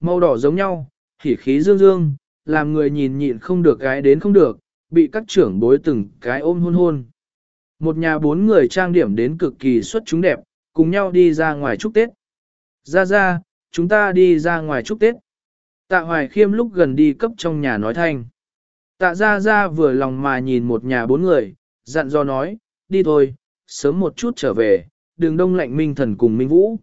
Màu đỏ giống nhau, khí khí dương dương, làm người nhìn nhịn không được gái đến không được, bị các trưởng bối từng cái ôm hôn hôn. Một nhà bốn người trang điểm đến cực kỳ xuất chúng đẹp, cùng nhau đi ra ngoài chúc Tết. Ra ra, chúng ta đi ra ngoài chúc Tết. Tạ Hoài Khiêm lúc gần đi cấp trong nhà nói thanh. Tạ ra ra vừa lòng mà nhìn một nhà bốn người, dặn dò nói, đi thôi, sớm một chút trở về, đường đông lạnh minh thần cùng minh vũ.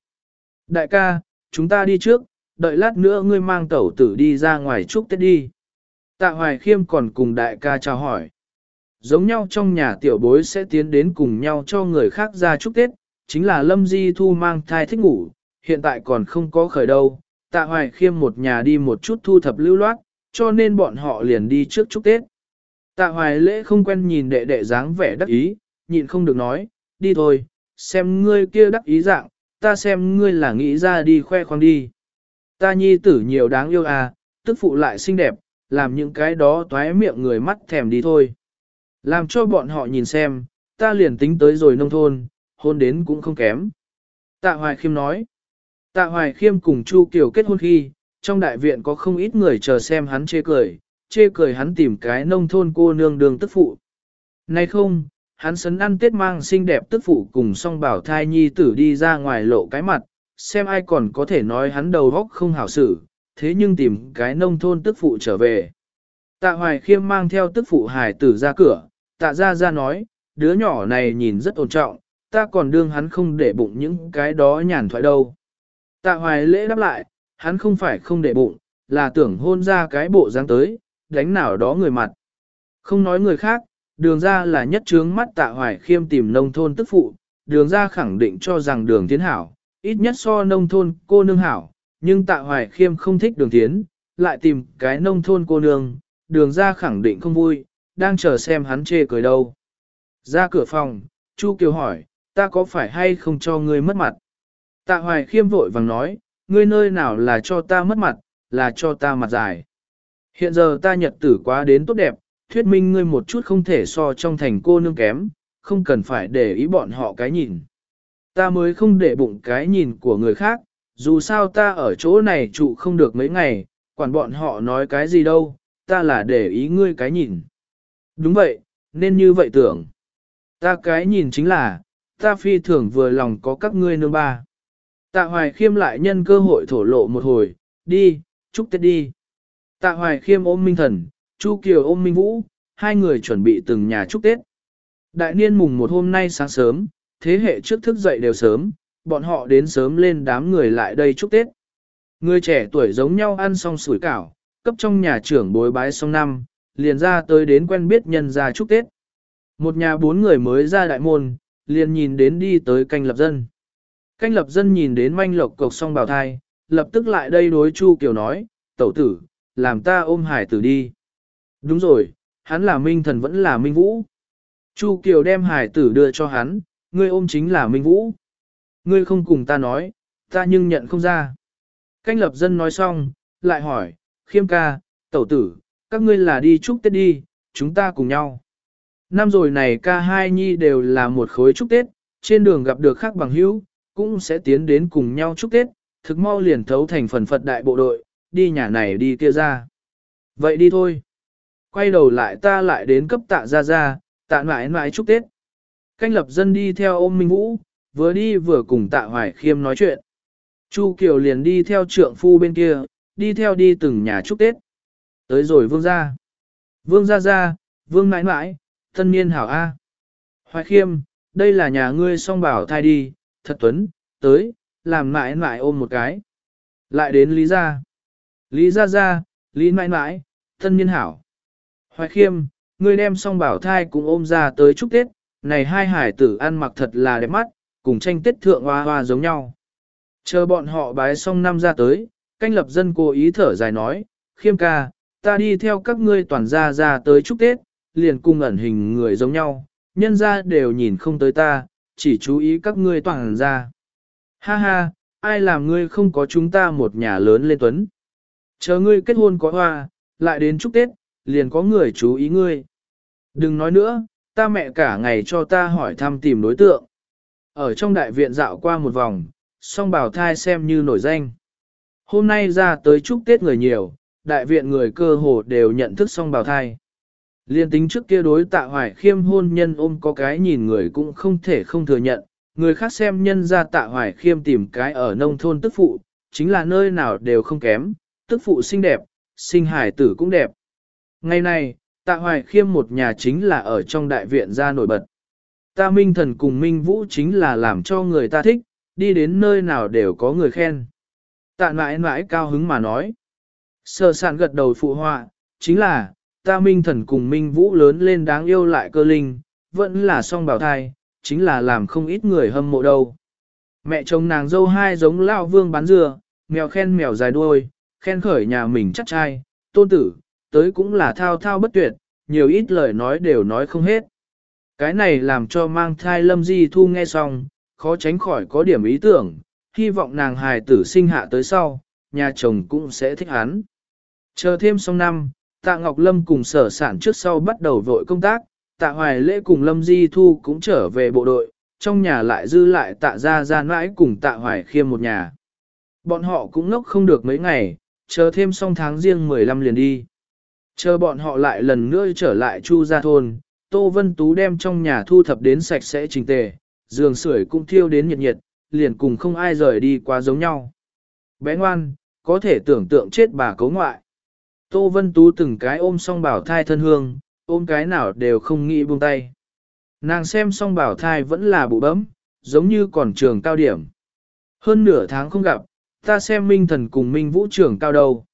Đại ca, chúng ta đi trước, đợi lát nữa ngươi mang tẩu tử đi ra ngoài chúc Tết đi. Tạ Hoài Khiêm còn cùng đại ca chào hỏi. Giống nhau trong nhà tiểu bối sẽ tiến đến cùng nhau cho người khác ra chúc Tết, chính là Lâm Di Thu mang thai thích ngủ, hiện tại còn không có khởi đâu. Tạ Hoài Khiêm một nhà đi một chút thu thập lưu loát, cho nên bọn họ liền đi trước chúc Tết. Tạ Hoài lễ không quen nhìn đệ đệ dáng vẻ đắc ý, nhịn không được nói, đi thôi, xem ngươi kia đắc ý dạng, ta xem ngươi là nghĩ ra đi khoe khoang đi. Ta nhi tử nhiều đáng yêu à, tức phụ lại xinh đẹp, làm những cái đó toái miệng người mắt thèm đi thôi. Làm cho bọn họ nhìn xem, ta liền tính tới rồi nông thôn, hôn đến cũng không kém. Tạ Hoài Khiêm nói, Tạ Hoài Khiêm cùng Chu Kiều kết hôn khi, trong đại viện có không ít người chờ xem hắn chê cười, chê cười hắn tìm cái nông thôn cô nương đường tức phụ. Nay không, hắn sấn ăn tết mang xinh đẹp tức phụ cùng song bảo thai nhi tử đi ra ngoài lộ cái mặt, xem ai còn có thể nói hắn đầu góc không hảo xử, thế nhưng tìm cái nông thôn tức phụ trở về. Tạ Hoài Khiêm mang theo tức phụ hải tử ra cửa, tạ ra ra nói, đứa nhỏ này nhìn rất ổn trọng, ta còn đương hắn không để bụng những cái đó nhàn thoại đâu. Tạ Hoài lễ đáp lại, hắn không phải không để bụng, là tưởng hôn ra cái bộ dáng tới, đánh nào đó người mặt. Không nói người khác, đường ra là nhất trướng mắt tạ hoài khiêm tìm nông thôn tức phụ, đường ra khẳng định cho rằng đường tiến hảo, ít nhất so nông thôn cô nương hảo, nhưng tạ hoài khiêm không thích đường tiến, lại tìm cái nông thôn cô nương, đường ra khẳng định không vui, đang chờ xem hắn chê cười đâu. Ra cửa phòng, Chu Kiều hỏi, ta có phải hay không cho ngươi mất mặt? Tạ hoài khiêm vội vàng nói, ngươi nơi nào là cho ta mất mặt, là cho ta mặt dài. Hiện giờ ta nhật tử quá đến tốt đẹp, thuyết minh ngươi một chút không thể so trong thành cô nương kém, không cần phải để ý bọn họ cái nhìn. Ta mới không để bụng cái nhìn của người khác, dù sao ta ở chỗ này trụ không được mấy ngày, quản bọn họ nói cái gì đâu, ta là để ý ngươi cái nhìn. Đúng vậy, nên như vậy tưởng. Ta cái nhìn chính là, ta phi thường vừa lòng có các ngươi nương ba. Tạ hoài khiêm lại nhân cơ hội thổ lộ một hồi, đi, chúc Tết đi. Tạ hoài khiêm ôm minh thần, Chu Kiều ôm minh vũ, hai người chuẩn bị từng nhà chúc Tết. Đại niên mùng một hôm nay sáng sớm, thế hệ trước thức dậy đều sớm, bọn họ đến sớm lên đám người lại đây chúc Tết. Người trẻ tuổi giống nhau ăn xong sủi cảo, cấp trong nhà trưởng bối bái xong năm, liền ra tới đến quen biết nhân ra chúc Tết. Một nhà bốn người mới ra đại môn, liền nhìn đến đi tới canh lập dân. Canh lập dân nhìn đến manh lộc cộc xong bào thai, lập tức lại đây đối Chu Kiều nói, tẩu tử, làm ta ôm hải tử đi. Đúng rồi, hắn là minh thần vẫn là minh vũ. Chu Kiều đem hải tử đưa cho hắn, ngươi ôm chính là minh vũ. Ngươi không cùng ta nói, ta nhưng nhận không ra. Canh lập dân nói xong, lại hỏi, khiêm ca, tẩu tử, các ngươi là đi chúc Tết đi, chúng ta cùng nhau. Năm rồi này ca hai nhi đều là một khối chúc Tết, trên đường gặp được khác bằng hữu, cũng sẽ tiến đến cùng nhau chúc Tết, thực mau liền thấu thành phần Phật đại bộ đội, đi nhà này đi kia ra. Vậy đi thôi. Quay đầu lại ta lại đến cấp tạ ra ra, tạ mãi mãi chúc Tết. Canh lập dân đi theo ôm Minh Vũ, vừa đi vừa cùng tạ hoài khiêm nói chuyện. Chu Kiều liền đi theo trượng phu bên kia, đi theo đi từng nhà chúc Tết. Tới rồi vương gia. Vương gia gia, vương mãi mãi, thân niên hảo A. Hoài khiêm, đây là nhà ngươi song bảo thai đi, thật tuấn, tới, làm mãi mãi ôm một cái. Lại đến Lý gia. Lý gia gia, Lý mãi mãi, thân niên hảo. Hoài khiêm, ngươi đem song bảo thai cùng ôm ra tới chúc Tết, này hai hải tử ăn mặc thật là đẹp mắt, cùng tranh Tết thượng hoa hoa giống nhau. Chờ bọn họ bái xong năm ra tới, canh lập dân cố ý thở dài nói, khiêm ca, ta đi theo các ngươi toàn ra ra tới chúc Tết, liền cùng ẩn hình người giống nhau, nhân ra đều nhìn không tới ta, chỉ chú ý các ngươi toàn ra. Ha ha, ai làm ngươi không có chúng ta một nhà lớn lên tuấn. Chờ ngươi kết hôn có hoa, lại đến chúc Tết, liền có người chú ý ngươi. Đừng nói nữa, ta mẹ cả ngày cho ta hỏi thăm tìm đối tượng. Ở trong đại viện dạo qua một vòng, song bảo thai xem như nổi danh. Hôm nay ra tới chúc Tết người nhiều, đại viện người cơ hồ đều nhận thức song bào thai. Liên tính trước kia đối tạ hoài khiêm hôn nhân ôm có cái nhìn người cũng không thể không thừa nhận, người khác xem nhân ra tạ hoài khiêm tìm cái ở nông thôn tức phụ, chính là nơi nào đều không kém, tức phụ xinh đẹp, sinh hải tử cũng đẹp. Ngày nay tạ hoài khiêm một nhà chính là ở trong đại viện ra nổi bật. Ta minh thần cùng minh vũ chính là làm cho người ta thích, đi đến nơi nào đều có người khen. Tạ mãi mãi cao hứng mà nói. Sở sản gật đầu phụ họa, chính là, ta minh thần cùng minh vũ lớn lên đáng yêu lại cơ linh, vẫn là song bảo thai, chính là làm không ít người hâm mộ đâu. Mẹ chồng nàng dâu hai giống lao vương bán dừa, mèo khen mèo dài đuôi, khen khởi nhà mình chắc trai, tôn tử, tới cũng là thao thao bất tuyệt, nhiều ít lời nói đều nói không hết. Cái này làm cho mang thai lâm di thu nghe xong, khó tránh khỏi có điểm ý tưởng, hy vọng nàng hài tử sinh hạ tới sau, nhà chồng cũng sẽ thích hắn. Chờ thêm xong năm, tạ Ngọc Lâm cùng sở sản trước sau bắt đầu vội công tác, tạ Hoài Lễ cùng Lâm Di Thu cũng trở về bộ đội, trong nhà lại dư lại tạ ra ra mãi cùng tạ Hoài Khiêm một nhà. Bọn họ cũng ngốc không được mấy ngày, chờ thêm xong tháng riêng 15 liền đi. Chờ bọn họ lại lần nữa trở lại Chu Gia Thôn, Tô Vân Tú đem trong nhà thu thập đến sạch sẽ trình tề, giường sưởi cũng thiêu đến nhiệt nhiệt, liền cùng không ai rời đi quá giống nhau. Bé ngoan, có thể tưởng tượng chết bà cấu ngoại. Tô Vân Tú từng cái ôm song bảo thai thân hương, ôm cái nào đều không nghĩ buông tay. Nàng xem song bảo thai vẫn là bụ bấm, giống như còn trường cao điểm. Hơn nửa tháng không gặp, ta xem minh thần cùng minh vũ trưởng cao đầu.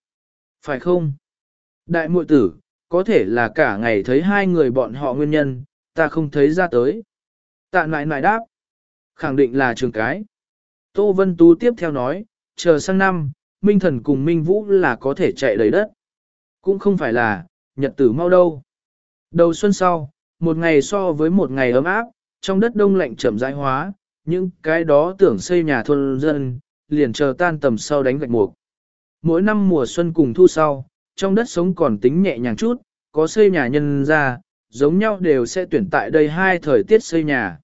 Phải không? Đại muội tử, có thể là cả ngày thấy hai người bọn họ nguyên nhân, ta không thấy ra tới. Tạ nại nại đáp. Khẳng định là trường cái. Tô Vân Tú tiếp theo nói, chờ sang năm, Minh Thần cùng Minh Vũ là có thể chạy đầy đất. Cũng không phải là, nhật tử mau đâu. Đầu xuân sau, một ngày so với một ngày ấm áp, trong đất đông lạnh chậm rãi hóa, những cái đó tưởng xây nhà thôn dân, liền chờ tan tầm sau đánh gạch mục. Mỗi năm mùa xuân cùng thu sau, trong đất sống còn tính nhẹ nhàng chút, có xây nhà nhân ra, giống nhau đều sẽ tuyển tại đây hai thời tiết xây nhà.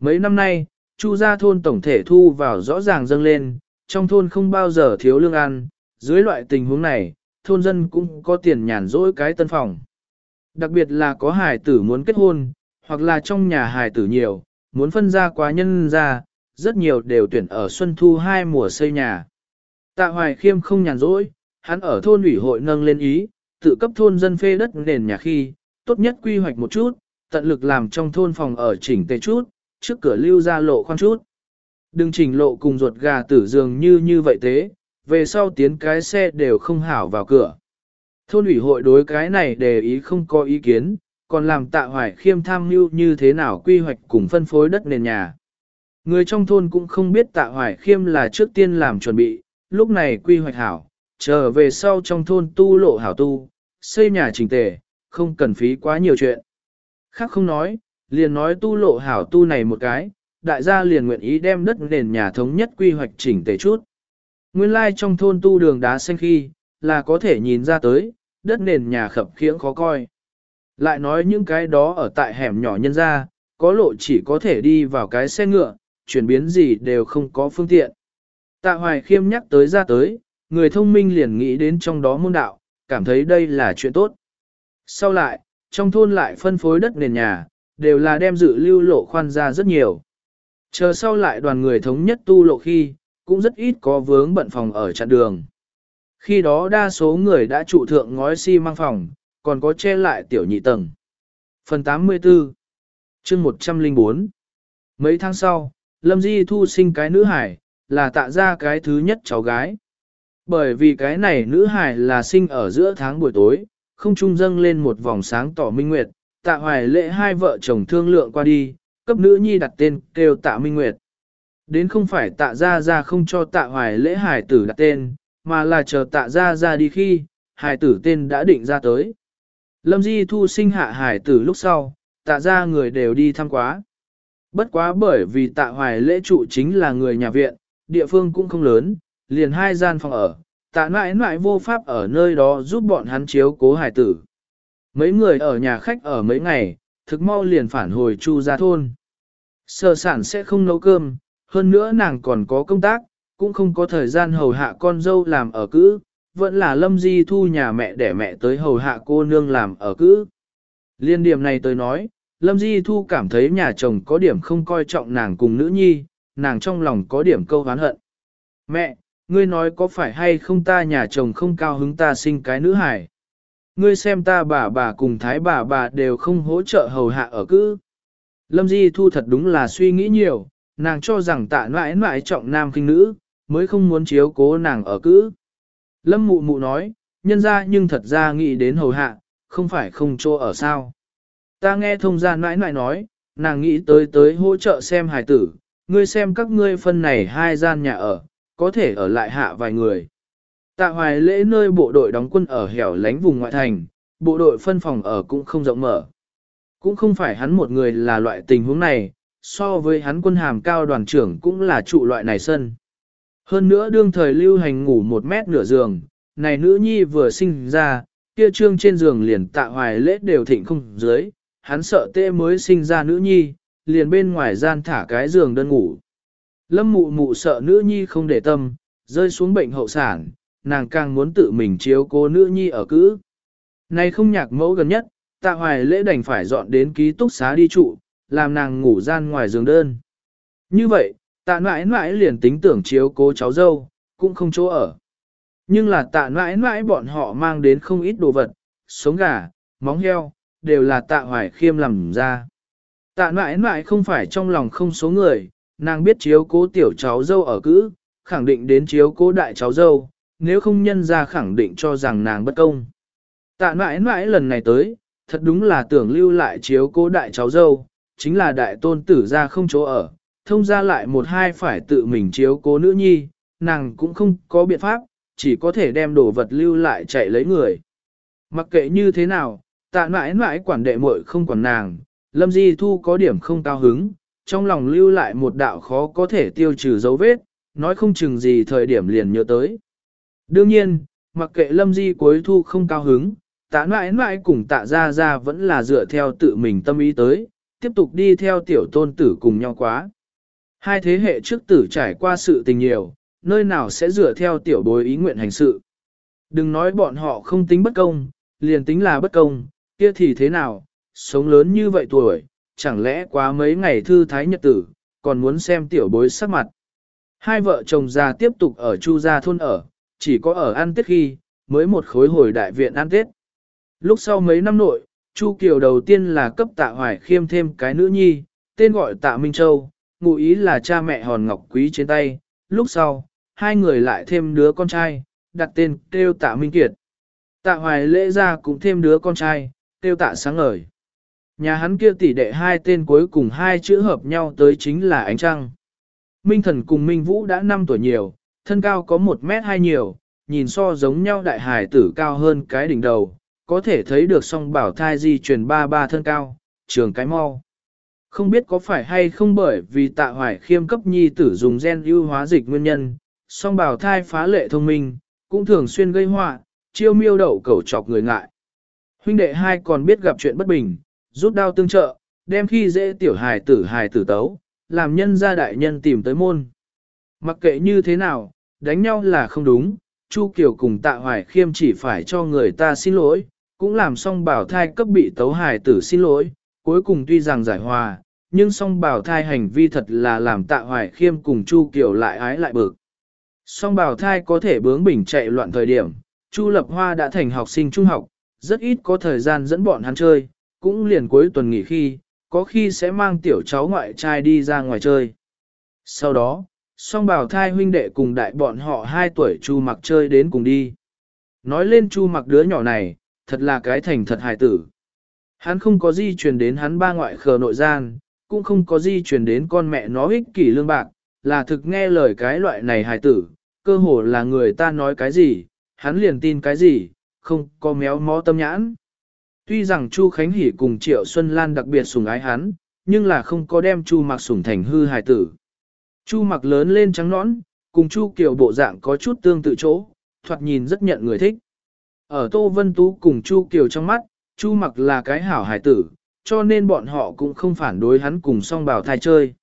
Mấy năm nay, Chu gia thôn tổng thể thu vào rõ ràng dâng lên, trong thôn không bao giờ thiếu lương ăn, dưới loại tình huống này, thôn dân cũng có tiền nhàn rỗi cái tân phòng. Đặc biệt là có hài tử muốn kết hôn, hoặc là trong nhà hài tử nhiều, muốn phân ra quá nhân ra, rất nhiều đều tuyển ở xuân thu hai mùa xây nhà. Tạ Hoài Khiêm không nhàn rỗi, hắn ở thôn ủy hội nâng lên ý, tự cấp thôn dân phê đất nền nhà khi, tốt nhất quy hoạch một chút, tận lực làm trong thôn phòng ở chỉnh tề chút, trước cửa lưu ra lộ khoan chút. Đừng chỉnh lộ cùng ruột gà tử dường như như vậy thế, về sau tiến cái xe đều không hảo vào cửa. Thôn ủy hội đối cái này đề ý không có ý kiến, còn làm tạ hoài khiêm tham mưu như thế nào quy hoạch cùng phân phối đất nền nhà. Người trong thôn cũng không biết tạ hoài khiêm là trước tiên làm chuẩn bị, lúc này quy hoạch hảo, trở về sau trong thôn tu lộ hảo tu, xây nhà chỉnh tề, không cần phí quá nhiều chuyện. Khác không nói, liền nói tu lộ hảo tu này một cái, đại gia liền nguyện ý đem đất nền nhà thống nhất quy hoạch chỉnh tề chút. Nguyên lai trong thôn tu đường đá xanh khi, là có thể nhìn ra tới, đất nền nhà khập khiễng khó coi. Lại nói những cái đó ở tại hẻm nhỏ nhân ra, có lộ chỉ có thể đi vào cái xe ngựa, chuyển biến gì đều không có phương tiện. Tạ Hoài Khiêm nhắc tới ra tới, người thông minh liền nghĩ đến trong đó môn đạo, cảm thấy đây là chuyện tốt. Sau lại, trong thôn lại phân phối đất nền nhà, đều là đem dự lưu lộ khoan ra rất nhiều. Chờ sau lại đoàn người thống nhất tu lộ khi, cũng rất ít có vướng bận phòng ở chặn đường. Khi đó đa số người đã trụ thượng ngói xi si măng phòng, còn có che lại tiểu nhị tầng. Phần 84 chương 104 Mấy tháng sau, Lâm Di thu sinh cái nữ hải, là tạ ra cái thứ nhất cháu gái. Bởi vì cái này nữ hải là sinh ở giữa tháng buổi tối, không trung dâng lên một vòng sáng tỏ minh nguyệt, tạ hoài lệ hai vợ chồng thương lượng qua đi, cấp nữ nhi đặt tên kêu tạ minh nguyệt. Đến không phải tạ ra ra không cho tạ hoài lễ hải tử đặt tên, mà là chờ tạ ra ra đi khi, hải tử tên đã định ra tới. Lâm Di thu sinh hạ hải tử lúc sau, tạ ra người đều đi thăm quá. Bất quá bởi vì tạ hoài lễ trụ chính là người nhà viện, địa phương cũng không lớn, liền hai gian phòng ở, tạ mãi mãi vô pháp ở nơi đó giúp bọn hắn chiếu cố hải tử. Mấy người ở nhà khách ở mấy ngày, thực mau liền phản hồi chu ra thôn. Sở sản sẽ không nấu cơm, hơn nữa nàng còn có công tác, cũng không có thời gian hầu hạ con dâu làm ở cữ, vẫn là lâm di thu nhà mẹ để mẹ tới hầu hạ cô nương làm ở cữ. Liên điểm này tôi nói, lâm di thu cảm thấy nhà chồng có điểm không coi trọng nàng cùng nữ nhi, nàng trong lòng có điểm câu hán hận. Mẹ, ngươi nói có phải hay không ta nhà chồng không cao hứng ta sinh cái nữ hải? Ngươi xem ta bà bà cùng thái bà bà đều không hỗ trợ hầu hạ ở cữ. Lâm Di Thu thật đúng là suy nghĩ nhiều, nàng cho rằng tạ mãi mãi trọng nam kinh nữ, mới không muốn chiếu cố nàng ở cữ. Lâm Mụ Mụ nói, nhân ra nhưng thật ra nghĩ đến hầu hạ, không phải không cho ở sao. Ta nghe thông gia mãi mãi nói, nàng nghĩ tới tới hỗ trợ xem hài tử, ngươi xem các ngươi phân này hai gian nhà ở, có thể ở lại hạ vài người. Tạ hoài lễ nơi bộ đội đóng quân ở hẻo lánh vùng ngoại thành, bộ đội phân phòng ở cũng không rộng mở. Cũng không phải hắn một người là loại tình huống này, so với hắn quân hàm cao đoàn trưởng cũng là trụ loại này sân. Hơn nữa đương thời lưu hành ngủ một mét nửa giường, này nữ nhi vừa sinh ra, kia trương trên giường liền tạ hoài lễ đều thịnh không dưới, hắn sợ tê mới sinh ra nữ nhi, liền bên ngoài gian thả cái giường đơn ngủ. Lâm mụ mụ sợ nữ nhi không để tâm, rơi xuống bệnh hậu sản, nàng càng muốn tự mình chiếu cố nữ nhi ở cữ. Này không nhạc mẫu gần nhất, tạ hoài lễ đành phải dọn đến ký túc xá đi trụ, làm nàng ngủ gian ngoài giường đơn. Như vậy, tạ mãi mãi liền tính tưởng chiếu cố cháu dâu, cũng không chỗ ở. Nhưng là tạ mãi mãi bọn họ mang đến không ít đồ vật, sống gà, móng heo, đều là tạ hoài khiêm làm ra. Tạ mãi mãi không phải trong lòng không số người, nàng biết chiếu cố tiểu cháu dâu ở cữ, khẳng định đến chiếu cố đại cháu dâu, nếu không nhân ra khẳng định cho rằng nàng bất công. Tạ mãi mãi lần này tới, thật đúng là tưởng lưu lại chiếu cố đại cháu dâu, chính là đại tôn tử ra không chỗ ở, thông ra lại một hai phải tự mình chiếu cố nữ nhi, nàng cũng không có biện pháp, chỉ có thể đem đồ vật lưu lại chạy lấy người. Mặc kệ như thế nào, tạ mãi mãi quản đệ muội không quản nàng, lâm di thu có điểm không cao hứng, trong lòng lưu lại một đạo khó có thể tiêu trừ dấu vết, nói không chừng gì thời điểm liền nhớ tới. Đương nhiên, mặc kệ lâm di cuối thu không cao hứng, tạ mãi mãi cùng tạ ra ra vẫn là dựa theo tự mình tâm ý tới, tiếp tục đi theo tiểu tôn tử cùng nhau quá. Hai thế hệ trước tử trải qua sự tình nhiều, nơi nào sẽ dựa theo tiểu bối ý nguyện hành sự. Đừng nói bọn họ không tính bất công, liền tính là bất công, kia thì thế nào, sống lớn như vậy tuổi, chẳng lẽ quá mấy ngày thư thái nhật tử, còn muốn xem tiểu bối sắc mặt. Hai vợ chồng già tiếp tục ở Chu Gia thôn ở, chỉ có ở ăn Tết khi, mới một khối hồi đại viện ăn Tết. Lúc sau mấy năm nội, Chu Kiều đầu tiên là cấp tạ hoài khiêm thêm cái nữ nhi, tên gọi tạ Minh Châu, ngụ ý là cha mẹ hòn ngọc quý trên tay. Lúc sau, hai người lại thêm đứa con trai, đặt tên kêu tạ Minh Kiệt. Tạ hoài lễ ra cũng thêm đứa con trai, kêu tạ sáng ngời. Nhà hắn kia tỷ đệ hai tên cuối cùng hai chữ hợp nhau tới chính là ánh trăng. Minh thần cùng Minh Vũ đã 5 tuổi nhiều, thân cao có 1 mét hai nhiều, nhìn so giống nhau đại hải tử cao hơn cái đỉnh đầu, có thể thấy được song bảo thai di truyền ba ba thân cao, trường cái mau. Không biết có phải hay không bởi vì tạ hoài khiêm cấp nhi tử dùng gen ưu hóa dịch nguyên nhân, song bảo thai phá lệ thông minh, cũng thường xuyên gây họa, chiêu miêu đậu cầu chọc người ngại. Huynh đệ hai còn biết gặp chuyện bất bình, rút đao tương trợ, đem khi dễ tiểu hài tử hài tử tấu, làm nhân gia đại nhân tìm tới môn. Mặc kệ như thế nào, đánh nhau là không đúng, Chu Kiều cùng tạ hoài khiêm chỉ phải cho người ta xin lỗi, cũng làm xong bảo thai cấp bị tấu hài tử xin lỗi, cuối cùng tuy rằng giải hòa, nhưng song bảo thai hành vi thật là làm tạ hoài khiêm cùng Chu Kiều lại ái lại bực. Song bảo thai có thể bướng bỉnh chạy loạn thời điểm, Chu Lập Hoa đã thành học sinh trung học, rất ít có thời gian dẫn bọn hắn chơi, cũng liền cuối tuần nghỉ khi, có khi sẽ mang tiểu cháu ngoại trai đi ra ngoài chơi. Sau đó, song bảo thai huynh đệ cùng đại bọn họ 2 tuổi Chu mặc chơi đến cùng đi. Nói lên Chu mặc đứa nhỏ này, thật là cái thành thật hài tử. Hắn không có di truyền đến hắn ba ngoại khờ nội gian, cũng không có di truyền đến con mẹ nó ích kỷ lương bạc, là thực nghe lời cái loại này hài tử, cơ hồ là người ta nói cái gì, hắn liền tin cái gì, không có méo mó tâm nhãn. Tuy rằng Chu Khánh Hỷ cùng Triệu Xuân Lan đặc biệt sủng ái hắn, nhưng là không có đem Chu mặc sủng thành hư hài tử. Chu mặc lớn lên trắng nõn, cùng Chu Kiều bộ dạng có chút tương tự chỗ, thoạt nhìn rất nhận người thích. Ở Tô Vân Tú cùng Chu Kiều trong mắt, Chu mặc là cái hảo hài tử, cho nên bọn họ cũng không phản đối hắn cùng song bảo thai chơi.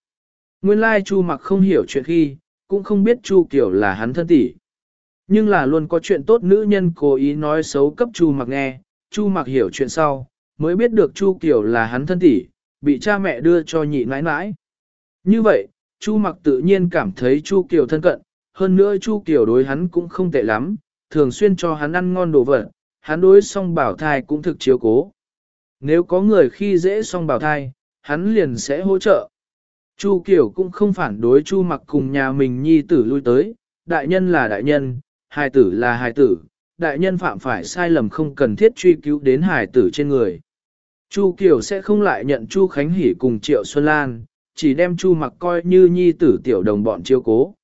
Nguyên lai Chu mặc không hiểu chuyện khi, cũng không biết Chu Kiều là hắn thân tỷ. Nhưng là luôn có chuyện tốt nữ nhân cố ý nói xấu cấp Chu Mặc nghe, Chu Mặc hiểu chuyện sau, mới biết được Chu Kiều là hắn thân tỷ, bị cha mẹ đưa cho nhị nãi nãi. Như vậy, Chu Mặc tự nhiên cảm thấy Chu Kiều thân cận, hơn nữa Chu Kiều đối hắn cũng không tệ lắm, thường xuyên cho hắn ăn ngon đồ vật, hắn đối song bảo thai cũng thực chiếu cố. Nếu có người khi dễ song bảo thai, hắn liền sẽ hỗ trợ. Chu Kiều cũng không phản đối Chu Mặc cùng nhà mình nhi tử lui tới, đại nhân là đại nhân, hài tử là hài tử, đại nhân phạm phải sai lầm không cần thiết truy cứu đến hài tử trên người. Chu Kiều sẽ không lại nhận Chu Khánh Hỷ cùng Triệu Xuân Lan, chỉ đem Chu Mặc coi như nhi tử tiểu đồng bọn chiêu cố.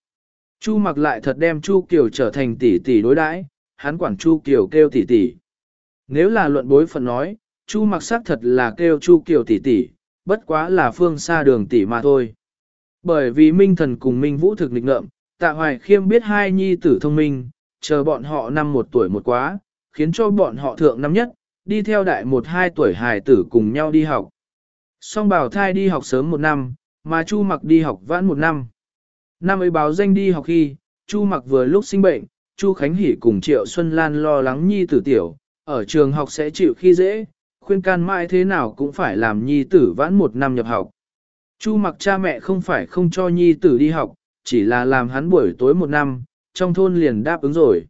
Chu Mặc lại thật đem Chu Kiều trở thành tỷ tỷ đối đãi, hắn quản Chu Kiều kêu tỷ tỷ. Nếu là luận bối phận nói, Chu Mặc xác thật là kêu Chu Kiều tỷ tỷ, bất quá là phương xa đường tỷ mà thôi. Bởi vì Minh Thần cùng Minh Vũ thực lịch ngợm, Tạ Hoài Khiêm biết hai nhi tử thông minh, chờ bọn họ năm một tuổi một quá, khiến cho bọn họ thượng năm nhất, đi theo đại một hai tuổi hài tử cùng nhau đi học. Song bảo thai đi học sớm một năm, mà Chu mặc đi học vãn một năm. Năm ấy báo danh đi học khi, Chu mặc vừa lúc sinh bệnh, Chu Khánh Hỷ cùng Triệu Xuân Lan lo lắng nhi tử tiểu, ở trường học sẽ chịu khi dễ, khuyên can mãi thế nào cũng phải làm nhi tử vãn một năm nhập học. Chu mặc cha mẹ không phải không cho nhi tử đi học, chỉ là làm hắn buổi tối một năm, trong thôn liền đáp ứng rồi.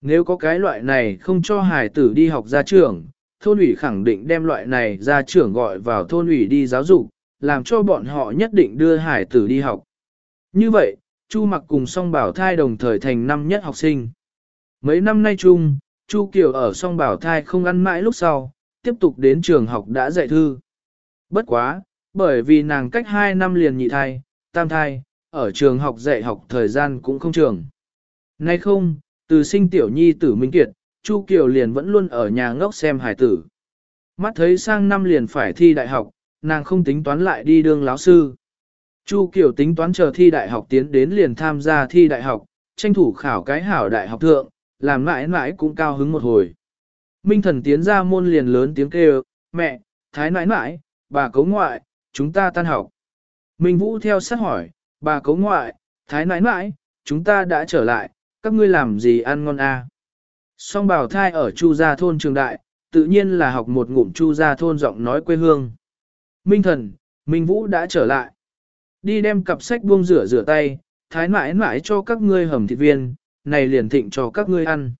Nếu có cái loại này không cho hài tử đi học ra trường, thôn ủy khẳng định đem loại này ra trưởng gọi vào thôn ủy đi giáo dục, làm cho bọn họ nhất định đưa hải tử đi học. Như vậy, Chu mặc cùng song bảo thai đồng thời thành năm nhất học sinh. Mấy năm nay chung, Chu Kiều ở song bảo thai không ăn mãi lúc sau, tiếp tục đến trường học đã dạy thư. Bất quá, bởi vì nàng cách 2 năm liền nhị thai, tam thai, ở trường học dạy học thời gian cũng không trường. Nay không, từ sinh tiểu nhi tử Minh Kiệt, Chu Kiều liền vẫn luôn ở nhà ngốc xem hải tử. Mắt thấy sang năm liền phải thi đại học, nàng không tính toán lại đi đương lão sư. Chu Kiều tính toán chờ thi đại học tiến đến liền tham gia thi đại học, tranh thủ khảo cái hảo đại học thượng, làm mãi mãi cũng cao hứng một hồi. Minh thần tiến ra môn liền lớn tiếng kêu, mẹ, thái nãi nãi, bà cấu ngoại, chúng ta tan học. Minh Vũ theo sát hỏi, bà cấu ngoại, thái nãi nãi, chúng ta đã trở lại, các ngươi làm gì ăn ngon à? Song bảo thai ở Chu Gia thôn trường đại, tự nhiên là học một ngụm Chu Gia thôn giọng nói quê hương. Minh thần, Minh Vũ đã trở lại. Đi đem cặp sách buông rửa rửa tay, thái mãi mãi cho các ngươi hầm thịt viên, này liền thịnh cho các ngươi ăn.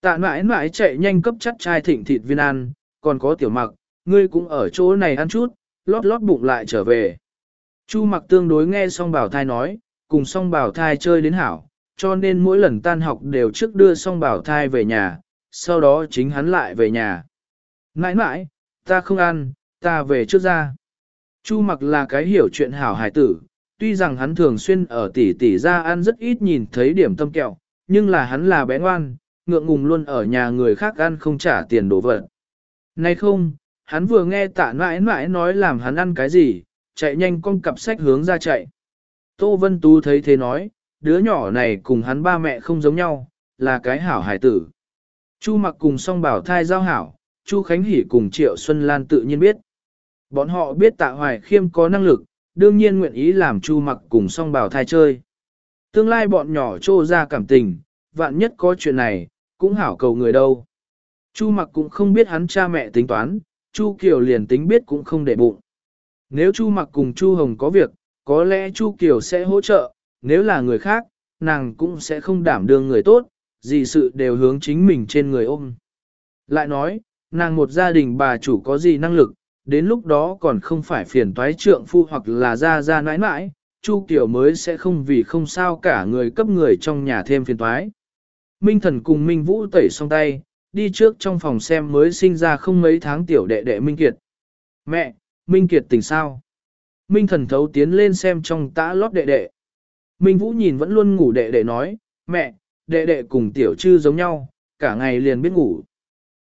Tạ mãi mãi chạy nhanh cấp chắt chai thịnh thịt viên ăn, còn có tiểu mặc, ngươi cũng ở chỗ này ăn chút, lót lót bụng lại trở về. Chu mặc tương đối nghe song bảo thai nói, cùng song bảo thai chơi đến hảo, cho nên mỗi lần tan học đều trước đưa song bảo thai về nhà, sau đó chính hắn lại về nhà. Nãi nãi, ta không ăn, ta về trước ra. Chu mặc là cái hiểu chuyện hảo hải tử, tuy rằng hắn thường xuyên ở tỷ tỷ ra ăn rất ít nhìn thấy điểm tâm kẹo, nhưng là hắn là bé ngoan, ngượng ngùng luôn ở nhà người khác ăn không trả tiền đồ vật. Nay không, hắn vừa nghe tạ Nãi Nãi nói làm hắn ăn cái gì, chạy nhanh con cặp sách hướng ra chạy. Tô Vân Tú thấy thế nói, đứa nhỏ này cùng hắn ba mẹ không giống nhau, là cái hảo hải tử. Chu mặc cùng song bảo thai giao hảo, Chu Khánh Hỷ cùng Triệu Xuân Lan tự nhiên biết. Bọn họ biết tạ hoài khiêm có năng lực, đương nhiên nguyện ý làm Chu mặc cùng song bảo thai chơi. Tương lai bọn nhỏ trô ra cảm tình, vạn nhất có chuyện này, cũng hảo cầu người đâu. Chu mặc cũng không biết hắn cha mẹ tính toán, Chu Kiều liền tính biết cũng không để bụng. Nếu Chu mặc cùng Chu Hồng có việc, có lẽ Chu Kiều sẽ hỗ trợ, nếu là người khác, nàng cũng sẽ không đảm đương người tốt, gì sự đều hướng chính mình trên người ôm. Lại nói, nàng một gia đình bà chủ có gì năng lực, đến lúc đó còn không phải phiền toái trượng phu hoặc là ra ra nãi nãi, Chu Kiều mới sẽ không vì không sao cả người cấp người trong nhà thêm phiền toái. Minh thần cùng Minh Vũ tẩy xong tay, đi trước trong phòng xem mới sinh ra không mấy tháng tiểu đệ đệ Minh Kiệt. Mẹ, Minh Kiệt tỉnh sao? Minh thần thấu tiến lên xem trong tã lót đệ đệ. Minh Vũ nhìn vẫn luôn ngủ đệ đệ nói, mẹ, đệ đệ cùng tiểu trư giống nhau, cả ngày liền biết ngủ.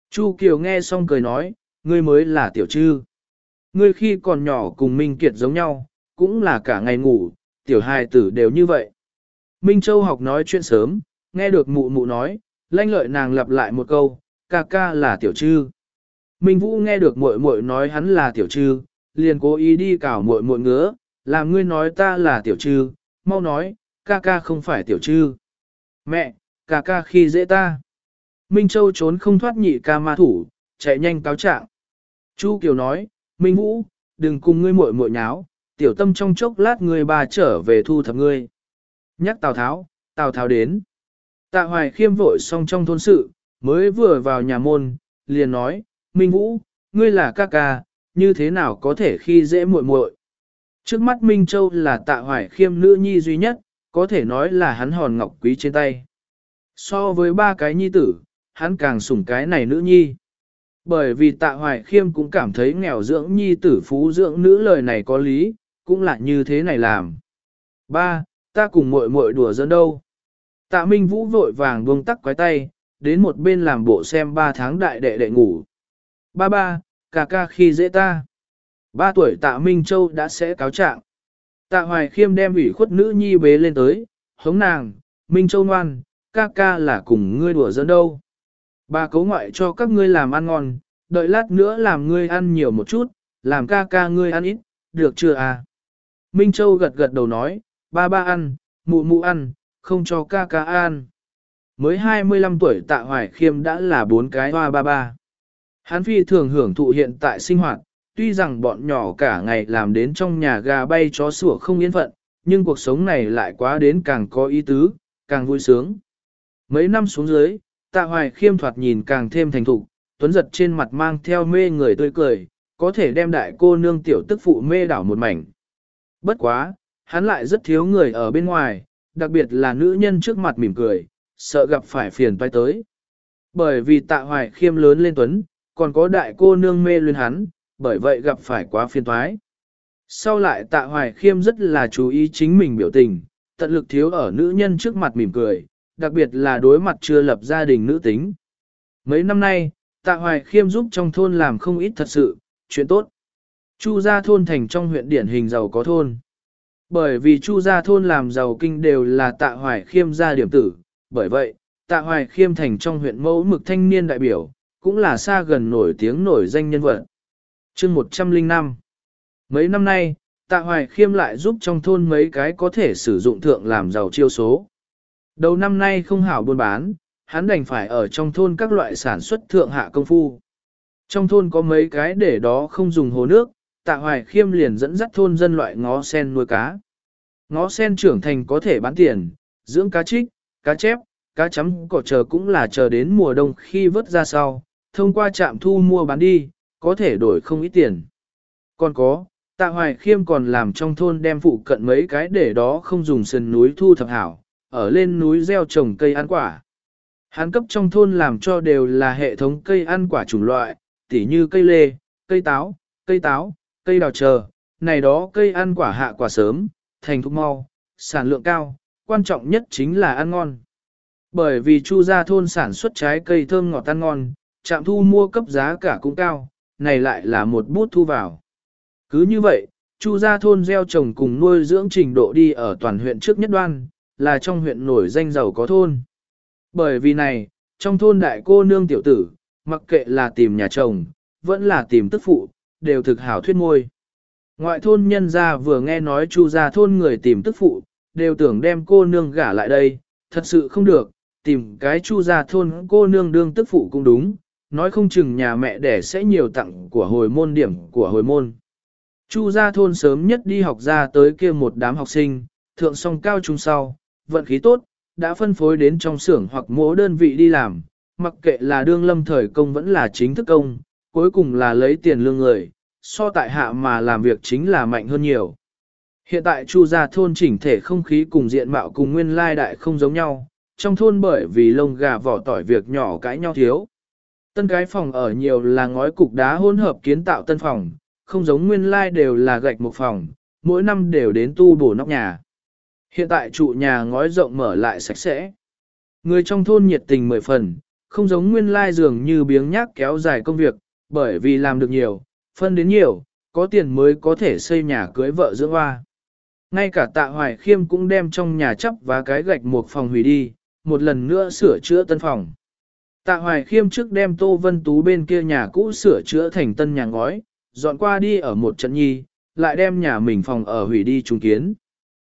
Chu Kiều nghe xong cười nói, ngươi mới là tiểu trư. Ngươi khi còn nhỏ cùng Minh Kiệt giống nhau, cũng là cả ngày ngủ, tiểu hài tử đều như vậy. Minh Châu học nói chuyện sớm, nghe được mụ mụ nói, lanh lợi nàng lặp lại một câu, ca ca là tiểu trư. Minh Vũ nghe được muội muội nói hắn là tiểu trư, liền cố ý đi cào muội muội ngứa, làm ngươi nói ta là tiểu trư, mau nói, ca ca không phải tiểu trư. Mẹ, ca ca khi dễ ta. Minh Châu trốn không thoát nhị ca ma thủ, chạy nhanh cáo trạng. Chu Kiều nói, Minh Vũ, đừng cùng ngươi muội muội nháo, tiểu tâm trong chốc lát ngươi bà trở về thu thập ngươi. Nhắc Tào Tháo, Tào Tháo đến. Tạ Hoài khiêm vội xong trong thôn sự, mới vừa vào nhà môn, liền nói, Minh Vũ, ngươi là ca ca, như thế nào có thể khi dễ muội muội? Trước mắt Minh Châu là tạ hoài khiêm nữ nhi duy nhất, có thể nói là hắn hòn ngọc quý trên tay. So với ba cái nhi tử, hắn càng sủng cái này nữ nhi. Bởi vì tạ hoài khiêm cũng cảm thấy nghèo dưỡng nhi tử phú dưỡng nữ lời này có lý, cũng là như thế này làm. Ba, ta cùng muội muội đùa dẫn đâu. Tạ Minh Vũ vội vàng buông tắc quái tay, đến một bên làm bộ xem ba tháng đại đệ đệ ngủ. Ba ba, ca ca khi dễ ta. Ba tuổi tạ Minh Châu đã sẽ cáo trạng. Tạ Hoài Khiêm đem ủy khuất nữ nhi bế lên tới, hống nàng, Minh Châu ngoan, ca ca là cùng ngươi đùa dẫn đâu. Ba cấu ngoại cho các ngươi làm ăn ngon, đợi lát nữa làm ngươi ăn nhiều một chút, làm ca ca ngươi ăn ít, được chưa à? Minh Châu gật gật đầu nói, ba ba ăn, mụ mụ ăn, không cho ca ca ăn. Mới 25 tuổi tạ hoài khiêm đã là bốn cái hoa ba ba. Hán phi thường hưởng thụ hiện tại sinh hoạt, tuy rằng bọn nhỏ cả ngày làm đến trong nhà gà bay chó sủa không yên phận, nhưng cuộc sống này lại quá đến càng có ý tứ, càng vui sướng. Mấy năm xuống dưới, tạ hoài khiêm thoạt nhìn càng thêm thành thục, tuấn giật trên mặt mang theo mê người tươi cười, có thể đem đại cô nương tiểu tức phụ mê đảo một mảnh. Bất quá, hắn lại rất thiếu người ở bên ngoài, đặc biệt là nữ nhân trước mặt mỉm cười, sợ gặp phải phiền toái tới. Bởi vì tạ hoài khiêm lớn lên tuấn, còn có đại cô nương mê luyến hắn, bởi vậy gặp phải quá phiền toái. Sau lại tạ hoài khiêm rất là chú ý chính mình biểu tình, tận lực thiếu ở nữ nhân trước mặt mỉm cười, đặc biệt là đối mặt chưa lập gia đình nữ tính. Mấy năm nay, tạ hoài khiêm giúp trong thôn làm không ít thật sự, chuyện tốt. Chu gia thôn thành trong huyện điển hình giàu có thôn. Bởi vì chu gia thôn làm giàu kinh đều là tạ hoài khiêm gia điểm tử, bởi vậy, tạ hoài khiêm thành trong huyện mẫu mực thanh niên đại biểu, cũng là xa gần nổi tiếng nổi danh nhân vật chương 105 Mấy năm nay, tạ hoài khiêm lại giúp trong thôn mấy cái có thể sử dụng thượng làm giàu chiêu số. Đầu năm nay không hảo buôn bán, hắn đành phải ở trong thôn các loại sản xuất thượng hạ công phu. Trong thôn có mấy cái để đó không dùng hồ nước, tạ hoài khiêm liền dẫn dắt thôn dân loại ngó sen nuôi cá. Ngó sen trưởng thành có thể bán tiền, dưỡng cá trích, cá chép, cá chấm cỏ chờ cũng là chờ đến mùa đông khi vớt ra sau, thông qua trạm thu mua bán đi, có thể đổi không ít tiền. Còn có, tạ hoài khiêm còn làm trong thôn đem phụ cận mấy cái để đó không dùng sườn núi thu thập hảo, ở lên núi gieo trồng cây ăn quả. Hắn cấp trong thôn làm cho đều là hệ thống cây ăn quả chủng loại, tỉ như cây lê, cây táo, cây táo, cây đào chờ, này đó cây ăn quả hạ quả sớm, thành thục mau, sản lượng cao, quan trọng nhất chính là ăn ngon. Bởi vì Chu gia thôn sản xuất trái cây thơm ngọt ăn ngon, trạm thu mua cấp giá cả cũng cao, này lại là một bút thu vào. Cứ như vậy, Chu gia thôn gieo trồng cùng nuôi dưỡng trình độ đi ở toàn huyện trước nhất đoan, là trong huyện nổi danh giàu có thôn. Bởi vì này, trong thôn đại cô nương tiểu tử, mặc kệ là tìm nhà chồng, vẫn là tìm tức phụ, đều thực hảo thuyết môi. Ngoại thôn nhân gia vừa nghe nói chu gia thôn người tìm tức phụ, đều tưởng đem cô nương gả lại đây, thật sự không được, tìm cái chu gia thôn cô nương đương tức phụ cũng đúng, nói không chừng nhà mẹ đẻ sẽ nhiều tặng của hồi môn điểm của hồi môn. Chu gia thôn sớm nhất đi học ra tới kia một đám học sinh, thượng song cao trung sau, vận khí tốt, đã phân phối đến trong xưởng hoặc mỗi đơn vị đi làm, mặc kệ là đương lâm thời công vẫn là chính thức công, cuối cùng là lấy tiền lương người, so tại hạ mà làm việc chính là mạnh hơn nhiều. Hiện tại Chu gia thôn chỉnh thể không khí cùng diện mạo cùng nguyên lai đại không giống nhau, trong thôn bởi vì lông gà vỏ tỏi việc nhỏ cãi nhau thiếu. Tân cái phòng ở nhiều là ngói cục đá hỗn hợp kiến tạo tân phòng, không giống nguyên lai đều là gạch một phòng, mỗi năm đều đến tu bổ nóc nhà. Hiện tại trụ nhà ngói rộng mở lại sạch sẽ. Người trong thôn nhiệt tình mười phần, không giống nguyên lai dường như biếng nhác kéo dài công việc, bởi vì làm được nhiều, phân đến nhiều, có tiền mới có thể xây nhà cưới vợ dưỡng hoa. Ngay cả tạ hoài khiêm cũng đem trong nhà chấp và cái gạch một phòng hủy đi, một lần nữa sửa chữa tân phòng. Tạ hoài khiêm trước đem tô vân tú bên kia nhà cũ sửa chữa thành tân nhà ngói, dọn qua đi ở một trận nhi, lại đem nhà mình phòng ở hủy đi trùng kiến.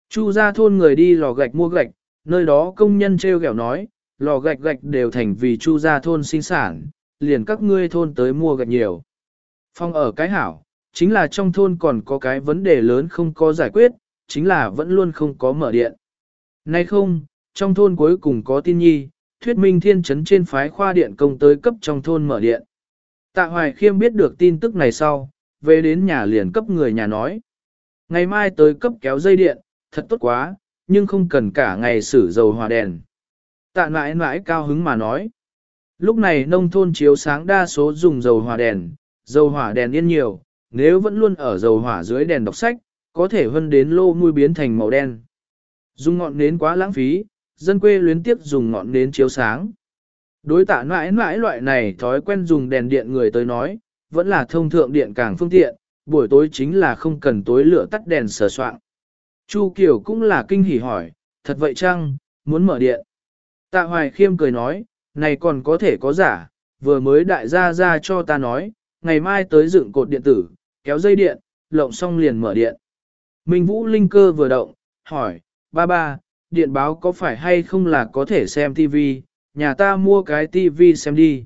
Chu ra thôn người đi lò gạch mua gạch, nơi đó công nhân treo gẹo nói, lò gạch gạch đều thành vì chu ra thôn sinh sản, liền các ngươi thôn tới mua gạch nhiều. Phòng ở cái hảo, chính là trong thôn còn có cái vấn đề lớn không có giải quyết, chính là vẫn luôn không có mở điện. Nay không, trong thôn cuối cùng có tin nhi, thuyết minh thiên chấn trên phái khoa điện công tới cấp trong thôn mở điện. Tạ Hoài Khiêm biết được tin tức này sau, về đến nhà liền cấp người nhà nói. Ngày mai tới cấp kéo dây điện, thật tốt quá, nhưng không cần cả ngày sử dầu hòa đèn. Tạ mãi mãi cao hứng mà nói. Lúc này nông thôn chiếu sáng đa số dùng dầu hỏa đèn, dầu hỏa đèn yên nhiều, nếu vẫn luôn ở dầu hỏa dưới đèn đọc sách, có thể hơn đến lô mùi biến thành màu đen. Dùng ngọn nến quá lãng phí, dân quê luyến tiếp dùng ngọn nến chiếu sáng. Đối tạ mãi mãi loại này thói quen dùng đèn điện người tới nói, vẫn là thông thượng điện càng phương tiện, buổi tối chính là không cần tối lửa tắt đèn sờ soạn. Chu Kiều cũng là kinh hỉ hỏi, thật vậy chăng, muốn mở điện. Tạ Hoài Khiêm cười nói, này còn có thể có giả, vừa mới đại gia ra cho ta nói, ngày mai tới dựng cột điện tử, kéo dây điện, lộng xong liền mở điện. Minh Vũ Linh cơ vừa động, hỏi, ba ba, điện báo có phải hay không là có thể xem TV, nhà ta mua cái TV xem đi.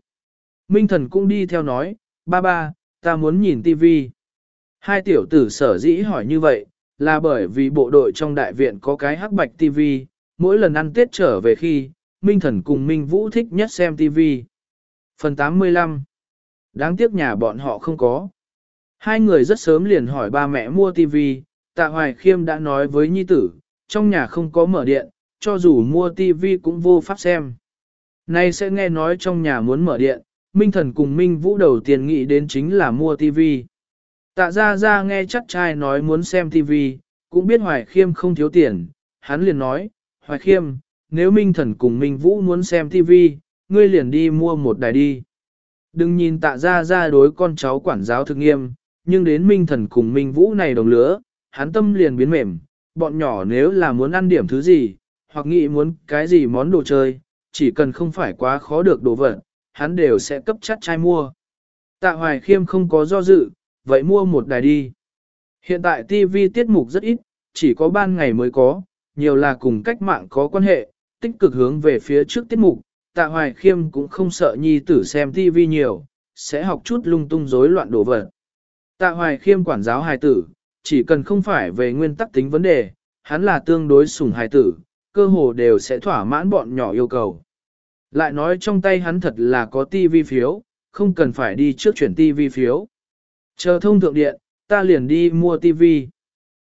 Minh Thần cũng đi theo nói, ba ba, ta muốn nhìn TV. Hai tiểu tử sở dĩ hỏi như vậy, là bởi vì bộ đội trong đại viện có cái hắc bạch TV, mỗi lần ăn Tết trở về khi, Minh Thần cùng Minh Vũ thích nhất xem TV. Phần 85 Đáng tiếc nhà bọn họ không có. Hai người rất sớm liền hỏi ba mẹ mua TV, Tạ Hoài Khiêm đã nói với Nhi tử, trong nhà không có mở điện, cho dù mua TV cũng vô pháp xem. Nay sẽ nghe nói trong nhà muốn mở điện, Minh Thần cùng Minh Vũ đầu tiên nghĩ đến chính là mua TV. Tạ ra ra nghe chắc trai nói muốn xem TV, cũng biết Hoài Khiêm không thiếu tiền, hắn liền nói, Hoài Khiêm, nếu Minh Thần cùng Minh Vũ muốn xem TV, ngươi liền đi mua một đài đi. Đừng nhìn tạ ra ra đối con cháu quản giáo thực nghiêm, nhưng đến Minh Thần cùng Minh Vũ này đồng lứa, hắn tâm liền biến mềm, bọn nhỏ nếu là muốn ăn điểm thứ gì, hoặc nghĩ muốn cái gì món đồ chơi, chỉ cần không phải quá khó được đồ vật, hắn đều sẽ cấp chắt trai mua. Tạ Hoài Khiêm không có do dự, vậy mua một đài đi. Hiện tại TV tiết mục rất ít, chỉ có ban ngày mới có, nhiều là cùng cách mạng có quan hệ, tích cực hướng về phía trước tiết mục, tạ hoài khiêm cũng không sợ nhi tử xem TV nhiều, sẽ học chút lung tung rối loạn đồ vật. Tạ hoài khiêm quản giáo hài tử, chỉ cần không phải về nguyên tắc tính vấn đề, hắn là tương đối sủng hài tử, cơ hồ đều sẽ thỏa mãn bọn nhỏ yêu cầu. Lại nói trong tay hắn thật là có TV phiếu, không cần phải đi trước chuyển TV phiếu. Chờ thông thượng điện, ta liền đi mua TV.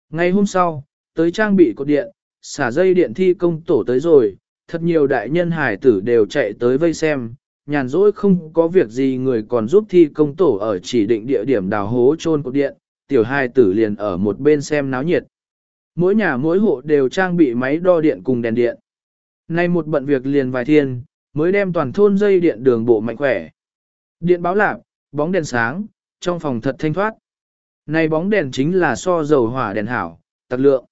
Ngày hôm sau, tới trang bị cột điện, xả dây điện thi công tổ tới rồi, thật nhiều đại nhân hải tử đều chạy tới vây xem, nhàn rỗi không có việc gì người còn giúp thi công tổ ở chỉ định địa điểm đào hố chôn cột điện, tiểu hai tử liền ở một bên xem náo nhiệt. Mỗi nhà mỗi hộ đều trang bị máy đo điện cùng đèn điện. Nay một bận việc liền vài thiên, mới đem toàn thôn dây điện đường bộ mạnh khỏe. Điện báo lạc, bóng đèn sáng, trong phòng thật thanh thoát. Này bóng đèn chính là so dầu hỏa đèn hảo, tặc lượng.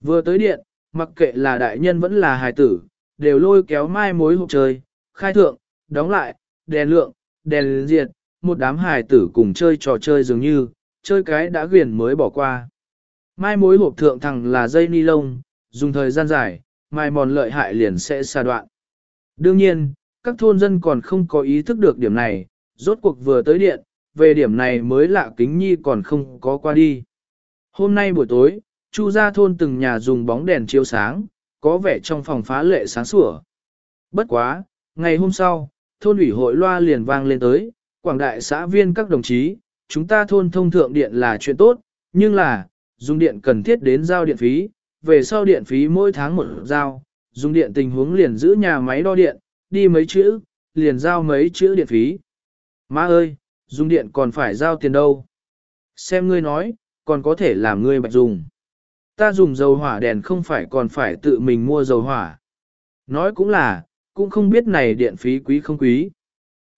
Vừa tới điện, mặc kệ là đại nhân vẫn là hài tử, đều lôi kéo mai mối hộp chơi, khai thượng, đóng lại, đèn lượng, đèn diệt, một đám hài tử cùng chơi trò chơi dường như, chơi cái đã ghiền mới bỏ qua. Mai mối hộp thượng thẳng là dây ni lông, dùng thời gian dài, mai mòn lợi hại liền sẽ xa đoạn. Đương nhiên, các thôn dân còn không có ý thức được điểm này, rốt cuộc vừa tới điện, về điểm này mới lạ kính nhi còn không có qua đi. Hôm nay buổi tối, Chu gia thôn từng nhà dùng bóng đèn chiếu sáng, có vẻ trong phòng phá lệ sáng sủa. Bất quá, ngày hôm sau, thôn ủy hội loa liền vang lên tới, quảng đại xã viên các đồng chí, chúng ta thôn thông thượng điện là chuyện tốt, nhưng là, dùng điện cần thiết đến giao điện phí, về sau điện phí mỗi tháng một giao, dùng điện tình huống liền giữ nhà máy đo điện, đi mấy chữ, liền giao mấy chữ điện phí. Má ơi, dùng điện còn phải giao tiền đâu. Xem ngươi nói, còn có thể làm ngươi bạch dùng. Ta dùng dầu hỏa đèn không phải còn phải tự mình mua dầu hỏa. Nói cũng là, cũng không biết này điện phí quý không quý.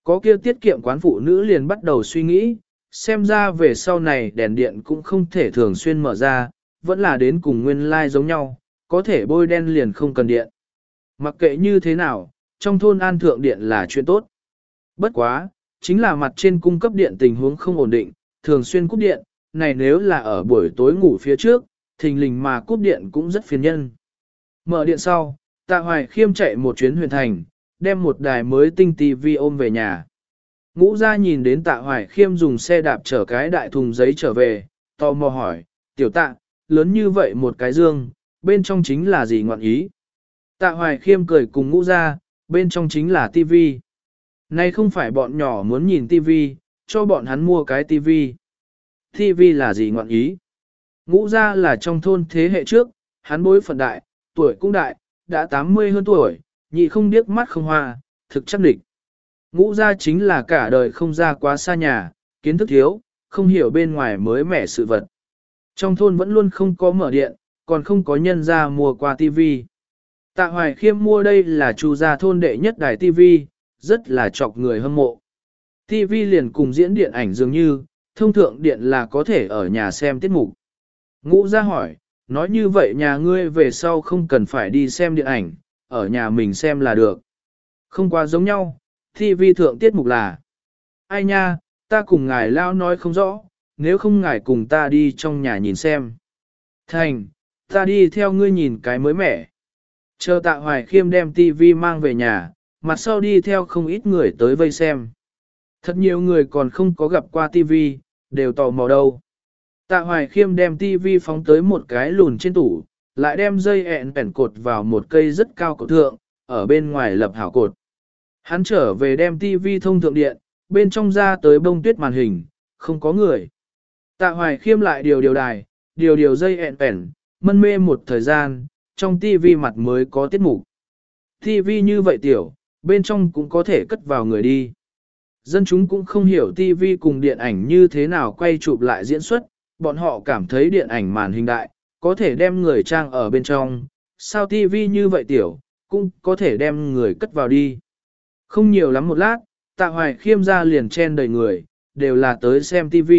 Có kia tiết kiệm quán phụ nữ liền bắt đầu suy nghĩ, xem ra về sau này đèn điện cũng không thể thường xuyên mở ra, vẫn là đến cùng nguyên lai like giống nhau, có thể bôi đen liền không cần điện. Mặc kệ như thế nào, trong thôn an thượng điện là chuyện tốt. Bất quá, chính là mặt trên cung cấp điện tình huống không ổn định, thường xuyên cúp điện, này nếu là ở buổi tối ngủ phía trước, thình lình mà cúp điện cũng rất phiền nhân. Mở điện sau, tạ hoài khiêm chạy một chuyến huyền thành, đem một đài mới tinh tivi ôm về nhà. Ngũ ra nhìn đến tạ hoài khiêm dùng xe đạp chở cái đại thùng giấy trở về, tò mò hỏi, tiểu tạ, lớn như vậy một cái dương, bên trong chính là gì ngọn ý? Tạ hoài khiêm cười cùng ngũ ra, bên trong chính là tivi. Nay không phải bọn nhỏ muốn nhìn tivi, cho bọn hắn mua cái tivi. Tivi là gì ngọn ý? Ngũ ra là trong thôn thế hệ trước, hắn bối phận đại, tuổi cũng đại, đã 80 hơn tuổi, nhị không điếc mắt không hoa, thực chắc địch. Ngũ gia chính là cả đời không ra quá xa nhà, kiến thức thiếu, không hiểu bên ngoài mới mẻ sự vật. Trong thôn vẫn luôn không có mở điện, còn không có nhân ra mua qua tivi. Tạ Hoài Khiêm mua đây là chu gia thôn đệ nhất đài tivi, rất là chọc người hâm mộ. Tivi liền cùng diễn điện ảnh dường như, thông thượng điện là có thể ở nhà xem tiết mục. Ngũ ra hỏi, nói như vậy nhà ngươi về sau không cần phải đi xem điện ảnh, ở nhà mình xem là được. Không quá giống nhau, TV thượng tiết mục là. Ai nha, ta cùng ngài lao nói không rõ, nếu không ngài cùng ta đi trong nhà nhìn xem. Thành, ta đi theo ngươi nhìn cái mới mẻ. Chờ tạ hoài khiêm đem TV mang về nhà, mặt sau đi theo không ít người tới vây xem. Thật nhiều người còn không có gặp qua TV, đều tò mò đâu. Tạ hoài khiêm đem TV phóng tới một cái lùn trên tủ, lại đem dây ẹn bẻn cột vào một cây rất cao cổ thượng, ở bên ngoài lập hảo cột. Hắn trở về đem TV thông thượng điện, bên trong ra tới bông tuyết màn hình, không có người. Tạ hoài khiêm lại điều điều đài, điều điều dây ẹn ẹn, mân mê một thời gian, trong TV mặt mới có tiết mục. TV như vậy tiểu, bên trong cũng có thể cất vào người đi. Dân chúng cũng không hiểu TV cùng điện ảnh như thế nào quay chụp lại diễn xuất, bọn họ cảm thấy điện ảnh màn hình đại, có thể đem người trang ở bên trong, sao TV như vậy tiểu, cũng có thể đem người cất vào đi. Không nhiều lắm một lát, tạ hoài khiêm ra liền chen đầy người, đều là tới xem TV.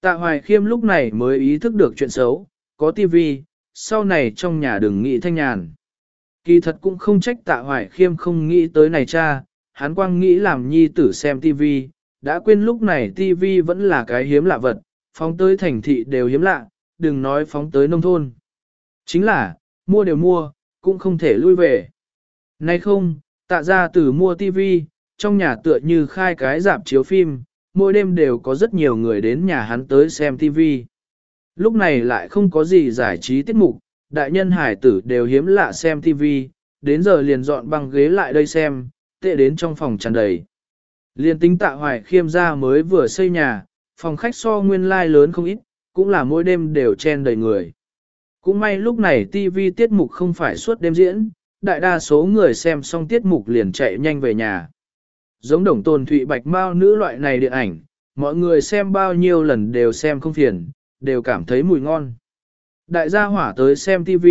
Tạ hoài khiêm lúc này mới ý thức được chuyện xấu, có TV, sau này trong nhà đừng nghĩ thanh nhàn. Kỳ thật cũng không trách tạ hoài khiêm không nghĩ tới này cha, hắn quang nghĩ làm nhi tử xem TV, đã quên lúc này TV vẫn là cái hiếm lạ vật, phóng tới thành thị đều hiếm lạ, đừng nói phóng tới nông thôn. Chính là, mua đều mua, cũng không thể lui về. Nay không, tạ ra từ mua TV, trong nhà tựa như khai cái dạp chiếu phim, mỗi đêm đều có rất nhiều người đến nhà hắn tới xem TV. Lúc này lại không có gì giải trí tiết mục, đại nhân hải tử đều hiếm lạ xem TV, đến giờ liền dọn băng ghế lại đây xem, tệ đến trong phòng tràn đầy. Liên tính tạ hoài khiêm ra mới vừa xây nhà, phòng khách so nguyên lai like lớn không ít, cũng là mỗi đêm đều chen đầy người. Cũng may lúc này TV tiết mục không phải suốt đêm diễn, đại đa số người xem xong tiết mục liền chạy nhanh về nhà. Giống đồng tồn thụy bạch mao nữ loại này điện ảnh, mọi người xem bao nhiêu lần đều xem không phiền, đều cảm thấy mùi ngon. Đại gia hỏa tới xem TV,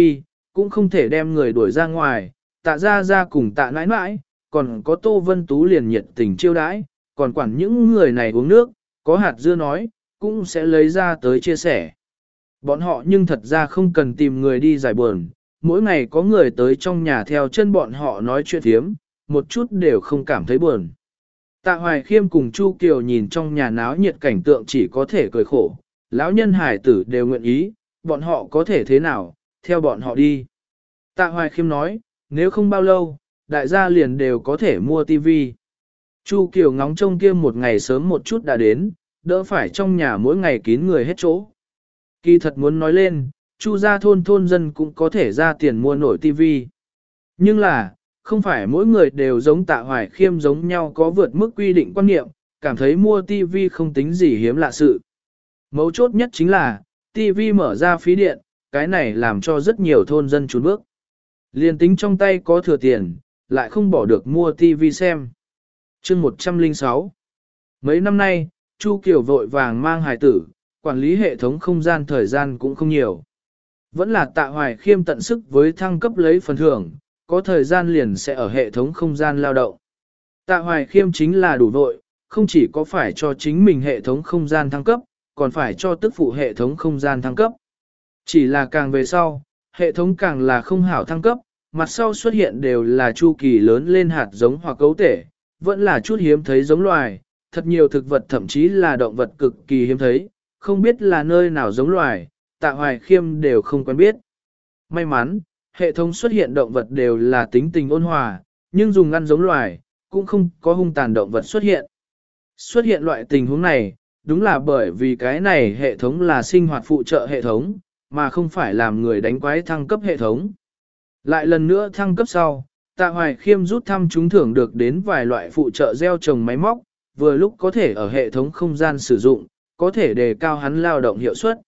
cũng không thể đem người đuổi ra ngoài, tạ ra ra cùng tạ nãi nãi, còn có Tô Vân Tú liền nhiệt tình chiêu đãi, còn quản những người này uống nước, có hạt dưa nói, cũng sẽ lấy ra tới chia sẻ. Bọn họ nhưng thật ra không cần tìm người đi giải buồn, mỗi ngày có người tới trong nhà theo chân bọn họ nói chuyện thiếm, một chút đều không cảm thấy buồn. Tạ Hoài Khiêm cùng Chu Kiều nhìn trong nhà náo nhiệt cảnh tượng chỉ có thể cười khổ, lão nhân hải tử đều nguyện ý, bọn họ có thể thế nào, theo bọn họ đi. Tạ Hoài Khiêm nói, nếu không bao lâu, đại gia liền đều có thể mua tivi. Chu Kiều ngóng trông kia một ngày sớm một chút đã đến, đỡ phải trong nhà mỗi ngày kín người hết chỗ. Kỳ thật muốn nói lên, chu gia thôn thôn dân cũng có thể ra tiền mua nổi tivi. Nhưng là, không phải mỗi người đều giống tạ hoài khiêm giống nhau có vượt mức quy định quan niệm, cảm thấy mua tivi không tính gì hiếm lạ sự. Mấu chốt nhất chính là, tivi mở ra phí điện, cái này làm cho rất nhiều thôn dân trốn bước. Liên tính trong tay có thừa tiền, lại không bỏ được mua tivi xem. chương 106 Mấy năm nay, Chu Kiều vội vàng mang hài tử, quản lý hệ thống không gian thời gian cũng không nhiều. Vẫn là tạ hoài khiêm tận sức với thăng cấp lấy phần thưởng, có thời gian liền sẽ ở hệ thống không gian lao động. Tạ hoài khiêm chính là đủ vội, không chỉ có phải cho chính mình hệ thống không gian thăng cấp, còn phải cho tức phụ hệ thống không gian thăng cấp. Chỉ là càng về sau, hệ thống càng là không hảo thăng cấp, mặt sau xuất hiện đều là chu kỳ lớn lên hạt giống hoặc cấu thể, vẫn là chút hiếm thấy giống loài, thật nhiều thực vật thậm chí là động vật cực kỳ hiếm thấy, không biết là nơi nào giống loài, tạ hoài khiêm đều không quen biết. May mắn, hệ thống xuất hiện động vật đều là tính tình ôn hòa, nhưng dùng ngăn giống loài, cũng không có hung tàn động vật xuất hiện. Xuất hiện loại tình huống này, đúng là bởi vì cái này hệ thống là sinh hoạt phụ trợ hệ thống, mà không phải làm người đánh quái thăng cấp hệ thống. Lại lần nữa thăng cấp sau, tạ hoài khiêm rút thăm trúng thưởng được đến vài loại phụ trợ gieo trồng máy móc, vừa lúc có thể ở hệ thống không gian sử dụng, có thể đề cao hắn lao động hiệu suất.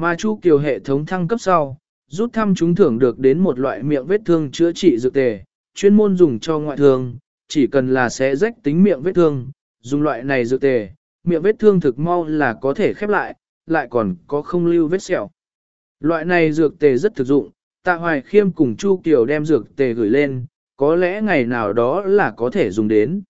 Mà Chu Kiều hệ thống thăng cấp sau, rút thăm chúng thưởng được đến một loại miệng vết thương chữa trị dược tề, chuyên môn dùng cho ngoại thương, chỉ cần là sẽ rách tính miệng vết thương, dùng loại này dược tề, miệng vết thương thực mau là có thể khép lại, lại còn có không lưu vết sẹo. Loại này dược tề rất thực dụng, Tạ Hoài Khiêm cùng Chu Kiều đem dược tề gửi lên, có lẽ ngày nào đó là có thể dùng đến.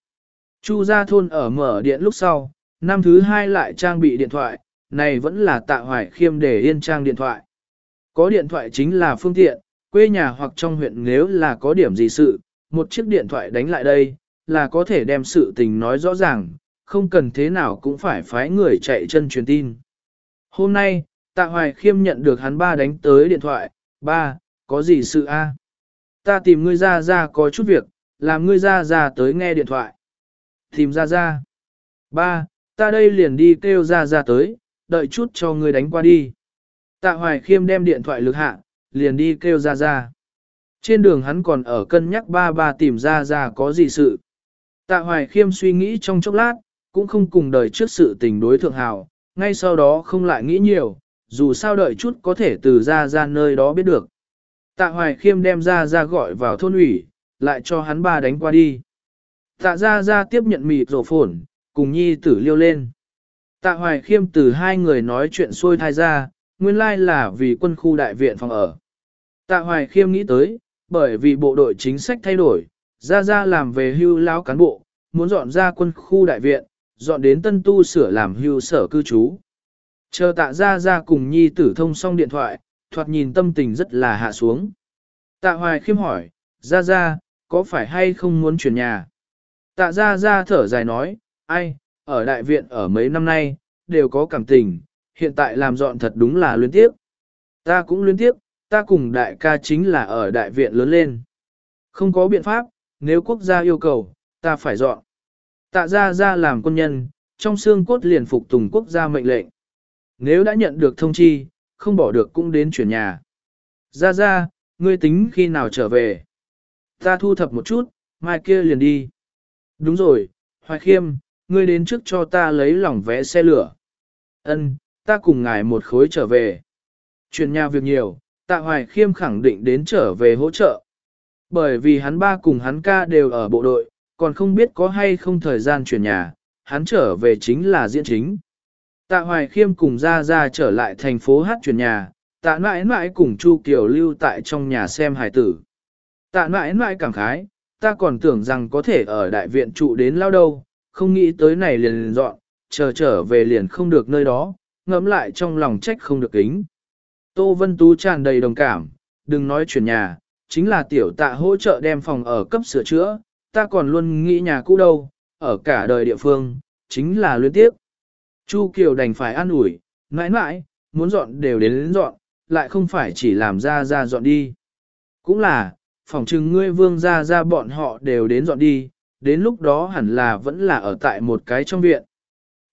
Chu gia thôn ở mở điện lúc sau, năm thứ hai lại trang bị điện thoại, này vẫn là Tạ Hoài Khiêm để yên trang điện thoại. Có điện thoại chính là phương tiện, quê nhà hoặc trong huyện nếu là có điểm gì sự, một chiếc điện thoại đánh lại đây, là có thể đem sự tình nói rõ ràng, không cần thế nào cũng phải phái người chạy chân truyền tin. Hôm nay, Tạ Hoài Khiêm nhận được hắn ba đánh tới điện thoại, ba, có gì sự a? Ta tìm ngươi ra ra có chút việc, làm ngươi ra ra tới nghe điện thoại. Tìm ra ra. Ba, ta đây liền đi kêu ra ra tới, đợi chút cho ngươi đánh qua đi. Tạ Hoài Khiêm đem điện thoại lực hạ, liền đi kêu ra ra. Trên đường hắn còn ở cân nhắc ba ba tìm ra ra có gì sự. Tạ Hoài Khiêm suy nghĩ trong chốc lát, cũng không cùng đời trước sự tình đối thượng hào, ngay sau đó không lại nghĩ nhiều, dù sao đợi chút có thể từ ra ra nơi đó biết được. Tạ Hoài Khiêm đem ra ra gọi vào thôn ủy, lại cho hắn ba đánh qua đi. Tạ ra ra tiếp nhận mịt rổ phổn, cùng nhi tử liêu lên. Tạ Hoài Khiêm từ hai người nói chuyện xuôi thai ra, nguyên lai là vì quân khu đại viện phòng ở. Tạ Hoài Khiêm nghĩ tới, bởi vì bộ đội chính sách thay đổi, ra ra làm về hưu lão cán bộ, muốn dọn ra quân khu đại viện, dọn đến tân tu sửa làm hưu sở cư trú. Chờ tạ ra ra cùng nhi tử thông xong điện thoại, thoạt nhìn tâm tình rất là hạ xuống. Tạ hoài khiêm hỏi, ra ra, có phải hay không muốn chuyển nhà? Tạ ra ra thở dài nói, ai, ở đại viện ở mấy năm nay, đều có cảm tình, hiện tại làm dọn thật đúng là luyến tiếp. Ta cũng luyến tiếp, ta cùng đại ca chính là ở đại viện lớn lên. Không có biện pháp, nếu quốc gia yêu cầu, ta phải dọn. Tạ ra ra làm quân nhân, trong xương cốt liền phục tùng quốc gia mệnh lệnh. Nếu đã nhận được thông chi, không bỏ được cũng đến chuyển nhà. Ra ra, ngươi tính khi nào trở về? Ta thu thập một chút, mai kia liền đi. Đúng rồi, Hoài Khiêm, ngươi đến trước cho ta lấy lỏng vé xe lửa. Ân, ta cùng ngài một khối trở về. Chuyện nhà việc nhiều, tạ Hoài Khiêm khẳng định đến trở về hỗ trợ. Bởi vì hắn ba cùng hắn ca đều ở bộ đội, còn không biết có hay không thời gian chuyển nhà, hắn trở về chính là diễn chính. Tạ Hoài Khiêm cùng ra ra trở lại thành phố hát chuyển nhà, tạ mãi mãi cùng Chu Kiều lưu tại trong nhà xem hài tử. Tạ mãi mãi cảm khái, ta còn tưởng rằng có thể ở đại viện trụ đến lao đâu, không nghĩ tới này liền, liền dọn, chờ trở về liền không được nơi đó, ngẫm lại trong lòng trách không được kính. Tô Vân Tú tràn đầy đồng cảm, đừng nói chuyển nhà, chính là tiểu tạ hỗ trợ đem phòng ở cấp sửa chữa, ta còn luôn nghĩ nhà cũ đâu, ở cả đời địa phương, chính là luyến tiếp. Chu Kiều đành phải an ủi, mãi mãi, muốn dọn đều đến, đến dọn, lại không phải chỉ làm ra ra dọn đi. Cũng là, phòng trừng ngươi vương ra ra bọn họ đều đến dọn đi, đến lúc đó hẳn là vẫn là ở tại một cái trong viện.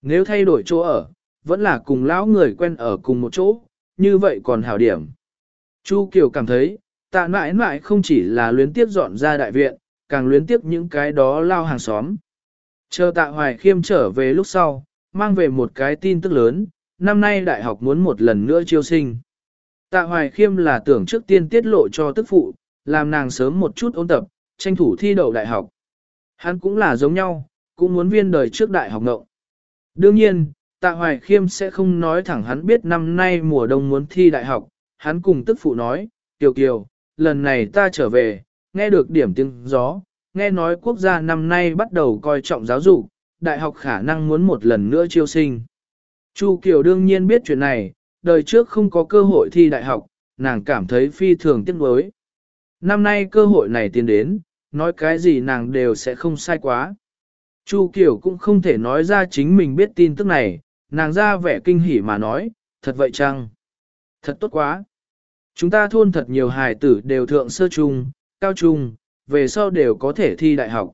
Nếu thay đổi chỗ ở, vẫn là cùng lão người quen ở cùng một chỗ, như vậy còn hảo điểm. Chu Kiều cảm thấy, tạ mãi mãi không chỉ là luyến tiếp dọn ra đại viện, càng luyến tiếp những cái đó lao hàng xóm. Chờ tạ hoài khiêm trở về lúc sau, mang về một cái tin tức lớn, năm nay đại học muốn một lần nữa chiêu sinh. Tạ hoài khiêm là tưởng trước tiên tiết lộ cho tức phụ, làm nàng sớm một chút ôn tập, tranh thủ thi đậu đại học. Hắn cũng là giống nhau, cũng muốn viên đời trước đại học ngộng. Đương nhiên, tạ hoài khiêm sẽ không nói thẳng hắn biết năm nay mùa đông muốn thi đại học, hắn cùng tức phụ nói, Kiều Kiều, lần này ta trở về, nghe được điểm tiếng gió, nghe nói quốc gia năm nay bắt đầu coi trọng giáo dục, đại học khả năng muốn một lần nữa chiêu sinh. Chu Kiều đương nhiên biết chuyện này, đời trước không có cơ hội thi đại học, nàng cảm thấy phi thường tiếc nuối. Năm nay cơ hội này tiến đến, nói cái gì nàng đều sẽ không sai quá. Chu Kiều cũng không thể nói ra chính mình biết tin tức này, nàng ra vẻ kinh hỉ mà nói, thật vậy chăng? Thật tốt quá. Chúng ta thôn thật nhiều hài tử đều thượng sơ trung, cao trung, về sau đều có thể thi đại học.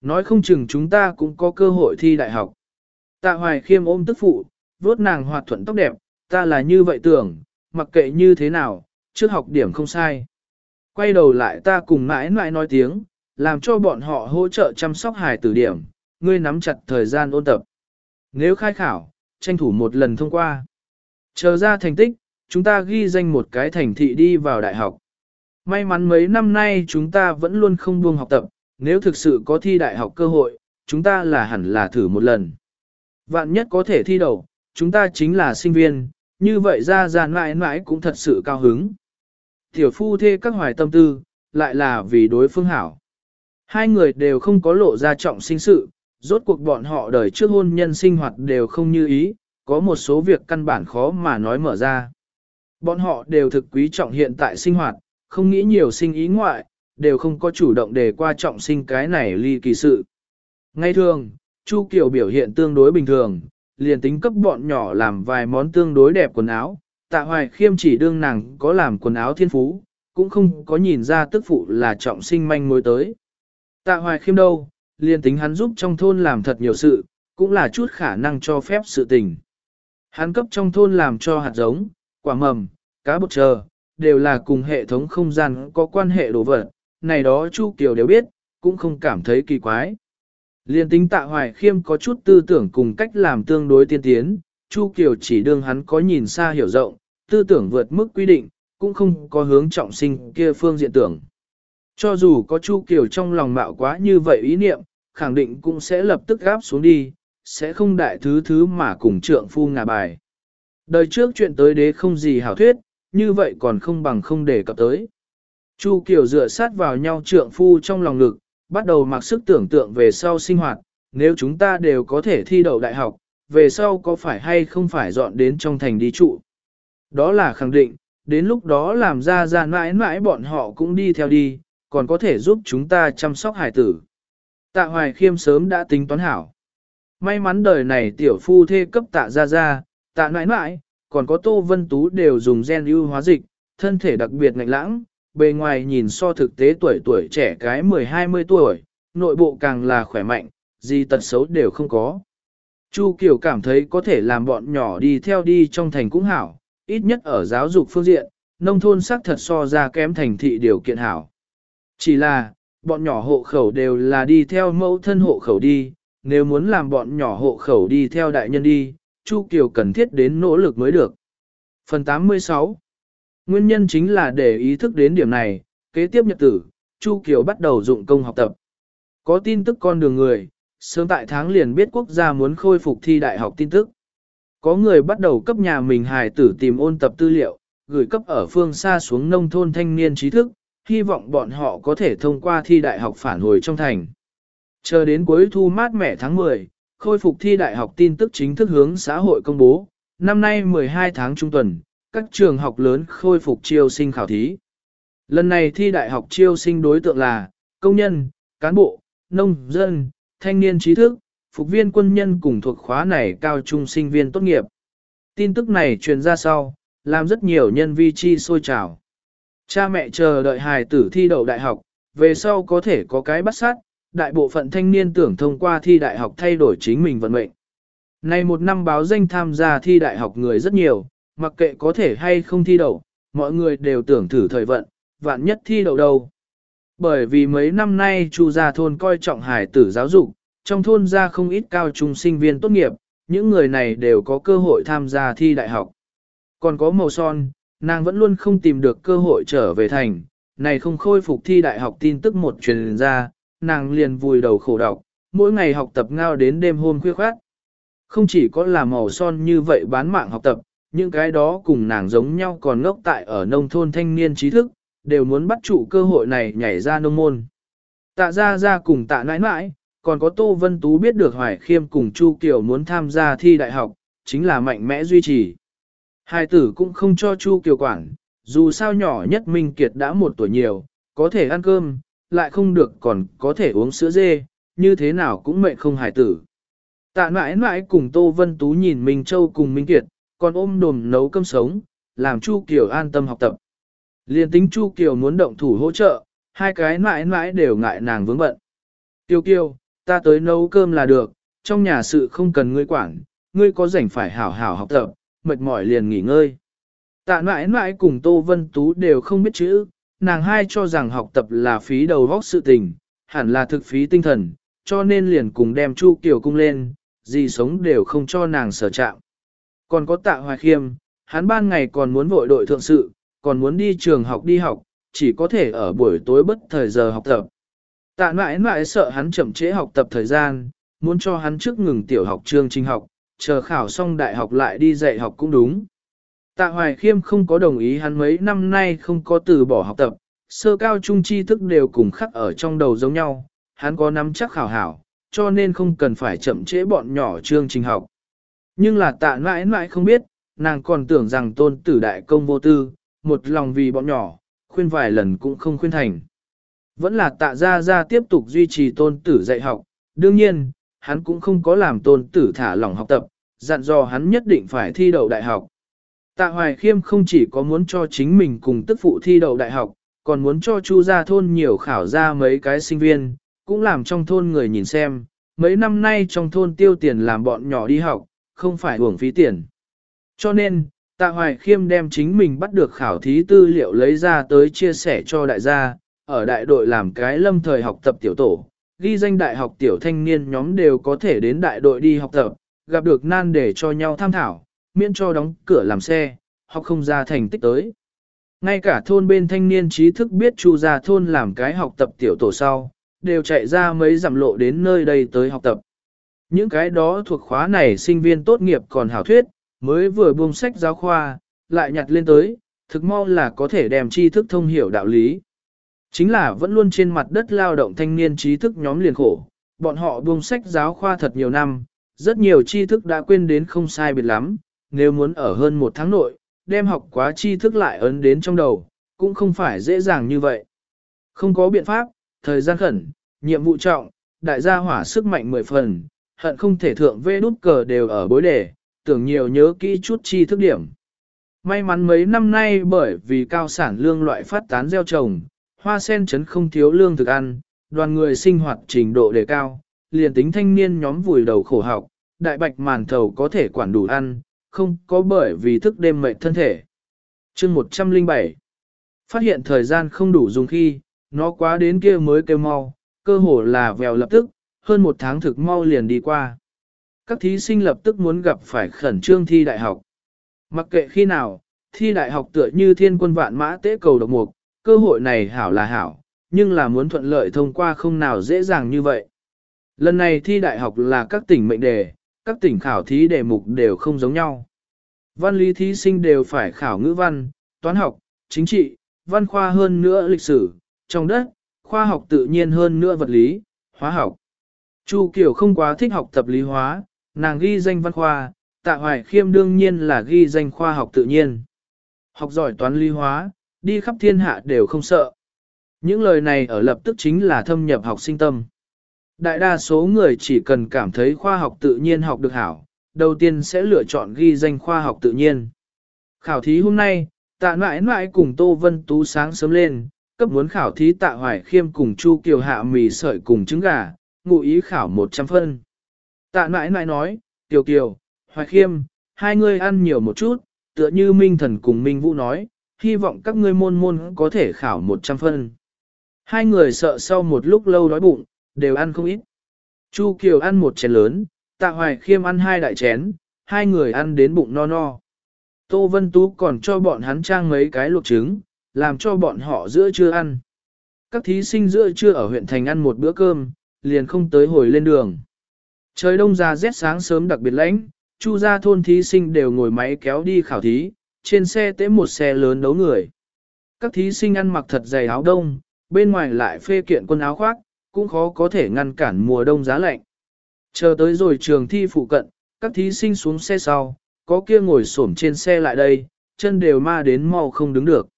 Nói không chừng chúng ta cũng có cơ hội thi đại học. Tạ hoài khiêm ôm tức phụ, vuốt nàng hoạt thuận tóc đẹp, ta là như vậy tưởng, mặc kệ như thế nào, trước học điểm không sai. Quay đầu lại ta cùng mãi mãi nói tiếng, làm cho bọn họ hỗ trợ chăm sóc hài tử điểm, ngươi nắm chặt thời gian ôn tập. Nếu khai khảo, tranh thủ một lần thông qua. Chờ ra thành tích, chúng ta ghi danh một cái thành thị đi vào đại học. May mắn mấy năm nay chúng ta vẫn luôn không buông học tập, nếu thực sự có thi đại học cơ hội, chúng ta là hẳn là thử một lần. Vạn nhất có thể thi đầu, chúng ta chính là sinh viên, như vậy ra ra mãi mãi cũng thật sự cao hứng. Tiểu phu thê các hoài tâm tư, lại là vì đối phương hảo. Hai người đều không có lộ ra trọng sinh sự, rốt cuộc bọn họ đời trước hôn nhân sinh hoạt đều không như ý, có một số việc căn bản khó mà nói mở ra. Bọn họ đều thực quý trọng hiện tại sinh hoạt, không nghĩ nhiều sinh ý ngoại, đều không có chủ động để qua trọng sinh cái này ly kỳ sự. Ngay thường, Chu Kiều biểu hiện tương đối bình thường, liền tính cấp bọn nhỏ làm vài món tương đối đẹp quần áo, tạ hoài khiêm chỉ đương nàng có làm quần áo thiên phú, cũng không có nhìn ra tức phụ là trọng sinh manh mối tới. Tạ hoài khiêm đâu, liền tính hắn giúp trong thôn làm thật nhiều sự, cũng là chút khả năng cho phép sự tình. Hắn cấp trong thôn làm cho hạt giống, quả mầm, cá bột chờ, đều là cùng hệ thống không gian có quan hệ đồ vật, này đó Chu Kiều đều biết, cũng không cảm thấy kỳ quái. Liên tính tạ hoài khiêm có chút tư tưởng cùng cách làm tương đối tiên tiến, Chu Kiều chỉ đương hắn có nhìn xa hiểu rộng, tư tưởng vượt mức quy định, cũng không có hướng trọng sinh kia phương diện tưởng. Cho dù có Chu Kiều trong lòng mạo quá như vậy ý niệm, khẳng định cũng sẽ lập tức gáp xuống đi, sẽ không đại thứ thứ mà cùng trượng phu ngả bài. Đời trước chuyện tới đế không gì hảo thuyết, như vậy còn không bằng không để cập tới. Chu Kiều dựa sát vào nhau trượng phu trong lòng ngực, bắt đầu mặc sức tưởng tượng về sau sinh hoạt, nếu chúng ta đều có thể thi đậu đại học, về sau có phải hay không phải dọn đến trong thành đi trụ. Đó là khẳng định, đến lúc đó làm ra ra mãi mãi bọn họ cũng đi theo đi, còn có thể giúp chúng ta chăm sóc hải tử. Tạ Hoài Khiêm sớm đã tính toán hảo. May mắn đời này tiểu phu thê cấp tạ ra ra, tạ mãi mãi, còn có Tô Vân Tú đều dùng gen ưu hóa dịch, thân thể đặc biệt ngạnh lãng, bề ngoài nhìn so thực tế tuổi tuổi trẻ cái 10-20 tuổi, nội bộ càng là khỏe mạnh, gì tật xấu đều không có. Chu Kiều cảm thấy có thể làm bọn nhỏ đi theo đi trong thành cũng hảo, ít nhất ở giáo dục phương diện, nông thôn xác thật so ra kém thành thị điều kiện hảo. Chỉ là, bọn nhỏ hộ khẩu đều là đi theo mẫu thân hộ khẩu đi, nếu muốn làm bọn nhỏ hộ khẩu đi theo đại nhân đi, Chu Kiều cần thiết đến nỗ lực mới được. Phần 86 Nguyên nhân chính là để ý thức đến điểm này, kế tiếp nhật tử, Chu Kiều bắt đầu dụng công học tập. Có tin tức con đường người, sớm tại tháng liền biết quốc gia muốn khôi phục thi đại học tin tức. Có người bắt đầu cấp nhà mình hài tử tìm ôn tập tư liệu, gửi cấp ở phương xa xuống nông thôn thanh niên trí thức, hy vọng bọn họ có thể thông qua thi đại học phản hồi trong thành. Chờ đến cuối thu mát mẻ tháng 10, khôi phục thi đại học tin tức chính thức hướng xã hội công bố, năm nay 12 tháng trung tuần, các trường học lớn khôi phục chiêu sinh khảo thí. Lần này thi đại học chiêu sinh đối tượng là công nhân, cán bộ, nông dân, thanh niên trí thức, phục viên quân nhân cùng thuộc khóa này cao trung sinh viên tốt nghiệp. Tin tức này truyền ra sau, làm rất nhiều nhân vi chi sôi trào. Cha mẹ chờ đợi hài tử thi đậu đại học, về sau có thể có cái bắt sát, đại bộ phận thanh niên tưởng thông qua thi đại học thay đổi chính mình vận mệnh. Này một năm báo danh tham gia thi đại học người rất nhiều, mặc kệ có thể hay không thi đậu, mọi người đều tưởng thử thời vận, vạn nhất thi đậu đâu. Bởi vì mấy năm nay Chu gia thôn coi trọng hải tử giáo dục, trong thôn ra không ít cao trung sinh viên tốt nghiệp, những người này đều có cơ hội tham gia thi đại học. Còn có màu son, nàng vẫn luôn không tìm được cơ hội trở về thành, này không khôi phục thi đại học tin tức một truyền ra, nàng liền vùi đầu khổ đọc, mỗi ngày học tập ngao đến đêm hôm khuya khoát. Không chỉ có là màu son như vậy bán mạng học tập, những cái đó cùng nàng giống nhau còn ngốc tại ở nông thôn thanh niên trí thức, đều muốn bắt trụ cơ hội này nhảy ra nông môn. Tạ ra ra cùng tạ nãi nãi, còn có Tô Vân Tú biết được Hoài Khiêm cùng Chu Kiều muốn tham gia thi đại học, chính là mạnh mẽ duy trì. Hai tử cũng không cho Chu Kiều quản, dù sao nhỏ nhất Minh Kiệt đã một tuổi nhiều, có thể ăn cơm, lại không được còn có thể uống sữa dê, như thế nào cũng mệnh không hài tử. Tạ mãi mãi cùng Tô Vân Tú nhìn Minh Châu cùng Minh Kiệt, còn ôm đồm nấu cơm sống, làm Chu Kiều an tâm học tập. Liên tính Chu Kiều muốn động thủ hỗ trợ, hai cái mãi mãi đều ngại nàng vướng bận. Kiều Kiều, ta tới nấu cơm là được, trong nhà sự không cần ngươi quản, ngươi có rảnh phải hảo hảo học tập, mệt mỏi liền nghỉ ngơi. Tạ mãi mãi cùng Tô Vân Tú đều không biết chữ, nàng hai cho rằng học tập là phí đầu vóc sự tình, hẳn là thực phí tinh thần, cho nên liền cùng đem Chu Kiều cung lên, gì sống đều không cho nàng sở chạm. Còn có tạ hoài khiêm, hắn ban ngày còn muốn vội đội thượng sự, còn muốn đi trường học đi học, chỉ có thể ở buổi tối bất thời giờ học tập. Tạ mãi mãi sợ hắn chậm trễ học tập thời gian, muốn cho hắn trước ngừng tiểu học chương trình học, chờ khảo xong đại học lại đi dạy học cũng đúng. Tạ Hoài Khiêm không có đồng ý hắn mấy năm nay không có từ bỏ học tập, sơ cao trung tri thức đều cùng khắc ở trong đầu giống nhau, hắn có nắm chắc khảo hảo, cho nên không cần phải chậm trễ bọn nhỏ chương trình học. Nhưng là tạ mãi mãi không biết, nàng còn tưởng rằng tôn tử đại công vô tư, một lòng vì bọn nhỏ, khuyên vài lần cũng không khuyên thành. Vẫn là tạ ra ra tiếp tục duy trì tôn tử dạy học, đương nhiên, hắn cũng không có làm tôn tử thả lỏng học tập, dặn dò hắn nhất định phải thi đậu đại học. Tạ Hoài Khiêm không chỉ có muốn cho chính mình cùng tức phụ thi đậu đại học, còn muốn cho Chu gia thôn nhiều khảo ra mấy cái sinh viên, cũng làm trong thôn người nhìn xem, mấy năm nay trong thôn tiêu tiền làm bọn nhỏ đi học, không phải uổng phí tiền. Cho nên, Tạ Hoài Khiêm đem chính mình bắt được khảo thí tư liệu lấy ra tới chia sẻ cho đại gia, ở đại đội làm cái lâm thời học tập tiểu tổ, ghi danh đại học tiểu thanh niên nhóm đều có thể đến đại đội đi học tập, gặp được nan để cho nhau tham thảo, miễn cho đóng cửa làm xe, học không ra thành tích tới. Ngay cả thôn bên thanh niên trí thức biết chu ra thôn làm cái học tập tiểu tổ sau, đều chạy ra mấy dặm lộ đến nơi đây tới học tập. Những cái đó thuộc khóa này sinh viên tốt nghiệp còn hảo thuyết, mới vừa buông sách giáo khoa, lại nhặt lên tới, thực mau là có thể đem tri thức thông hiểu đạo lý. Chính là vẫn luôn trên mặt đất lao động thanh niên trí thức nhóm liền khổ, bọn họ buông sách giáo khoa thật nhiều năm, rất nhiều tri thức đã quên đến không sai biệt lắm, nếu muốn ở hơn một tháng nội, đem học quá tri thức lại ấn đến trong đầu, cũng không phải dễ dàng như vậy. Không có biện pháp, thời gian khẩn, nhiệm vụ trọng, đại gia hỏa sức mạnh mười phần, hận không thể thượng vê đút cờ đều ở bối đề, tưởng nhiều nhớ kỹ chút tri thức điểm. May mắn mấy năm nay bởi vì cao sản lương loại phát tán gieo trồng, hoa sen chấn không thiếu lương thực ăn, đoàn người sinh hoạt trình độ đề cao, liền tính thanh niên nhóm vùi đầu khổ học, đại bạch màn thầu có thể quản đủ ăn, không có bởi vì thức đêm mệt thân thể. chương 107 Phát hiện thời gian không đủ dùng khi, nó quá đến kia mới kêu mau, cơ hồ là vèo lập tức, hơn một tháng thực mau liền đi qua. Các thí sinh lập tức muốn gặp phải khẩn trương thi đại học. Mặc kệ khi nào, thi đại học tựa như thiên quân vạn mã tế cầu độc mục, cơ hội này hảo là hảo, nhưng là muốn thuận lợi thông qua không nào dễ dàng như vậy. Lần này thi đại học là các tỉnh mệnh đề, các tỉnh khảo thí đề mục đều không giống nhau. Văn lý thí sinh đều phải khảo ngữ văn, toán học, chính trị, văn khoa hơn nữa lịch sử, trong đất, khoa học tự nhiên hơn nữa vật lý, hóa học. Chu Kiều không quá thích học tập lý hóa, nàng ghi danh văn khoa, tạ hoài khiêm đương nhiên là ghi danh khoa học tự nhiên. Học giỏi toán lý hóa, đi khắp thiên hạ đều không sợ. Những lời này ở lập tức chính là thâm nhập học sinh tâm. Đại đa số người chỉ cần cảm thấy khoa học tự nhiên học được hảo, đầu tiên sẽ lựa chọn ghi danh khoa học tự nhiên. Khảo thí hôm nay, tạ mãi mãi cùng Tô Vân Tú sáng sớm lên, cấp muốn khảo thí tạ hoài khiêm cùng Chu Kiều hạ mì sợi cùng trứng gà, ngụ ý khảo 100 phân. Tạ nãi nãi nói, Tiểu Kiều, hoài khiêm, hai người ăn nhiều một chút, tựa như Minh Thần cùng Minh Vũ nói, hy vọng các ngươi môn môn có thể khảo 100 phân. Hai người sợ sau một lúc lâu đói bụng, đều ăn không ít. Chu Kiều ăn một chén lớn, Tạ Hoài Khiêm ăn hai đại chén, hai người ăn đến bụng no no. Tô Vân Tú còn cho bọn hắn trang mấy cái luộc trứng, làm cho bọn họ giữa trưa ăn. Các thí sinh giữa trưa ở huyện thành ăn một bữa cơm, liền không tới hồi lên đường. Trời đông ra rét sáng sớm đặc biệt lạnh, chu gia thôn thí sinh đều ngồi máy kéo đi khảo thí, trên xe tế một xe lớn đấu người. Các thí sinh ăn mặc thật dày áo đông, bên ngoài lại phê kiện quần áo khoác, cũng khó có thể ngăn cản mùa đông giá lạnh. Chờ tới rồi trường thi phụ cận, các thí sinh xuống xe sau, có kia ngồi xổm trên xe lại đây, chân đều ma đến mau không đứng được.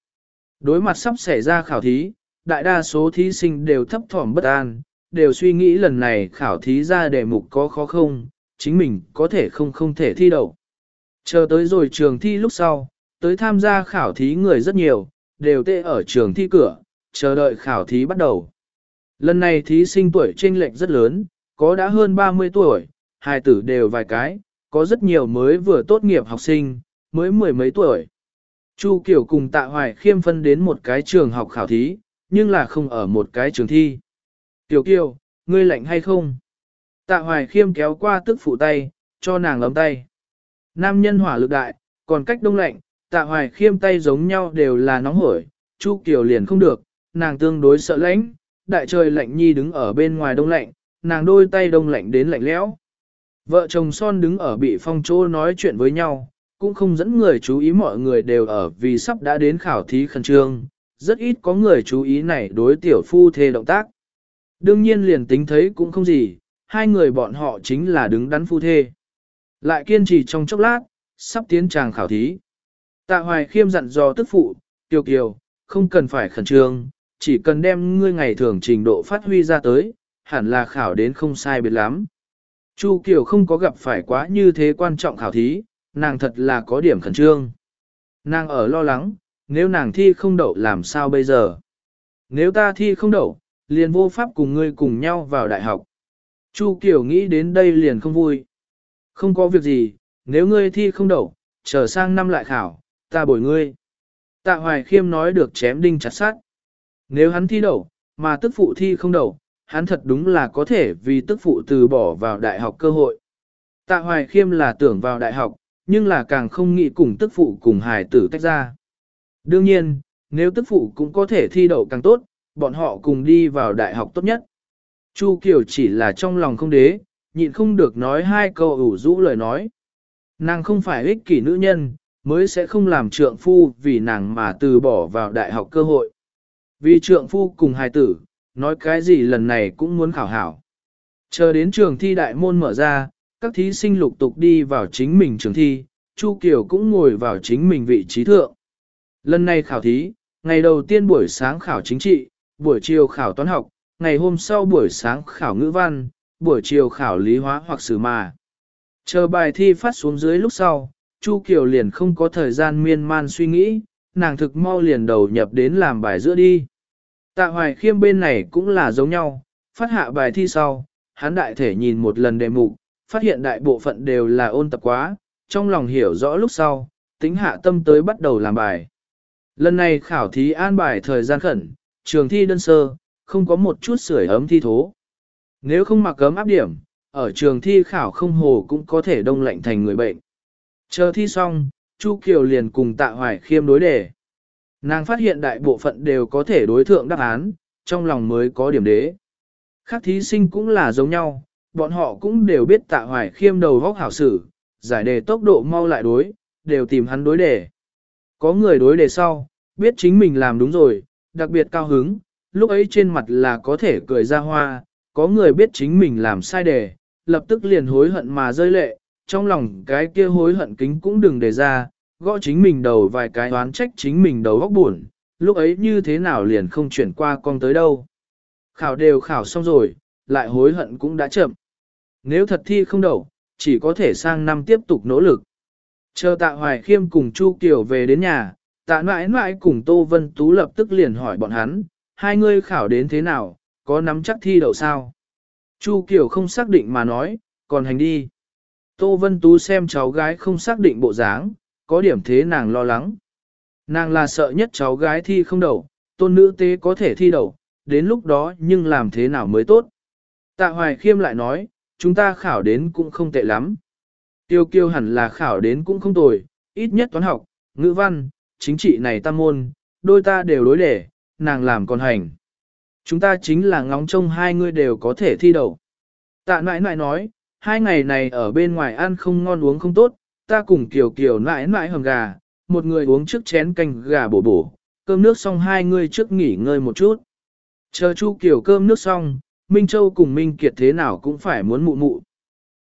Đối mặt sắp xảy ra khảo thí, đại đa số thí sinh đều thấp thỏm bất an, đều suy nghĩ lần này khảo thí ra đề mục có khó không, chính mình có thể không không thể thi đậu. Chờ tới rồi trường thi lúc sau, tới tham gia khảo thí người rất nhiều, đều tê ở trường thi cửa, chờ đợi khảo thí bắt đầu. Lần này thí sinh tuổi chênh lệch rất lớn, có đã hơn 30 tuổi, hai tử đều vài cái, có rất nhiều mới vừa tốt nghiệp học sinh, mới mười mấy tuổi. Chu Kiều cùng Tạ Hoài Khiêm phân đến một cái trường học khảo thí, nhưng là không ở một cái trường thi. Tiểu Kiều, ngươi lạnh hay không? Tạ Hoài Khiêm kéo qua tức phụ tay, cho nàng lấm tay. Nam nhân hỏa lực đại, còn cách đông lạnh, Tạ Hoài Khiêm tay giống nhau đều là nóng hổi, Chu Kiều liền không được, nàng tương đối sợ lạnh, đại trời lạnh nhi đứng ở bên ngoài đông lạnh, nàng đôi tay đông lạnh đến lạnh lẽo. Vợ chồng son đứng ở bị phong chỗ nói chuyện với nhau, cũng không dẫn người chú ý mọi người đều ở vì sắp đã đến khảo thí khẩn trương, rất ít có người chú ý này đối tiểu phu thê động tác. Đương nhiên liền tính thấy cũng không gì, hai người bọn họ chính là đứng đắn phu thê. Lại kiên trì trong chốc lát, sắp tiến tràng khảo thí. Tạ Hoài Khiêm dặn dò tức phụ, Kiều Kiều, không cần phải khẩn trương, chỉ cần đem ngươi ngày thường trình độ phát huy ra tới, hẳn là khảo đến không sai biệt lắm. Chu Kiều không có gặp phải quá như thế quan trọng khảo thí, nàng thật là có điểm khẩn trương. Nàng ở lo lắng, nếu nàng thi không đậu làm sao bây giờ? Nếu ta thi không đậu, liền vô pháp cùng ngươi cùng nhau vào đại học. Chu Kiều nghĩ đến đây liền không vui. Không có việc gì, nếu ngươi thi không đậu, chờ sang năm lại khảo, ta bồi ngươi. Tạ Hoài Khiêm nói được chém đinh chặt sát. Nếu hắn thi đậu, mà tức phụ thi không đậu, hắn thật đúng là có thể vì tức phụ từ bỏ vào đại học cơ hội. Tạ Hoài Khiêm là tưởng vào đại học, nhưng là càng không nghĩ cùng tức phụ cùng hài tử tách ra. Đương nhiên, nếu tức phụ cũng có thể thi đậu càng tốt, bọn họ cùng đi vào đại học tốt nhất. Chu Kiều chỉ là trong lòng không đế, nhịn không được nói hai câu ủ rũ lời nói. Nàng không phải ích kỷ nữ nhân, mới sẽ không làm trượng phu vì nàng mà từ bỏ vào đại học cơ hội. Vì trượng phu cùng hài tử, nói cái gì lần này cũng muốn khảo hảo. Chờ đến trường thi đại môn mở ra, các thí sinh lục tục đi vào chính mình trường thi, Chu Kiều cũng ngồi vào chính mình vị trí thượng. Lần này khảo thí, ngày đầu tiên buổi sáng khảo chính trị, buổi chiều khảo toán học, ngày hôm sau buổi sáng khảo ngữ văn, buổi chiều khảo lý hóa hoặc sử mà. Chờ bài thi phát xuống dưới lúc sau, Chu Kiều liền không có thời gian miên man suy nghĩ, nàng thực mau liền đầu nhập đến làm bài giữa đi. Tạ Hoài Khiêm bên này cũng là giống nhau, phát hạ bài thi sau, hắn đại thể nhìn một lần đề mục, phát hiện đại bộ phận đều là ôn tập quá, trong lòng hiểu rõ lúc sau, tính hạ tâm tới bắt đầu làm bài. Lần này khảo thí an bài thời gian khẩn, trường thi đơn sơ, không có một chút sưởi ấm thi thố. Nếu không mặc ấm áp điểm, ở trường thi khảo không hồ cũng có thể đông lạnh thành người bệnh. Chờ thi xong, Chu Kiều liền cùng tạ hoài khiêm đối đề. Nàng phát hiện đại bộ phận đều có thể đối thượng đáp án, trong lòng mới có điểm đế. Khác thí sinh cũng là giống nhau, bọn họ cũng đều biết tạ hoài khiêm đầu vóc hảo sử, giải đề tốc độ mau lại đối, đều tìm hắn đối đề. Có người đối đề sau, biết chính mình làm đúng rồi, đặc biệt cao hứng, lúc ấy trên mặt là có thể cười ra hoa, có người biết chính mình làm sai đề, lập tức liền hối hận mà rơi lệ, trong lòng cái kia hối hận kính cũng đừng đề ra, gõ chính mình đầu vài cái oán trách chính mình đầu góc buồn, lúc ấy như thế nào liền không chuyển qua con tới đâu. Khảo đều khảo xong rồi, lại hối hận cũng đã chậm. Nếu thật thi không đậu, chỉ có thể sang năm tiếp tục nỗ lực. Chờ tạ hoài khiêm cùng Chu Kiều về đến nhà, tạ mãi mãi cùng Tô Vân Tú lập tức liền hỏi bọn hắn, hai ngươi khảo đến thế nào, có nắm chắc thi đậu sao? Chu Kiều không xác định mà nói, còn hành đi. Tô Vân Tú xem cháu gái không xác định bộ dáng, có điểm thế nàng lo lắng. Nàng là sợ nhất cháu gái thi không đậu, tôn nữ tế có thể thi đậu, đến lúc đó nhưng làm thế nào mới tốt. Tạ Hoài Khiêm lại nói, chúng ta khảo đến cũng không tệ lắm. Tiêu kiêu hẳn là khảo đến cũng không tồi, ít nhất toán học, ngữ văn, chính trị này tam môn, đôi ta đều đối để, nàng làm còn hành. Chúng ta chính là ngóng trông hai người đều có thể thi đậu. Tạ nãi nãi nói, hai ngày này ở bên ngoài ăn không ngon uống không tốt, ta cùng Kiều Kiều nãi nãi hầm gà, một người uống trước chén canh gà bổ bổ, cơm nước xong hai người trước nghỉ ngơi một chút. Chờ Chu Kiều cơm nước xong, Minh Châu cùng Minh Kiệt thế nào cũng phải muốn mụ mụ.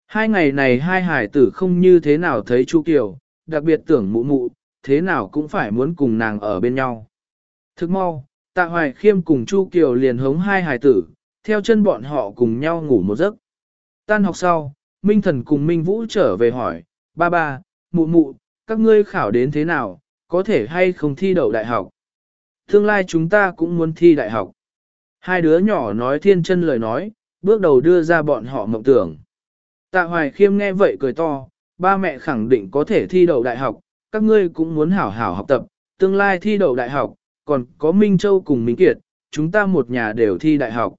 Hai ngày này hai hải tử không như thế nào thấy Chu Kiều, đặc biệt tưởng mụ mụ, thế nào cũng phải muốn cùng nàng ở bên nhau. Thức mau, Tạ Hoài Khiêm cùng Chu Kiều liền hống hai hải tử, theo chân bọn họ cùng nhau ngủ một giấc. Tan học sau, Minh Thần cùng Minh Vũ trở về hỏi, ba ba, mụ mụ, các ngươi khảo đến thế nào, có thể hay không thi đậu đại học. Tương lai chúng ta cũng muốn thi đại học. Hai đứa nhỏ nói thiên chân lời nói, bước đầu đưa ra bọn họ mộng tưởng. Tạ Hoài Khiêm nghe vậy cười to, ba mẹ khẳng định có thể thi đậu đại học, các ngươi cũng muốn hảo hảo học tập, tương lai thi đậu đại học, còn có Minh Châu cùng Minh Kiệt, chúng ta một nhà đều thi đại học.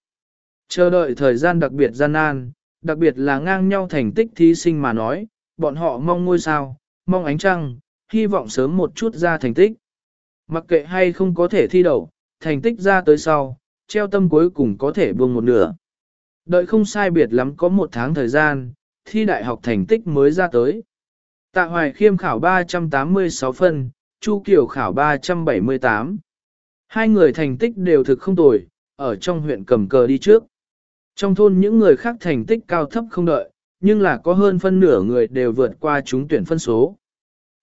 Chờ đợi thời gian đặc biệt gian nan, đặc biệt là ngang nhau thành tích thí sinh mà nói, bọn họ mong ngôi sao, mong ánh trăng, hy vọng sớm một chút ra thành tích. Mặc kệ hay không có thể thi đậu, thành tích ra tới sau, treo tâm cuối cùng có thể buông một nửa. Đợi không sai biệt lắm có một tháng thời gian, thi đại học thành tích mới ra tới. Tạ Hoài Khiêm khảo 386 phân, Chu Kiều khảo 378. Hai người thành tích đều thực không tồi, ở trong huyện cầm cờ đi trước. Trong thôn những người khác thành tích cao thấp không đợi, nhưng là có hơn phân nửa người đều vượt qua chúng tuyển phân số.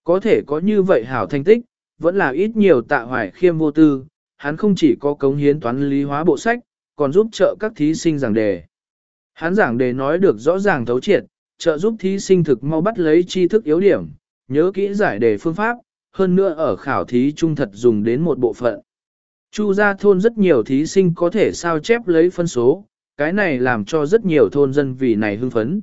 Có thể có như vậy hảo thành tích, vẫn là ít nhiều tạ hoài khiêm vô tư, hắn không chỉ có cống hiến toán lý hóa bộ sách, còn giúp trợ các thí sinh giảng đề. Hắn giảng đề nói được rõ ràng thấu triệt, trợ giúp thí sinh thực mau bắt lấy tri thức yếu điểm, nhớ kỹ giải đề phương pháp, hơn nữa ở khảo thí trung thật dùng đến một bộ phận. Chu gia thôn rất nhiều thí sinh có thể sao chép lấy phân số, cái này làm cho rất nhiều thôn dân vì này hưng phấn.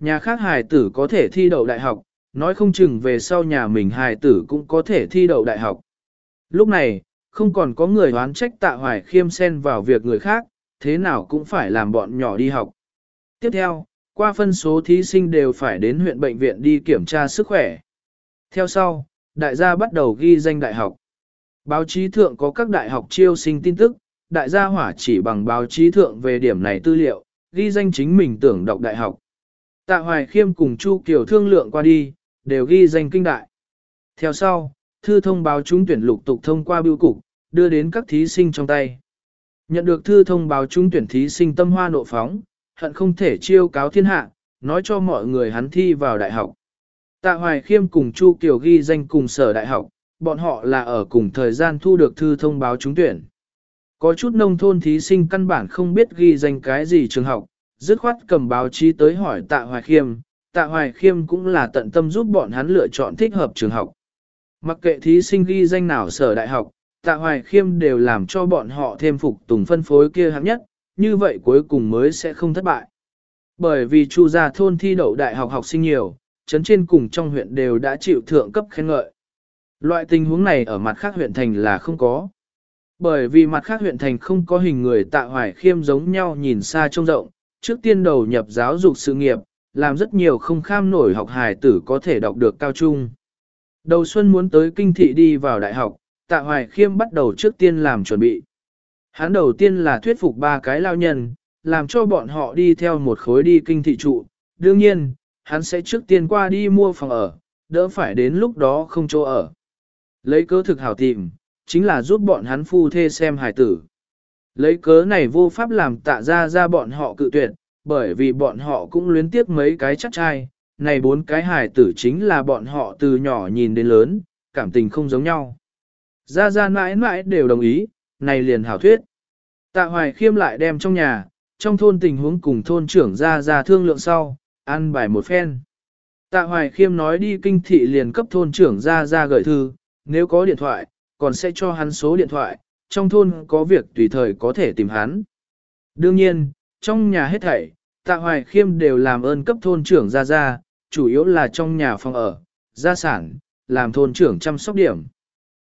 Nhà khác hài tử có thể thi đậu đại học, nói không chừng về sau nhà mình hài tử cũng có thể thi đậu đại học. Lúc này, không còn có người oán trách tạ hoài khiêm xen vào việc người khác, thế nào cũng phải làm bọn nhỏ đi học. Tiếp theo, qua phân số thí sinh đều phải đến huyện bệnh viện đi kiểm tra sức khỏe. Theo sau, đại gia bắt đầu ghi danh đại học. Báo chí thượng có các đại học chiêu sinh tin tức, đại gia hỏa chỉ bằng báo chí thượng về điểm này tư liệu, ghi danh chính mình tưởng đọc đại học. Tạ Hoài Khiêm cùng Chu Kiều thương lượng qua đi, đều ghi danh kinh đại. Theo sau, thư thông báo trúng tuyển lục tục thông qua bưu cục, đưa đến các thí sinh trong tay. Nhận được thư thông báo trúng tuyển thí sinh tâm hoa nộ phóng, hận không thể chiêu cáo thiên hạ, nói cho mọi người hắn thi vào đại học. Tạ Hoài Khiêm cùng Chu Kiều ghi danh cùng sở đại học, bọn họ là ở cùng thời gian thu được thư thông báo trúng tuyển. Có chút nông thôn thí sinh căn bản không biết ghi danh cái gì trường học, dứt khoát cầm báo chí tới hỏi Tạ Hoài Khiêm, Tạ Hoài Khiêm cũng là tận tâm giúp bọn hắn lựa chọn thích hợp trường học. Mặc kệ thí sinh ghi danh nào sở đại học, Tạ Hoài Khiêm đều làm cho bọn họ thêm phục tùng phân phối kia hạng nhất, như vậy cuối cùng mới sẽ không thất bại. Bởi vì Chu gia thôn thi đậu đại học học sinh nhiều, chấn trên cùng trong huyện đều đã chịu thượng cấp khen ngợi. Loại tình huống này ở mặt khác huyện thành là không có. Bởi vì mặt khác huyện thành không có hình người tạ hoài khiêm giống nhau nhìn xa trông rộng, trước tiên đầu nhập giáo dục sự nghiệp, làm rất nhiều không kham nổi học hài tử có thể đọc được cao trung. Đầu xuân muốn tới kinh thị đi vào đại học, tạ hoài khiêm bắt đầu trước tiên làm chuẩn bị. Hắn đầu tiên là thuyết phục ba cái lao nhân, làm cho bọn họ đi theo một khối đi kinh thị trụ. Đương nhiên, hắn sẽ trước tiên qua đi mua phòng ở, đỡ phải đến lúc đó không chỗ ở. Lấy cớ thực hảo tìm, chính là giúp bọn hắn phu thê xem hài tử. Lấy cớ này vô pháp làm tạ ra ra bọn họ cự tuyệt, bởi vì bọn họ cũng luyến tiếc mấy cái chắc trai, này bốn cái hài tử chính là bọn họ từ nhỏ nhìn đến lớn, cảm tình không giống nhau. Ra ra mãi mãi đều đồng ý, này liền hảo thuyết. Tạ hoài khiêm lại đem trong nhà, trong thôn tình huống cùng thôn trưởng ra ra thương lượng sau, ăn bài một phen. Tạ hoài khiêm nói đi kinh thị liền cấp thôn trưởng ra ra gửi thư, nếu có điện thoại, còn sẽ cho hắn số điện thoại, trong thôn có việc tùy thời có thể tìm hắn. Đương nhiên, trong nhà hết thảy, tạ hoài khiêm đều làm ơn cấp thôn trưởng ra ra, chủ yếu là trong nhà phòng ở, gia sản, làm thôn trưởng chăm sóc điểm.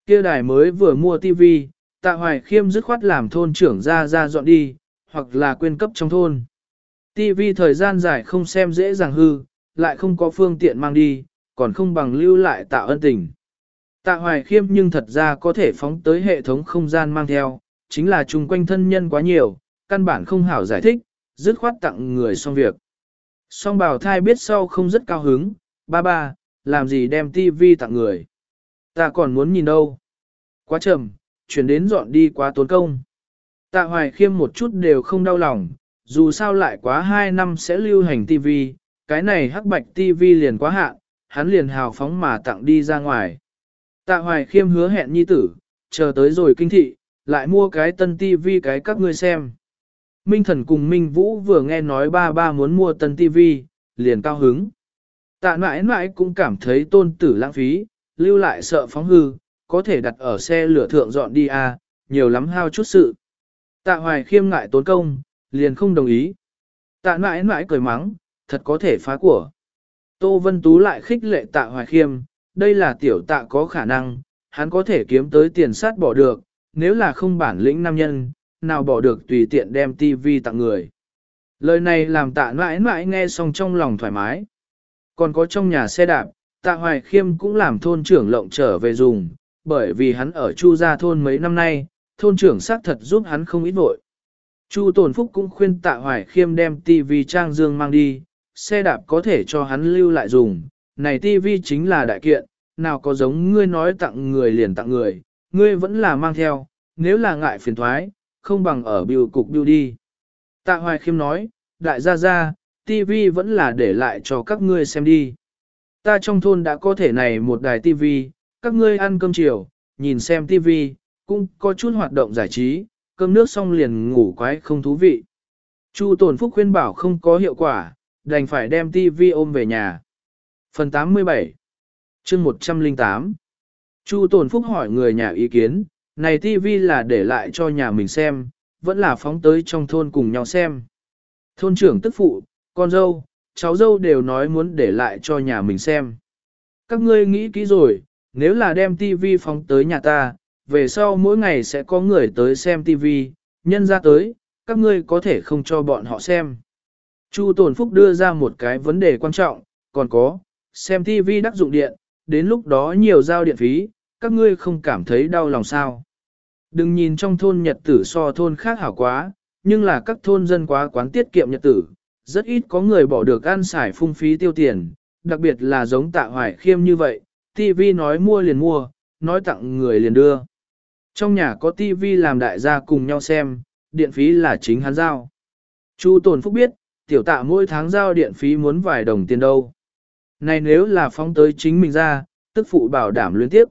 Kia đài mới vừa mua tivi, tạ hoài khiêm dứt khoát làm thôn trưởng ra ra dọn đi, hoặc là quên cấp trong thôn. Tivi thời gian dài không xem dễ dàng hư, lại không có phương tiện mang đi, còn không bằng lưu lại tạo ân tình. Tạ hoài khiêm nhưng thật ra có thể phóng tới hệ thống không gian mang theo, chính là chung quanh thân nhân quá nhiều, căn bản không hảo giải thích, dứt khoát tặng người xong việc. Song bào thai biết sau không rất cao hứng, ba ba, làm gì đem tivi tặng người. Ta còn muốn nhìn đâu. Quá chậm, chuyển đến dọn đi quá tốn công. Tạ hoài khiêm một chút đều không đau lòng, dù sao lại quá 2 năm sẽ lưu hành TV, cái này hắc bạch TV liền quá hạn, hắn liền hào phóng mà tặng đi ra ngoài. Tạ hoài khiêm hứa hẹn nhi tử, chờ tới rồi kinh thị, lại mua cái tân TV cái các ngươi xem. Minh thần cùng Minh Vũ vừa nghe nói ba ba muốn mua tân TV, liền cao hứng. Tạ mãi mãi cũng cảm thấy tôn tử lãng phí, lưu lại sợ phóng hư, có thể đặt ở xe lửa thượng dọn đi à, nhiều lắm hao chút sự. Tạ hoài khiêm ngại tốn công, liền không đồng ý. Tạ mãi mãi cười mắng, thật có thể phá của. Tô Vân Tú lại khích lệ tạ hoài khiêm, đây là tiểu tạ có khả năng, hắn có thể kiếm tới tiền sát bỏ được, nếu là không bản lĩnh nam nhân, nào bỏ được tùy tiện đem tivi tặng người. Lời này làm tạ mãi mãi nghe xong trong lòng thoải mái. Còn có trong nhà xe đạp, tạ hoài khiêm cũng làm thôn trưởng lộng trở về dùng, bởi vì hắn ở Chu Gia thôn mấy năm nay, thôn trưởng xác thật giúp hắn không ít vội. Chu Tồn Phúc cũng khuyên tạ hoài khiêm đem TV trang dương mang đi, xe đạp có thể cho hắn lưu lại dùng, này TV chính là đại kiện, nào có giống ngươi nói tặng người liền tặng người, ngươi vẫn là mang theo, nếu là ngại phiền thoái, không bằng ở biểu cục biểu đi. Tạ Hoài Khiêm nói, đại gia gia, TV vẫn là để lại cho các ngươi xem đi. Ta trong thôn đã có thể này một đài TV, các ngươi ăn cơm chiều, nhìn xem TV, cũng có chút hoạt động giải trí, cơm nước xong liền ngủ quái không thú vị. Chu Tồn Phúc khuyên bảo không có hiệu quả, đành phải đem TV ôm về nhà. Phần 87 chương 108 Chu Tồn Phúc hỏi người nhà ý kiến, này TV là để lại cho nhà mình xem, vẫn là phóng tới trong thôn cùng nhau xem. Thôn trưởng tức phụ, con dâu, cháu dâu đều nói muốn để lại cho nhà mình xem. Các ngươi nghĩ kỹ rồi, nếu là đem TV phóng tới nhà ta, về sau mỗi ngày sẽ có người tới xem TV, nhân ra tới, các ngươi có thể không cho bọn họ xem. Chu Tồn Phúc đưa ra một cái vấn đề quan trọng, còn có, xem TV đắc dụng điện, đến lúc đó nhiều giao điện phí, các ngươi không cảm thấy đau lòng sao. Đừng nhìn trong thôn nhật tử so thôn khác hảo quá, nhưng là các thôn dân quá quán tiết kiệm nhật tử, rất ít có người bỏ được ăn xài phung phí tiêu tiền, đặc biệt là giống tạ hoài khiêm như vậy, tivi nói mua liền mua, nói tặng người liền đưa. Trong nhà có tivi làm đại gia cùng nhau xem, điện phí là chính hắn giao. Chu Tồn Phúc biết, tiểu tạ mỗi tháng giao điện phí muốn vài đồng tiền đâu. Này nếu là phóng tới chính mình ra, tức phụ bảo đảm liên tiếp.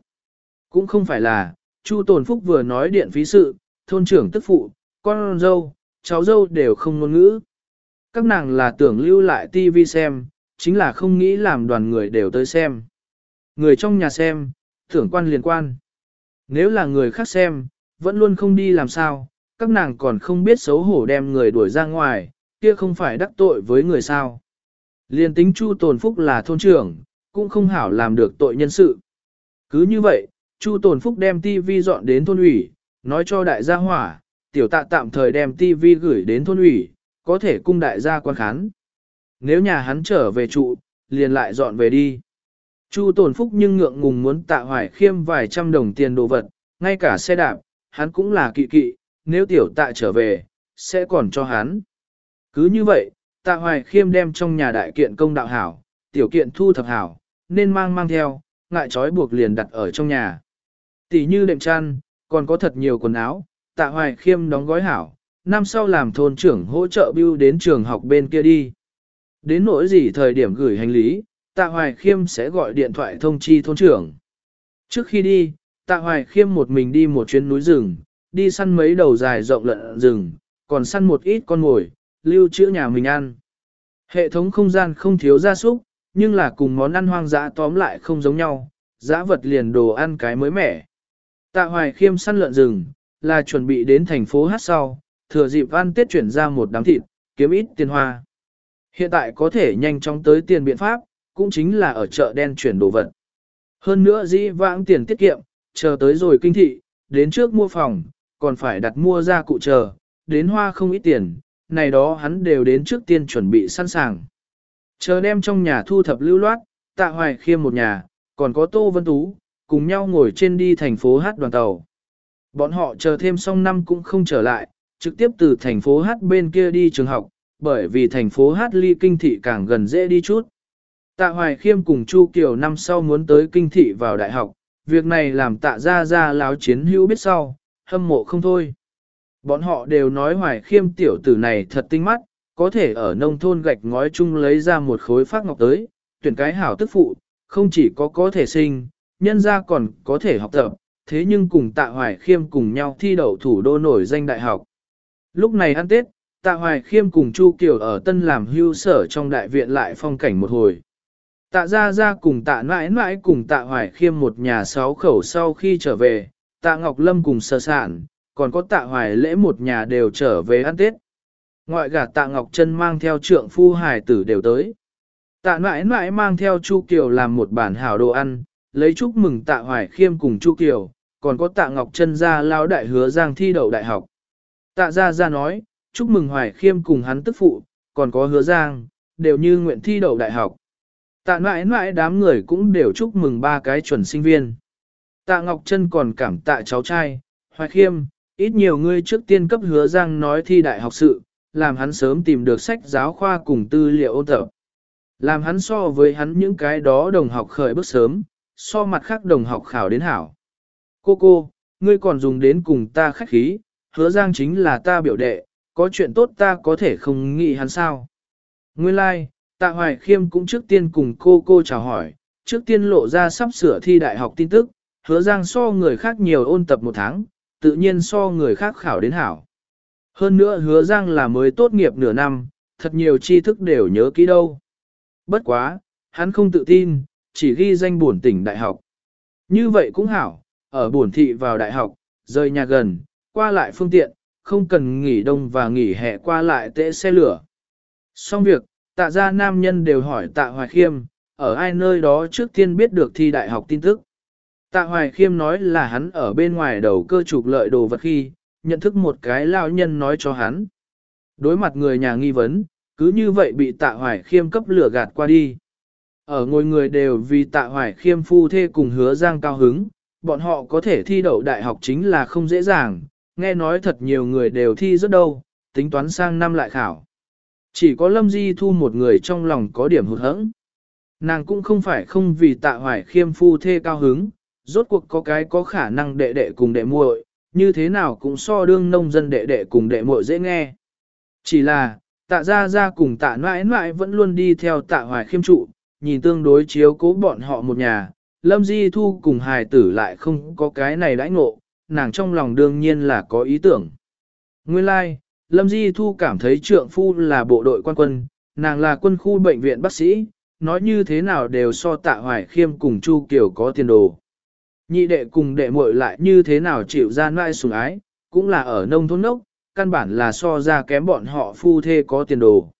Cũng không phải là, Chu Tồn Phúc vừa nói điện phí sự, thôn trưởng tức phụ, con dâu, cháu dâu đều không ngôn ngữ. Các nàng là tưởng lưu lại tivi xem, chính là không nghĩ làm đoàn người đều tới xem. Người trong nhà xem, tưởng quan liền quan. Nếu là người khác xem, vẫn luôn không đi làm sao, các nàng còn không biết xấu hổ đem người đuổi ra ngoài, kia không phải đắc tội với người sao. liền tính Chu Tồn Phúc là thôn trưởng, cũng không hảo làm được tội nhân sự. Cứ như vậy, Chu Tồn Phúc đem TV dọn đến thôn ủy, nói cho đại gia hỏa, tiểu tạ tạm thời đem TV gửi đến thôn ủy, có thể cung đại gia quan khán. Nếu nhà hắn trở về trụ, liền lại dọn về đi. Chu tổn Phúc nhưng ngượng ngùng muốn tạ hoài khiêm vài trăm đồng tiền đồ vật, ngay cả xe đạp, hắn cũng là kỵ kỵ, nếu tiểu tạ trở về, sẽ còn cho hắn. Cứ như vậy, tạ hoài khiêm đem trong nhà đại kiện công đạo hảo, tiểu kiện thu thập hảo, nên mang mang theo, ngại trói buộc liền đặt ở trong nhà. Tỷ như đệm chăn, còn có thật nhiều quần áo, tạ hoài khiêm đóng gói hảo, năm sau làm thôn trưởng hỗ trợ bưu đến trường học bên kia đi. Đến nỗi gì thời điểm gửi hành lý, tạ hoài khiêm sẽ gọi điện thoại thông chi thôn trưởng. Trước khi đi, tạ hoài khiêm một mình đi một chuyến núi rừng, đi săn mấy đầu dài rộng lợn rừng, còn săn một ít con mồi, lưu trữ nhà mình ăn. Hệ thống không gian không thiếu gia súc, nhưng là cùng món ăn hoang dã tóm lại không giống nhau, dã vật liền đồ ăn cái mới mẻ. Tạ hoài khiêm săn lợn rừng, là chuẩn bị đến thành phố hát sau, thừa dịp ăn tết chuyển ra một đám thịt, kiếm ít tiền hoa. Hiện tại có thể nhanh chóng tới tiền biện pháp, cũng chính là ở chợ đen chuyển đồ vật. Hơn nữa dĩ vãng tiền tiết kiệm, chờ tới rồi kinh thị, đến trước mua phòng, còn phải đặt mua ra cụ chờ, đến hoa không ít tiền, này đó hắn đều đến trước tiên chuẩn bị sẵn sàng. Chờ đem trong nhà thu thập lưu loát, tạ hoài khiêm một nhà, còn có Tô Vân Tú, cùng nhau ngồi trên đi thành phố hát đoàn tàu. Bọn họ chờ thêm xong năm cũng không trở lại, trực tiếp từ thành phố hát bên kia đi trường học, bởi vì thành phố hát ly kinh thị càng gần dễ đi chút. Tạ Hoài Khiêm cùng Chu Kiều năm sau muốn tới kinh thị vào đại học, việc này làm tạ ra ra láo chiến hữu biết sau, hâm mộ không thôi. Bọn họ đều nói Hoài Khiêm tiểu tử này thật tinh mắt, có thể ở nông thôn gạch ngói chung lấy ra một khối phát ngọc tới, tuyển cái hảo tức phụ, không chỉ có có thể sinh, nhân ra còn có thể học tập, thế nhưng cùng tạ hoài khiêm cùng nhau thi đậu thủ đô nổi danh đại học. Lúc này ăn Tết, tạ hoài khiêm cùng Chu Kiều ở Tân làm hưu sở trong đại viện lại phong cảnh một hồi. Tạ ra ra cùng tạ mãi mãi cùng tạ hoài khiêm một nhà sáu khẩu sau khi trở về, tạ Ngọc Lâm cùng sơ sản, còn có tạ hoài lễ một nhà đều trở về ăn Tết. Ngoại gả tạ Ngọc Trân mang theo trượng phu hải tử đều tới. Tạ mãi mãi mang theo Chu Kiều làm một bản hảo đồ ăn, lấy chúc mừng tạ hoài khiêm cùng Chu Kiều, còn có tạ Ngọc Trân ra lao đại hứa giang thi đậu đại học. Tạ gia gia nói, chúc mừng hoài khiêm cùng hắn tức phụ, còn có hứa giang, đều như nguyện thi đậu đại học. Tạ mãi mãi đám người cũng đều chúc mừng ba cái chuẩn sinh viên. Tạ Ngọc Trân còn cảm tạ cháu trai, hoài khiêm, ít nhiều ngươi trước tiên cấp hứa giang nói thi đại học sự, làm hắn sớm tìm được sách giáo khoa cùng tư liệu ôn tập. Làm hắn so với hắn những cái đó đồng học khởi bước sớm, so mặt khác đồng học khảo đến hảo. Cô cô, ngươi còn dùng đến cùng ta khách khí, hứa giang chính là ta biểu đệ, có chuyện tốt ta có thể không nghĩ hắn sao. Nguyên lai, like, tạ hoài khiêm cũng trước tiên cùng cô cô chào hỏi, trước tiên lộ ra sắp sửa thi đại học tin tức, hứa giang so người khác nhiều ôn tập một tháng, tự nhiên so người khác khảo đến hảo. Hơn nữa hứa giang là mới tốt nghiệp nửa năm, thật nhiều tri thức đều nhớ kỹ đâu. Bất quá, hắn không tự tin, chỉ ghi danh buồn tỉnh đại học. Như vậy cũng hảo, ở buồn thị vào đại học, rời nhà gần, qua lại phương tiện, không cần nghỉ đông và nghỉ hè qua lại tệ xe lửa. Xong việc, tạ gia nam nhân đều hỏi tạ Hoài Khiêm, ở ai nơi đó trước tiên biết được thi đại học tin tức. Tạ Hoài Khiêm nói là hắn ở bên ngoài đầu cơ trục lợi đồ vật khi, nhận thức một cái lao nhân nói cho hắn. Đối mặt người nhà nghi vấn, cứ như vậy bị tạ Hoài Khiêm cấp lửa gạt qua đi. Ở ngôi người đều vì tạ Hoài Khiêm phu thê cùng hứa giang cao hứng, bọn họ có thể thi đậu đại học chính là không dễ dàng, nghe nói thật nhiều người đều thi rất đâu, tính toán sang năm lại khảo. Chỉ có Lâm Di Thu một người trong lòng có điểm hụt hẫng. Nàng cũng không phải không vì tạ hoài khiêm phu thê cao hứng, rốt cuộc có cái có khả năng đệ đệ cùng đệ muội, như thế nào cũng so đương nông dân đệ đệ cùng đệ muội dễ nghe. Chỉ là, tạ gia gia cùng tạ mãi mãi vẫn luôn đi theo tạ hoài khiêm trụ, nhìn tương đối chiếu cố bọn họ một nhà, Lâm Di Thu cùng hài tử lại không có cái này đãi ngộ, nàng trong lòng đương nhiên là có ý tưởng. Nguyên lai, like, Lâm Di Thu cảm thấy trượng phu là bộ đội quan quân, nàng là quân khu bệnh viện bác sĩ, nói như thế nào đều so tạ hoài khiêm cùng Chu Kiều có tiền đồ. Nhị đệ cùng đệ muội lại như thế nào chịu ra nai sủng ái, cũng là ở nông thôn nốc, căn bản là so ra kém bọn họ phu thê có tiền đồ.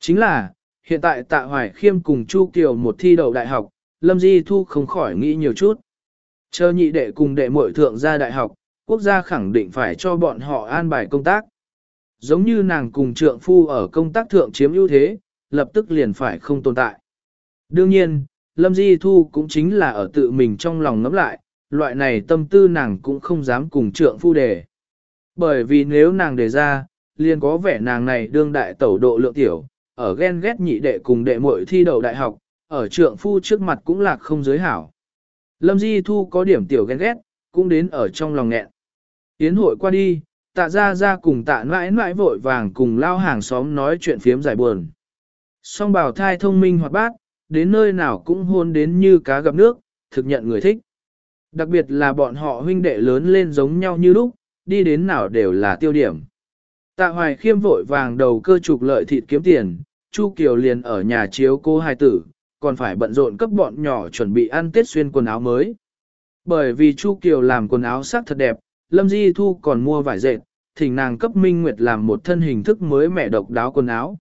Chính là, hiện tại tạ hoài khiêm cùng Chu Kiều một thi đậu đại học, Lâm Di Thu không khỏi nghĩ nhiều chút. Chờ nhị đệ cùng đệ muội thượng ra đại học, quốc gia khẳng định phải cho bọn họ an bài công tác. Giống như nàng cùng trượng phu ở công tác thượng chiếm ưu thế, lập tức liền phải không tồn tại. Đương nhiên, Lâm Di Thu cũng chính là ở tự mình trong lòng ngẫm lại, loại này tâm tư nàng cũng không dám cùng trượng phu đề. Bởi vì nếu nàng đề ra, liền có vẻ nàng này đương đại tẩu độ lượng tiểu, ở ghen ghét nhị đệ cùng đệ muội thi đầu đại học, ở trượng phu trước mặt cũng lạc không giới hảo. Lâm Di Thu có điểm tiểu ghen ghét, cũng đến ở trong lòng nghẹn. Yến hội qua đi, tạ ra ra cùng tạ mãi mãi vội vàng cùng lao hàng xóm nói chuyện phiếm giải buồn. Song bảo thai thông minh hoạt bát, đến nơi nào cũng hôn đến như cá gặp nước, thực nhận người thích. Đặc biệt là bọn họ huynh đệ lớn lên giống nhau như lúc, đi đến nào đều là tiêu điểm. Tạ hoài khiêm vội vàng đầu cơ trục lợi thịt kiếm tiền, Chu Kiều liền ở nhà chiếu cô hai tử, còn phải bận rộn cấp bọn nhỏ chuẩn bị ăn tết xuyên quần áo mới. Bởi vì Chu Kiều làm quần áo sắc thật đẹp, Lâm Di Thu còn mua vải dệt, thỉnh nàng cấp Minh Nguyệt làm một thân hình thức mới mẻ độc đáo quần áo.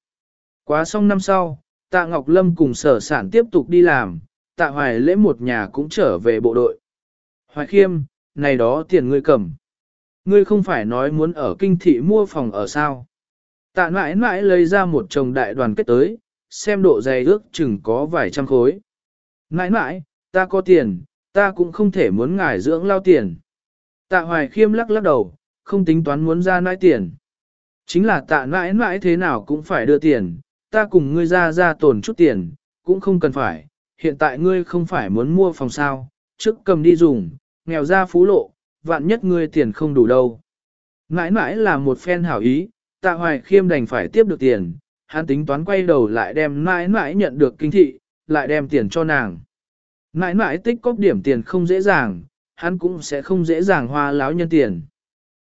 Quá xong năm sau, Tạ Ngọc Lâm cùng sở sản tiếp tục đi làm, Tạ Hoài lễ một nhà cũng trở về bộ đội. Hoài khiêm, này đó tiền ngươi cầm. Ngươi không phải nói muốn ở kinh thị mua phòng ở sao. Tạ mãi mãi lấy ra một chồng đại đoàn kết tới, xem độ dày ước chừng có vài trăm khối. Mãi mãi, ta có tiền, ta cũng không thể muốn ngài dưỡng lao tiền. Tạ hoài khiêm lắc lắc đầu, không tính toán muốn ra nãi tiền. Chính là tạ nãi nãi thế nào cũng phải đưa tiền, ta cùng ngươi ra ra tổn chút tiền, cũng không cần phải, hiện tại ngươi không phải muốn mua phòng sao, trước cầm đi dùng, nghèo ra phú lộ, vạn nhất ngươi tiền không đủ đâu. Nãi nãi là một phen hảo ý, tạ hoài khiêm đành phải tiếp được tiền, hắn tính toán quay đầu lại đem nãi nãi nhận được kinh thị, lại đem tiền cho nàng. Nãi nãi tích cóp điểm tiền không dễ dàng, hắn cũng sẽ không dễ dàng hoa láo nhân tiền.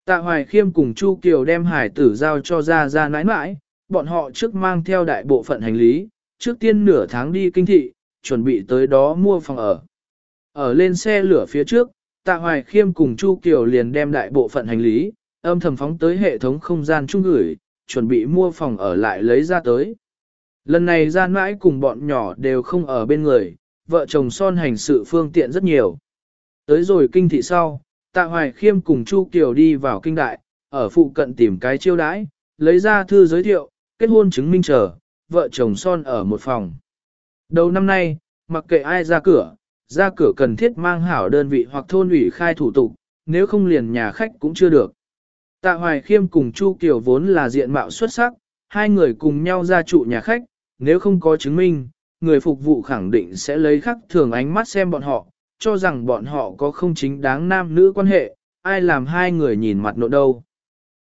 Tạ Hoài Khiêm cùng Chu Kiều đem hải tử giao cho ra ra nãi nãi, bọn họ trước mang theo đại bộ phận hành lý, trước tiên nửa tháng đi kinh thị, chuẩn bị tới đó mua phòng ở. Ở lên xe lửa phía trước, Tạ Hoài Khiêm cùng Chu Kiều liền đem đại bộ phận hành lý, âm thầm phóng tới hệ thống không gian chung gửi, chuẩn bị mua phòng ở lại lấy ra tới. Lần này ra mãi cùng bọn nhỏ đều không ở bên người, vợ chồng son hành sự phương tiện rất nhiều. Tới rồi kinh thị sau, Tạ Hoài Khiêm cùng Chu Kiều đi vào kinh đại, ở phụ cận tìm cái chiêu đãi, lấy ra thư giới thiệu, kết hôn chứng minh chờ, vợ chồng son ở một phòng. Đầu năm nay, mặc kệ ai ra cửa, ra cửa cần thiết mang hảo đơn vị hoặc thôn ủy khai thủ tục, nếu không liền nhà khách cũng chưa được. Tạ Hoài Khiêm cùng Chu Kiều vốn là diện mạo xuất sắc, hai người cùng nhau ra trụ nhà khách, nếu không có chứng minh, người phục vụ khẳng định sẽ lấy khắc thường ánh mắt xem bọn họ, cho rằng bọn họ có không chính đáng nam nữ quan hệ, ai làm hai người nhìn mặt nộ đâu.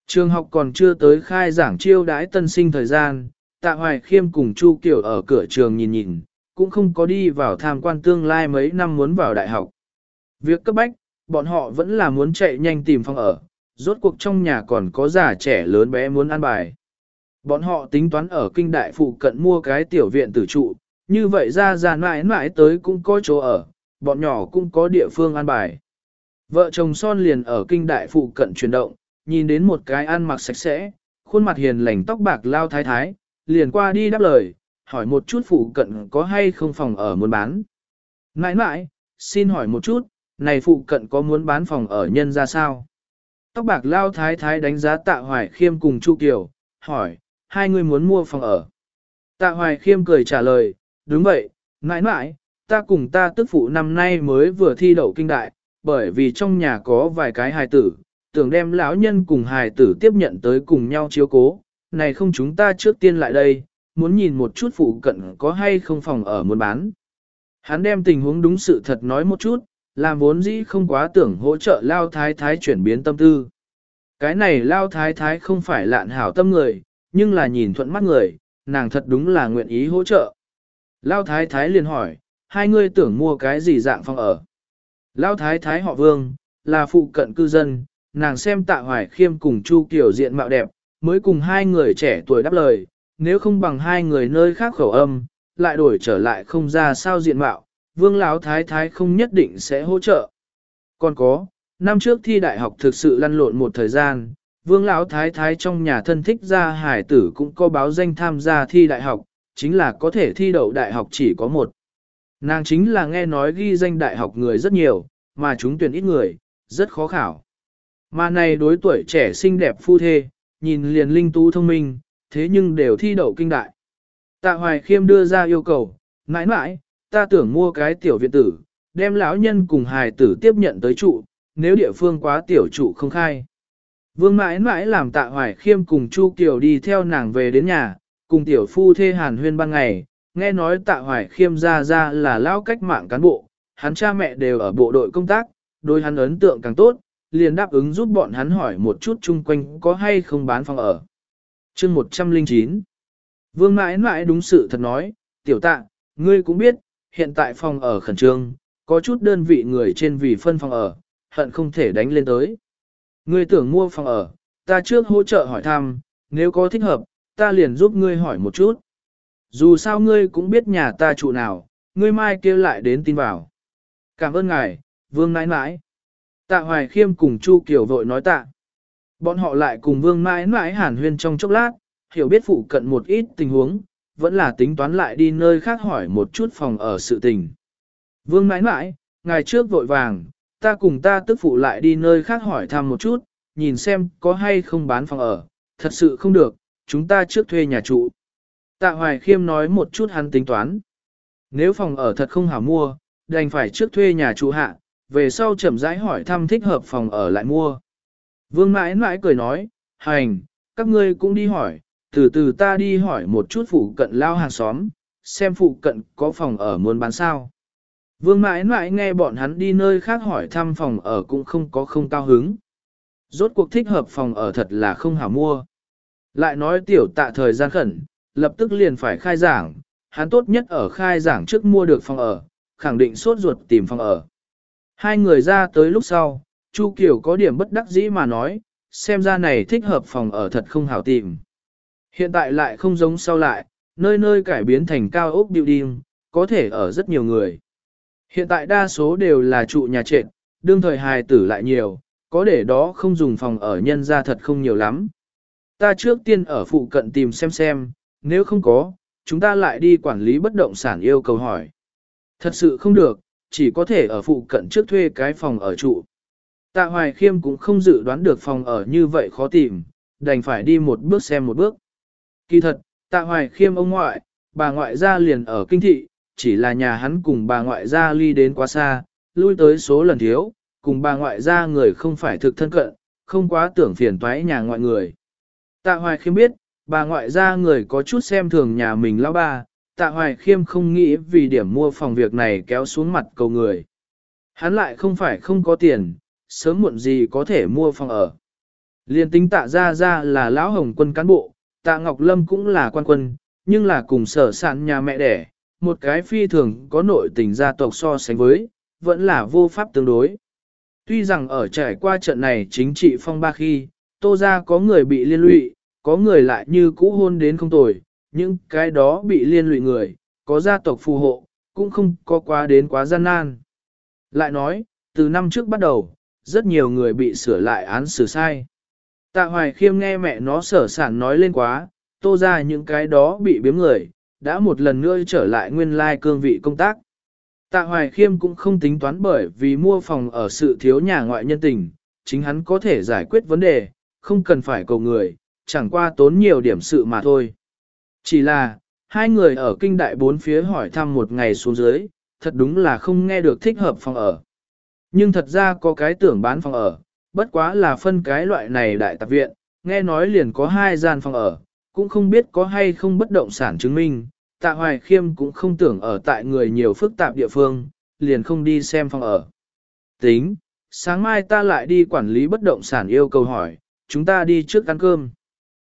Trường học còn chưa tới khai giảng chiêu đãi tân sinh thời gian, Tạ Hoài Khiêm cùng Chu Kiều ở cửa trường nhìn nhìn, cũng không có đi vào tham quan tương lai mấy năm muốn vào đại học. Việc cấp bách, bọn họ vẫn là muốn chạy nhanh tìm phòng ở, rốt cuộc trong nhà còn có già trẻ lớn bé muốn ăn bài. Bọn họ tính toán ở kinh đại phụ cận mua cái tiểu viện tử trụ, như vậy ra ra mãi mãi tới cũng có chỗ ở, bọn nhỏ cũng có địa phương an bài. Vợ chồng son liền ở kinh đại phụ cận chuyển động, nhìn đến một cái ăn mặc sạch sẽ, khuôn mặt hiền lành tóc bạc lao thái thái, liền qua đi đáp lời, hỏi một chút phụ cận có hay không phòng ở muốn bán. Nãi nãi, xin hỏi một chút, này phụ cận có muốn bán phòng ở nhân ra sao? Tóc bạc lao thái thái đánh giá tạ hoài khiêm cùng Chu Kiều, hỏi, hai người muốn mua phòng ở. Tạ hoài khiêm cười trả lời, đúng vậy, nãi nãi, ta cùng ta tức phụ năm nay mới vừa thi đậu kinh đại, bởi vì trong nhà có vài cái hài tử, tưởng đem lão nhân cùng hài tử tiếp nhận tới cùng nhau chiếu cố, này không chúng ta trước tiên lại đây, muốn nhìn một chút phụ cận có hay không phòng ở muốn bán. Hắn đem tình huống đúng sự thật nói một chút, làm vốn dĩ không quá tưởng hỗ trợ lao thái thái chuyển biến tâm tư. Cái này lao thái thái không phải lạn hảo tâm người, nhưng là nhìn thuận mắt người, nàng thật đúng là nguyện ý hỗ trợ. Lao thái thái liền hỏi, hai người tưởng mua cái gì dạng phòng ở. lão thái thái họ vương, là phụ cận cư dân, nàng xem tạ hoài khiêm cùng chu kiểu diện mạo đẹp, mới cùng hai người trẻ tuổi đáp lời, nếu không bằng hai người nơi khác khẩu âm, lại đổi trở lại không ra sao diện mạo, vương lão thái thái không nhất định sẽ hỗ trợ. Còn có, năm trước thi đại học thực sự lăn lộn một thời gian, vương lão thái thái trong nhà thân thích gia hải tử cũng có báo danh tham gia thi đại học, chính là có thể thi đậu đại học chỉ có một. Nàng chính là nghe nói ghi danh đại học người rất nhiều, mà chúng tuyển ít người, rất khó khảo. Mà này đối tuổi trẻ xinh đẹp phu thê, nhìn liền linh tú thông minh, thế nhưng đều thi đậu kinh đại. Tạ Hoài Khiêm đưa ra yêu cầu, mãi mãi, ta tưởng mua cái tiểu viện tử, đem lão nhân cùng hài tử tiếp nhận tới trụ, nếu địa phương quá tiểu trụ không khai. Vương mãi mãi làm tạ Hoài Khiêm cùng Chu Kiều đi theo nàng về đến nhà, cùng tiểu phu thê hàn huyên ban ngày, nghe nói tạ Hoài Khiêm ra ra là lão cách mạng cán bộ, hắn cha mẹ đều ở bộ đội công tác, đôi hắn ấn tượng càng tốt, liền đáp ứng giúp bọn hắn hỏi một chút chung quanh có hay không bán phòng ở chương 109 Vương mãi mãi đúng sự thật nói, tiểu tạ, ngươi cũng biết, hiện tại phòng ở khẩn trương, có chút đơn vị người trên vì phân phòng ở, hận không thể đánh lên tới. Ngươi tưởng mua phòng ở, ta trước hỗ trợ hỏi thăm, nếu có thích hợp, ta liền giúp ngươi hỏi một chút. Dù sao ngươi cũng biết nhà ta trụ nào, ngươi mai kia lại đến tin vào. Cảm ơn ngài, vương nãi nãi. Tạ Hoài Khiêm cùng Chu Kiều vội nói tạ. Bọn họ lại cùng vương mãi mãi hàn huyên trong chốc lát, hiểu biết phụ cận một ít tình huống, vẫn là tính toán lại đi nơi khác hỏi một chút phòng ở sự tình. Vương mãi mãi, ngày trước vội vàng, ta cùng ta tức phụ lại đi nơi khác hỏi thăm một chút, nhìn xem có hay không bán phòng ở, thật sự không được, chúng ta trước thuê nhà trụ. Tạ Hoài Khiêm nói một chút hắn tính toán. Nếu phòng ở thật không hảo mua, đành phải trước thuê nhà trụ hạ, về sau chậm rãi hỏi thăm thích hợp phòng ở lại mua. Vương mãi mãi cười nói, hành, các ngươi cũng đi hỏi, từ từ ta đi hỏi một chút phụ cận lao hàng xóm, xem phụ cận có phòng ở muốn bán sao. Vương mãi mãi nghe bọn hắn đi nơi khác hỏi thăm phòng ở cũng không có không cao hứng. Rốt cuộc thích hợp phòng ở thật là không hảo mua. Lại nói tiểu tạ thời gian khẩn, lập tức liền phải khai giảng, hắn tốt nhất ở khai giảng trước mua được phòng ở, khẳng định sốt ruột tìm phòng ở. Hai người ra tới lúc sau, Chu Kiều có điểm bất đắc dĩ mà nói, xem ra này thích hợp phòng ở thật không hảo tìm. Hiện tại lại không giống sau lại, nơi nơi cải biến thành cao ốc building, có thể ở rất nhiều người. Hiện tại đa số đều là trụ nhà trệt, đương thời hài tử lại nhiều, có để đó không dùng phòng ở nhân ra thật không nhiều lắm. Ta trước tiên ở phụ cận tìm xem xem, nếu không có, chúng ta lại đi quản lý bất động sản yêu cầu hỏi. Thật sự không được, chỉ có thể ở phụ cận trước thuê cái phòng ở trụ. Tạ Hoài Khiêm cũng không dự đoán được phòng ở như vậy khó tìm, đành phải đi một bước xem một bước. Kỳ thật, Tạ Hoài Khiêm ông ngoại, bà ngoại gia liền ở kinh thị, chỉ là nhà hắn cùng bà ngoại gia ly đến quá xa, lui tới số lần thiếu, cùng bà ngoại gia người không phải thực thân cận, không quá tưởng phiền toái nhà ngoại người. Tạ Hoài Khiêm biết, bà ngoại gia người có chút xem thường nhà mình lão ba, Tạ Hoài Khiêm không nghĩ vì điểm mua phòng việc này kéo xuống mặt cầu người. Hắn lại không phải không có tiền, sớm muộn gì có thể mua phòng ở. Liên tính tạ ra ra là lão hồng quân cán bộ, tạ Ngọc Lâm cũng là quan quân, nhưng là cùng sở sản nhà mẹ đẻ, một cái phi thường có nội tình gia tộc so sánh với, vẫn là vô pháp tương đối. Tuy rằng ở trải qua trận này chính trị phong ba khi, tô ra có người bị liên lụy, có người lại như cũ hôn đến không tồi, những cái đó bị liên lụy người, có gia tộc phù hộ, cũng không có quá đến quá gian nan. Lại nói, từ năm trước bắt đầu, rất nhiều người bị sửa lại án xử sai. Tạ Hoài Khiêm nghe mẹ nó sở sản nói lên quá, tô ra những cái đó bị biếm người, đã một lần nữa trở lại nguyên lai cương vị công tác. Tạ Hoài Khiêm cũng không tính toán bởi vì mua phòng ở sự thiếu nhà ngoại nhân tình, chính hắn có thể giải quyết vấn đề, không cần phải cầu người, chẳng qua tốn nhiều điểm sự mà thôi. Chỉ là, hai người ở kinh đại bốn phía hỏi thăm một ngày xuống dưới, thật đúng là không nghe được thích hợp phòng ở. Nhưng thật ra có cái tưởng bán phòng ở, bất quá là phân cái loại này đại tạp viện, nghe nói liền có hai gian phòng ở, cũng không biết có hay không bất động sản chứng minh, tạ hoài khiêm cũng không tưởng ở tại người nhiều phức tạp địa phương, liền không đi xem phòng ở. Tính, sáng mai ta lại đi quản lý bất động sản yêu cầu hỏi, chúng ta đi trước ăn cơm.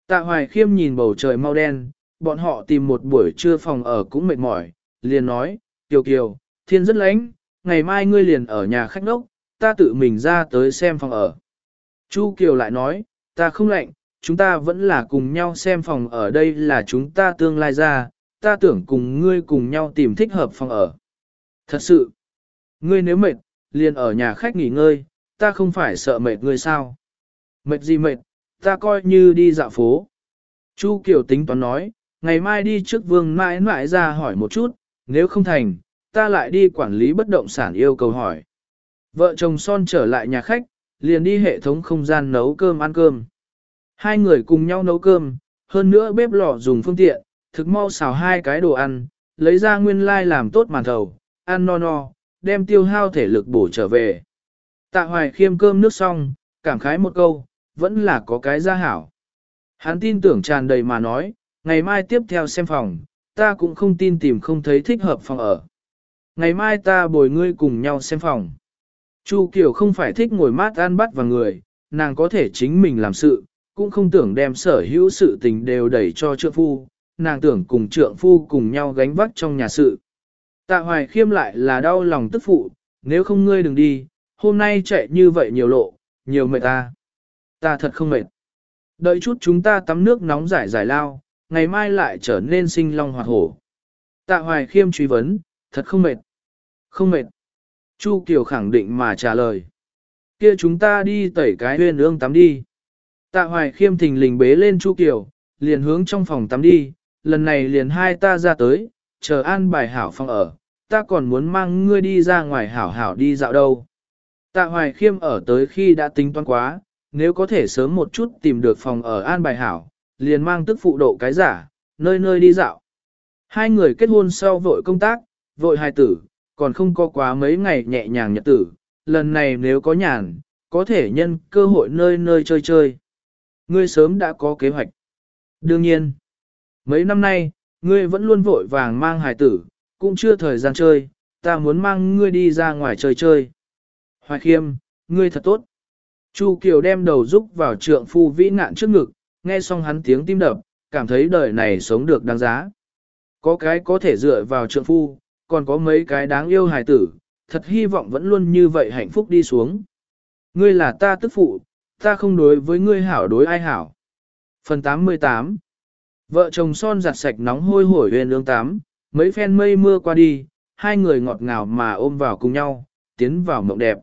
Tạ hoài khiêm nhìn bầu trời mau đen, bọn họ tìm một buổi trưa phòng ở cũng mệt mỏi, liền nói, Kiều Kiều, thiên rất lánh, ngày mai ngươi liền ở nhà khách đốc, ta tự mình ra tới xem phòng ở. Chu Kiều lại nói, ta không lạnh, chúng ta vẫn là cùng nhau xem phòng ở đây là chúng ta tương lai ra, ta tưởng cùng ngươi cùng nhau tìm thích hợp phòng ở. Thật sự, ngươi nếu mệt, liền ở nhà khách nghỉ ngơi, ta không phải sợ mệt ngươi sao. Mệt gì mệt, ta coi như đi dạo phố. Chu Kiều tính toán nói, ngày mai đi trước vương mãi mãi ra hỏi một chút, nếu không thành, ta lại đi quản lý bất động sản yêu cầu hỏi. Vợ chồng son trở lại nhà khách, liền đi hệ thống không gian nấu cơm ăn cơm. Hai người cùng nhau nấu cơm, hơn nữa bếp lò dùng phương tiện, thực mau xào hai cái đồ ăn, lấy ra nguyên lai làm tốt màn thầu, ăn no no, đem tiêu hao thể lực bổ trở về. Tạ hoài khiêm cơm nước xong, cảm khái một câu, vẫn là có cái gia hảo. Hắn tin tưởng tràn đầy mà nói, ngày mai tiếp theo xem phòng, ta cũng không tin tìm không thấy thích hợp phòng ở. Ngày mai ta bồi ngươi cùng nhau xem phòng. Chu Kiều không phải thích ngồi mát ăn bắt vào người, nàng có thể chính mình làm sự, cũng không tưởng đem sở hữu sự tình đều đẩy cho trượng phu, nàng tưởng cùng trượng phu cùng nhau gánh vác trong nhà sự. Tạ hoài khiêm lại là đau lòng tức phụ, nếu không ngươi đừng đi, hôm nay chạy như vậy nhiều lộ, nhiều mệt ta. Ta thật không mệt. Đợi chút chúng ta tắm nước nóng giải giải lao, ngày mai lại trở nên sinh long hoạt hổ. Tạ hoài khiêm truy vấn, thật không mệt. Không mệt. Chu Kiều khẳng định mà trả lời. Kia chúng ta đi tẩy cái huyên ương tắm đi. Tạ hoài khiêm thình lình bế lên Chu Kiều, liền hướng trong phòng tắm đi, lần này liền hai ta ra tới, chờ an bài hảo phòng ở, ta còn muốn mang ngươi đi ra ngoài hảo hảo đi dạo đâu. Tạ hoài khiêm ở tới khi đã tính toán quá, nếu có thể sớm một chút tìm được phòng ở an bài hảo, liền mang tức phụ độ cái giả, nơi nơi đi dạo. Hai người kết hôn sau vội công tác, vội hài tử, còn không có quá mấy ngày nhẹ nhàng nhật tử, lần này nếu có nhàn, có thể nhân cơ hội nơi nơi chơi chơi. Ngươi sớm đã có kế hoạch. Đương nhiên, mấy năm nay, ngươi vẫn luôn vội vàng mang hài tử, cũng chưa thời gian chơi, ta muốn mang ngươi đi ra ngoài chơi chơi. Hoài khiêm, ngươi thật tốt. Chu Kiều đem đầu rúc vào trượng phu vĩ nạn trước ngực, nghe xong hắn tiếng tim đập, cảm thấy đời này sống được đáng giá. Có cái có thể dựa vào trượng phu, còn có mấy cái đáng yêu hài tử, thật hy vọng vẫn luôn như vậy hạnh phúc đi xuống. Ngươi là ta tức phụ, ta không đối với ngươi hảo đối ai hảo. Phần 88 Vợ chồng son giặt sạch nóng hôi hổi huyền ương tám, Mấy phen mây mưa qua đi, hai người ngọt ngào mà ôm vào cùng nhau, tiến vào mộng đẹp.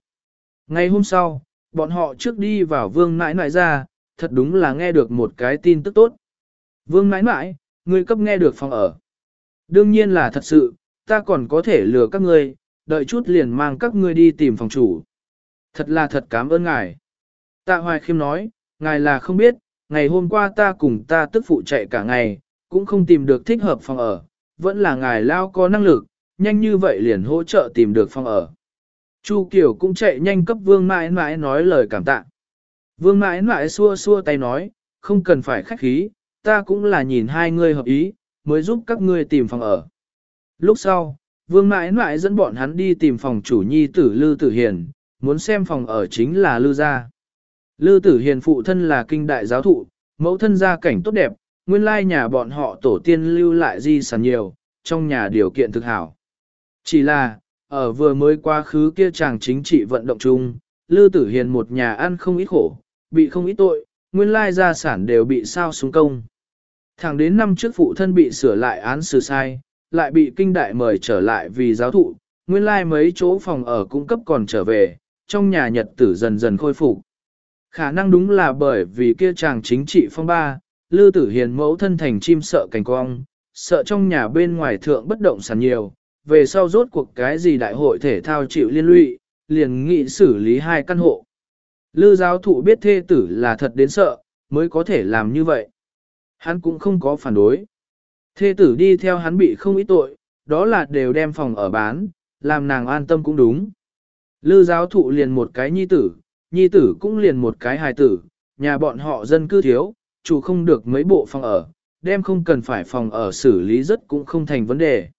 Ngày hôm sau, bọn họ trước đi vào vương nãi nãi ra, thật đúng là nghe được một cái tin tức tốt. Vương nãi nãi, ngươi cấp nghe được phòng ở. Đương nhiên là thật sự, ta còn có thể lừa các ngươi, đợi chút liền mang các ngươi đi tìm phòng chủ. Thật là thật cảm ơn ngài. Tạ Hoài Khiêm nói, ngài là không biết, ngày hôm qua ta cùng ta tức phụ chạy cả ngày, cũng không tìm được thích hợp phòng ở, vẫn là ngài lao có năng lực, nhanh như vậy liền hỗ trợ tìm được phòng ở. Chu Kiều cũng chạy nhanh cấp vương mãi mãi nói lời cảm tạ. Vương mãi mãi xua xua tay nói, không cần phải khách khí, ta cũng là nhìn hai người hợp ý, mới giúp các ngươi tìm phòng ở. Lúc sau, vương mãi mãi dẫn bọn hắn đi tìm phòng chủ nhi tử Lư Tử Hiền, muốn xem phòng ở chính là Lư Gia. Lư Tử Hiền phụ thân là kinh đại giáo thụ, mẫu thân gia cảnh tốt đẹp, nguyên lai nhà bọn họ tổ tiên lưu lại di sản nhiều, trong nhà điều kiện thực hảo. Chỉ là, ở vừa mới qua khứ kia chàng chính trị vận động chung, Lư Tử Hiền một nhà ăn không ít khổ, bị không ít tội, nguyên lai gia sản đều bị sao xuống công. Thẳng đến năm trước phụ thân bị sửa lại án xử sai, lại bị kinh đại mời trở lại vì giáo thụ, nguyên lai mấy chỗ phòng ở cung cấp còn trở về, trong nhà nhật tử dần dần khôi phục. Khả năng đúng là bởi vì kia chàng chính trị phong ba, Lư Tử Hiền mẫu thân thành chim sợ cành cong, sợ trong nhà bên ngoài thượng bất động sản nhiều, về sau rốt cuộc cái gì đại hội thể thao chịu liên lụy, liền nghị xử lý hai căn hộ. Lư giáo thụ biết thê tử là thật đến sợ, mới có thể làm như vậy. Hắn cũng không có phản đối. Thê tử đi theo hắn bị không ít tội, đó là đều đem phòng ở bán, làm nàng an tâm cũng đúng. Lư giáo thụ liền một cái nhi tử, nhi tử cũng liền một cái hài tử, nhà bọn họ dân cư thiếu, chủ không được mấy bộ phòng ở, đem không cần phải phòng ở xử lý rất cũng không thành vấn đề.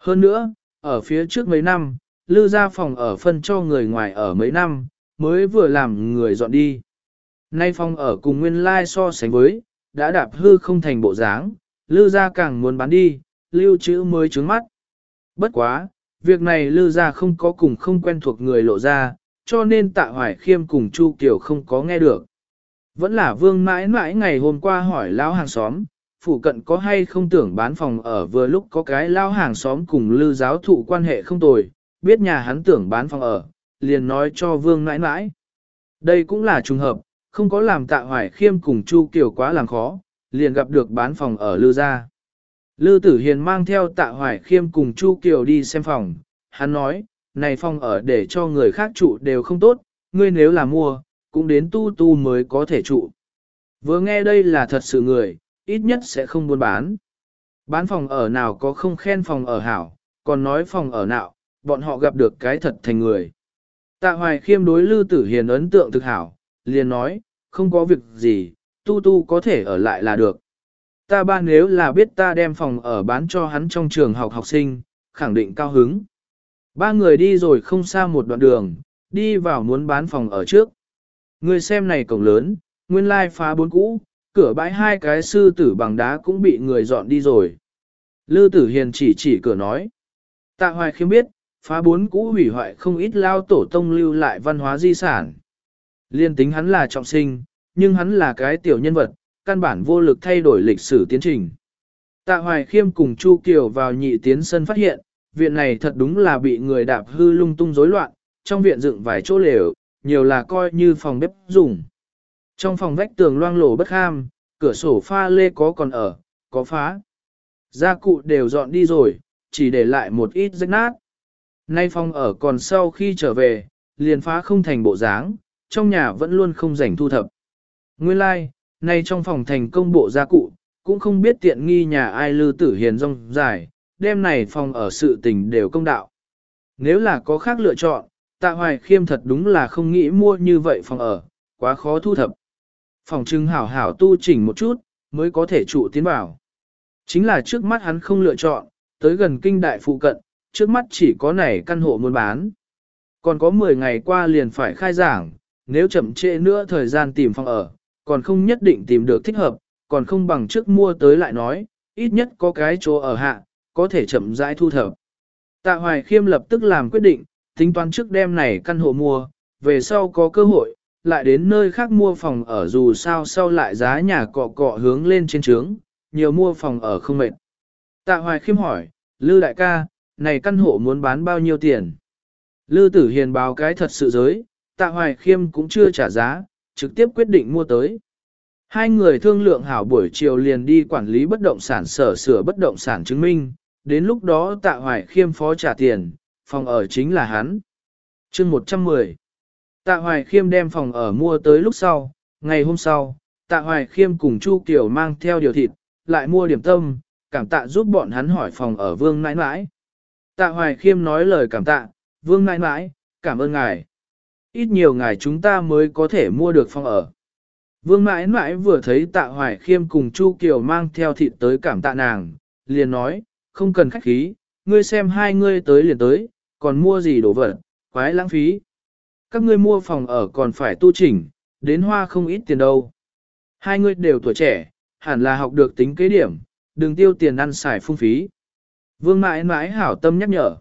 Hơn nữa, ở phía trước mấy năm, lư ra phòng ở phân cho người ngoài ở mấy năm, mới vừa làm người dọn đi. Nay phòng ở cùng nguyên lai so sánh với, đã đạp hư không thành bộ dáng, lư ra càng muốn bán đi, lưu trữ mới trứng mắt. Bất quá, việc này lư ra không có cùng không quen thuộc người lộ ra, cho nên tạ hoài khiêm cùng Chu Kiều không có nghe được. Vẫn là vương mãi mãi ngày hôm qua hỏi lão hàng xóm, phụ cận có hay không tưởng bán phòng ở vừa lúc có cái lao hàng xóm cùng lư giáo thụ quan hệ không tồi, biết nhà hắn tưởng bán phòng ở, liền nói cho vương nãi nãi. Đây cũng là trùng hợp, không có làm tạ hoài khiêm cùng Chu Kiều quá làm khó, liền gặp được bán phòng ở Lư gia. Lư Tử Hiền mang theo tạ hoài khiêm cùng Chu Kiều đi xem phòng, hắn nói, này phòng ở để cho người khác trụ đều không tốt, ngươi nếu là mua, cũng đến tu tu mới có thể trụ. Vừa nghe đây là thật sự người, ít nhất sẽ không buôn bán. Bán phòng ở nào có không khen phòng ở hảo, còn nói phòng ở nào, bọn họ gặp được cái thật thành người. Tạ hoài khiêm đối Lư Tử Hiền ấn tượng thực hảo, liền nói, không có việc gì, tu tu có thể ở lại là được. Ta ba nếu là biết ta đem phòng ở bán cho hắn trong trường học học sinh, khẳng định cao hứng. Ba người đi rồi không xa một đoạn đường, đi vào muốn bán phòng ở trước. Người xem này cổng lớn, nguyên lai phá bốn cũ, cửa bãi hai cái sư tử bằng đá cũng bị người dọn đi rồi. Lư tử hiền chỉ chỉ cửa nói. Tạ hoài khiêm biết, phá bốn cũ hủy hoại không ít lao tổ tông lưu lại văn hóa di sản. Liên tính hắn là trọng sinh, nhưng hắn là cái tiểu nhân vật, căn bản vô lực thay đổi lịch sử tiến trình. Tạ Hoài Khiêm cùng Chu Kiều vào nhị tiến sân phát hiện, viện này thật đúng là bị người đạp hư lung tung rối loạn, trong viện dựng vài chỗ lều, nhiều là coi như phòng bếp dùng. Trong phòng vách tường loang lổ bất ham, cửa sổ pha lê có còn ở, có phá. Gia cụ đều dọn đi rồi, chỉ để lại một ít rách nát. Nay phòng ở còn sau khi trở về, liền phá không thành bộ dáng, trong nhà vẫn luôn không rảnh thu thập. Nguyên lai, like, nay trong phòng thành công bộ gia cụ, cũng không biết tiện nghi nhà ai lư tử hiền rong dài, đêm này phòng ở sự tình đều công đạo. Nếu là có khác lựa chọn, tạ hoài khiêm thật đúng là không nghĩ mua như vậy phòng ở, quá khó thu thập. Phòng trưng hảo hảo tu chỉnh một chút, mới có thể trụ tiến vào. Chính là trước mắt hắn không lựa chọn, tới gần kinh đại phụ cận, trước mắt chỉ có này căn hộ muốn bán. Còn có 10 ngày qua liền phải khai giảng, nếu chậm trễ nữa thời gian tìm phòng ở, còn không nhất định tìm được thích hợp, còn không bằng trước mua tới lại nói, ít nhất có cái chỗ ở hạ, có thể chậm rãi thu thập. Tạ Hoài Khiêm lập tức làm quyết định, tính toán trước đêm này căn hộ mua, về sau có cơ hội, lại đến nơi khác mua phòng ở dù sao sau lại giá nhà cọ cọ hướng lên trên trướng, nhiều mua phòng ở không mệt. Tạ Hoài Khiêm hỏi, Lư đại ca, này căn hộ muốn bán bao nhiêu tiền? Lư tử hiền báo cái thật sự giới, tạ hoài khiêm cũng chưa trả giá, trực tiếp quyết định mua tới. Hai người thương lượng hảo buổi chiều liền đi quản lý bất động sản sở sửa bất động sản chứng minh, đến lúc đó tạ hoài khiêm phó trả tiền, phòng ở chính là hắn. chương 110 Tạ hoài khiêm đem phòng ở mua tới lúc sau, ngày hôm sau, tạ hoài khiêm cùng Chu Kiều mang theo điều thịt, lại mua điểm tâm, cảm tạ giúp bọn hắn hỏi phòng ở vương nãi nãi. Tạ hoài khiêm nói lời cảm tạ, vương nãi nãi, cảm ơn ngài. Ít nhiều ngài chúng ta mới có thể mua được phòng ở. Vương Nãi Nãi vừa thấy tạ hoài khiêm cùng Chu Kiều mang theo thịt tới cảm tạ nàng, liền nói, không cần khách khí, ngươi xem hai ngươi tới liền tới, còn mua gì đồ vật, quái lãng phí. Các ngươi mua phòng ở còn phải tu chỉnh, đến hoa không ít tiền đâu. Hai người đều tuổi trẻ, hẳn là học được tính kế điểm, đừng tiêu tiền ăn xài phung phí. Vương mãi mãi hảo tâm nhắc nhở.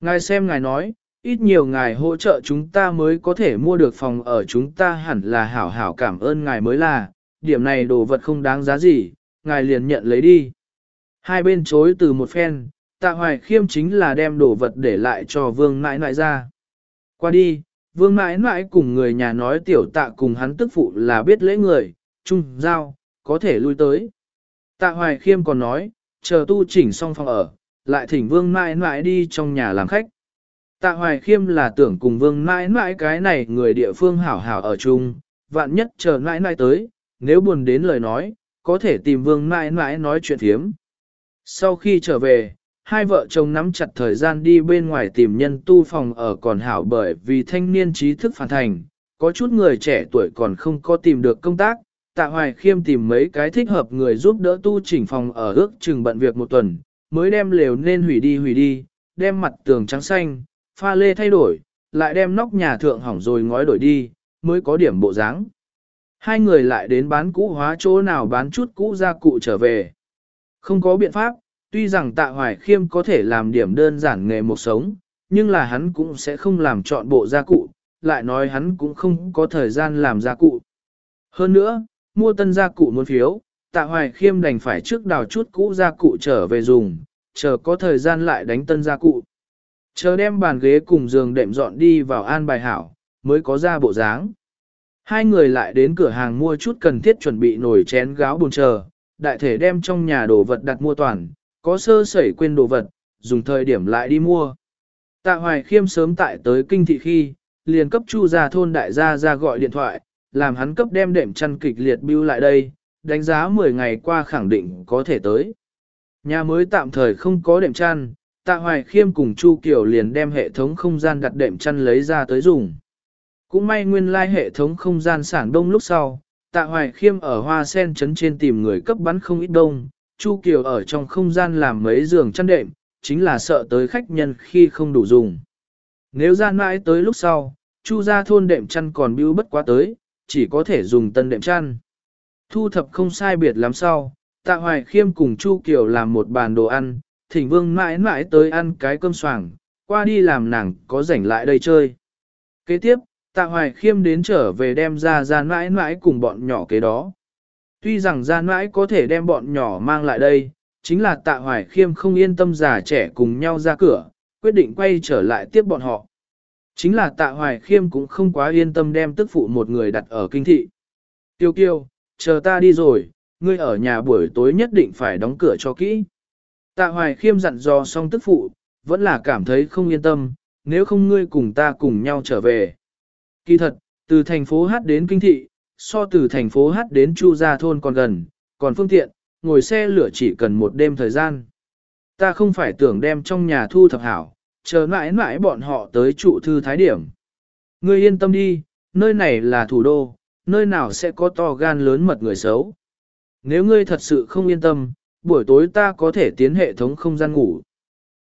Ngài xem ngài nói, ít nhiều ngài hỗ trợ chúng ta mới có thể mua được phòng ở chúng ta hẳn là hảo hảo cảm ơn ngài mới là, điểm này đồ vật không đáng giá gì, ngài liền nhận lấy đi. Hai bên chối từ một phen, tạ hoài khiêm chính là đem đồ vật để lại cho vương mãi mãi ra. Qua đi, vương mãi mãi cùng người nhà nói tiểu tạ cùng hắn tức phụ là biết lễ người, trung, giao, có thể lui tới. Tạ hoài khiêm còn nói, chờ tu chỉnh xong phòng ở, lại thỉnh vương mãi mãi đi trong nhà làm khách. Tạ hoài khiêm là tưởng cùng vương mãi mãi cái này người địa phương hảo hảo ở chung, vạn nhất chờ mãi mãi tới, nếu buồn đến lời nói, có thể tìm vương mãi mãi nói chuyện thiếm. Sau khi trở về, hai vợ chồng nắm chặt thời gian đi bên ngoài tìm nhân tu phòng ở còn hảo bởi vì thanh niên trí thức phản thành, có chút người trẻ tuổi còn không có tìm được công tác, tạ hoài khiêm tìm mấy cái thích hợp người giúp đỡ tu chỉnh phòng ở ước chừng bận việc một tuần, mới đem lều nên hủy đi hủy đi, đem mặt tường trắng xanh, pha lê thay đổi, lại đem nóc nhà thượng hỏng rồi ngói đổi đi, mới có điểm bộ dáng. Hai người lại đến bán cũ hóa chỗ nào bán chút cũ gia cụ trở về. Không có biện pháp, tuy rằng tạ hoài khiêm có thể làm điểm đơn giản nghề một sống, nhưng là hắn cũng sẽ không làm chọn bộ gia cụ, lại nói hắn cũng không có thời gian làm gia cụ. Hơn nữa, mua tân gia cụ muốn phiếu, tạ hoài khiêm đành phải trước đào chút cũ gia cụ trở về dùng, chờ có thời gian lại đánh tân gia cụ. Chờ đem bàn ghế cùng giường đệm dọn đi vào an bài hảo, mới có ra bộ dáng. Hai người lại đến cửa hàng mua chút cần thiết chuẩn bị nồi chén gáo bồn chờ, đại thể đem trong nhà đồ vật đặt mua toàn, có sơ sẩy quên đồ vật, dùng thời điểm lại đi mua. Tạ Hoài Khiêm sớm tại tới kinh thị khi, liền cấp chu gia thôn đại gia ra gọi điện thoại, làm hắn cấp đem đệm chăn kịch liệt bưu lại đây, đánh giá 10 ngày qua khẳng định có thể tới. Nhà mới tạm thời không có đệm chăn, Tạ Hoài Khiêm cùng Chu Kiều liền đem hệ thống không gian đặt đệm chăn lấy ra tới dùng. Cũng may nguyên lai like hệ thống không gian sản đông lúc sau, Tạ Hoài Khiêm ở Hoa Sen trấn trên tìm người cấp bắn không ít đông, Chu Kiều ở trong không gian làm mấy giường chăn đệm, chính là sợ tới khách nhân khi không đủ dùng. Nếu gian mãi tới lúc sau, Chu ra thôn đệm chăn còn bưu bất quá tới, chỉ có thể dùng tân đệm chăn. Thu thập không sai biệt lắm sau, Tạ Hoài Khiêm cùng Chu Kiều làm một bàn đồ ăn, thỉnh vương mãi mãi tới ăn cái cơm soảng, qua đi làm nàng có rảnh lại đây chơi. Kế tiếp, tạ hoài khiêm đến trở về đem ra gian mãi mãi cùng bọn nhỏ kế đó. Tuy rằng gian mãi có thể đem bọn nhỏ mang lại đây, chính là tạ hoài khiêm không yên tâm già trẻ cùng nhau ra cửa, quyết định quay trở lại tiếp bọn họ. Chính là tạ hoài khiêm cũng không quá yên tâm đem tức phụ một người đặt ở kinh thị. Tiêu kiêu, chờ ta đi rồi, ngươi ở nhà buổi tối nhất định phải đóng cửa cho kỹ. Tạ hoài khiêm dặn dò xong tức phụ, vẫn là cảm thấy không yên tâm, nếu không ngươi cùng ta cùng nhau trở về. Kỳ thật, từ thành phố Hát đến Kinh Thị, so từ thành phố Hát đến Chu Gia Thôn còn gần, còn phương tiện, ngồi xe lửa chỉ cần một đêm thời gian. Ta không phải tưởng đem trong nhà thu thập hảo, chờ mãi mãi bọn họ tới trụ thư thái điểm. Ngươi yên tâm đi, nơi này là thủ đô, nơi nào sẽ có to gan lớn mật người xấu. Nếu ngươi thật sự không yên tâm, buổi tối ta có thể tiến hệ thống không gian ngủ.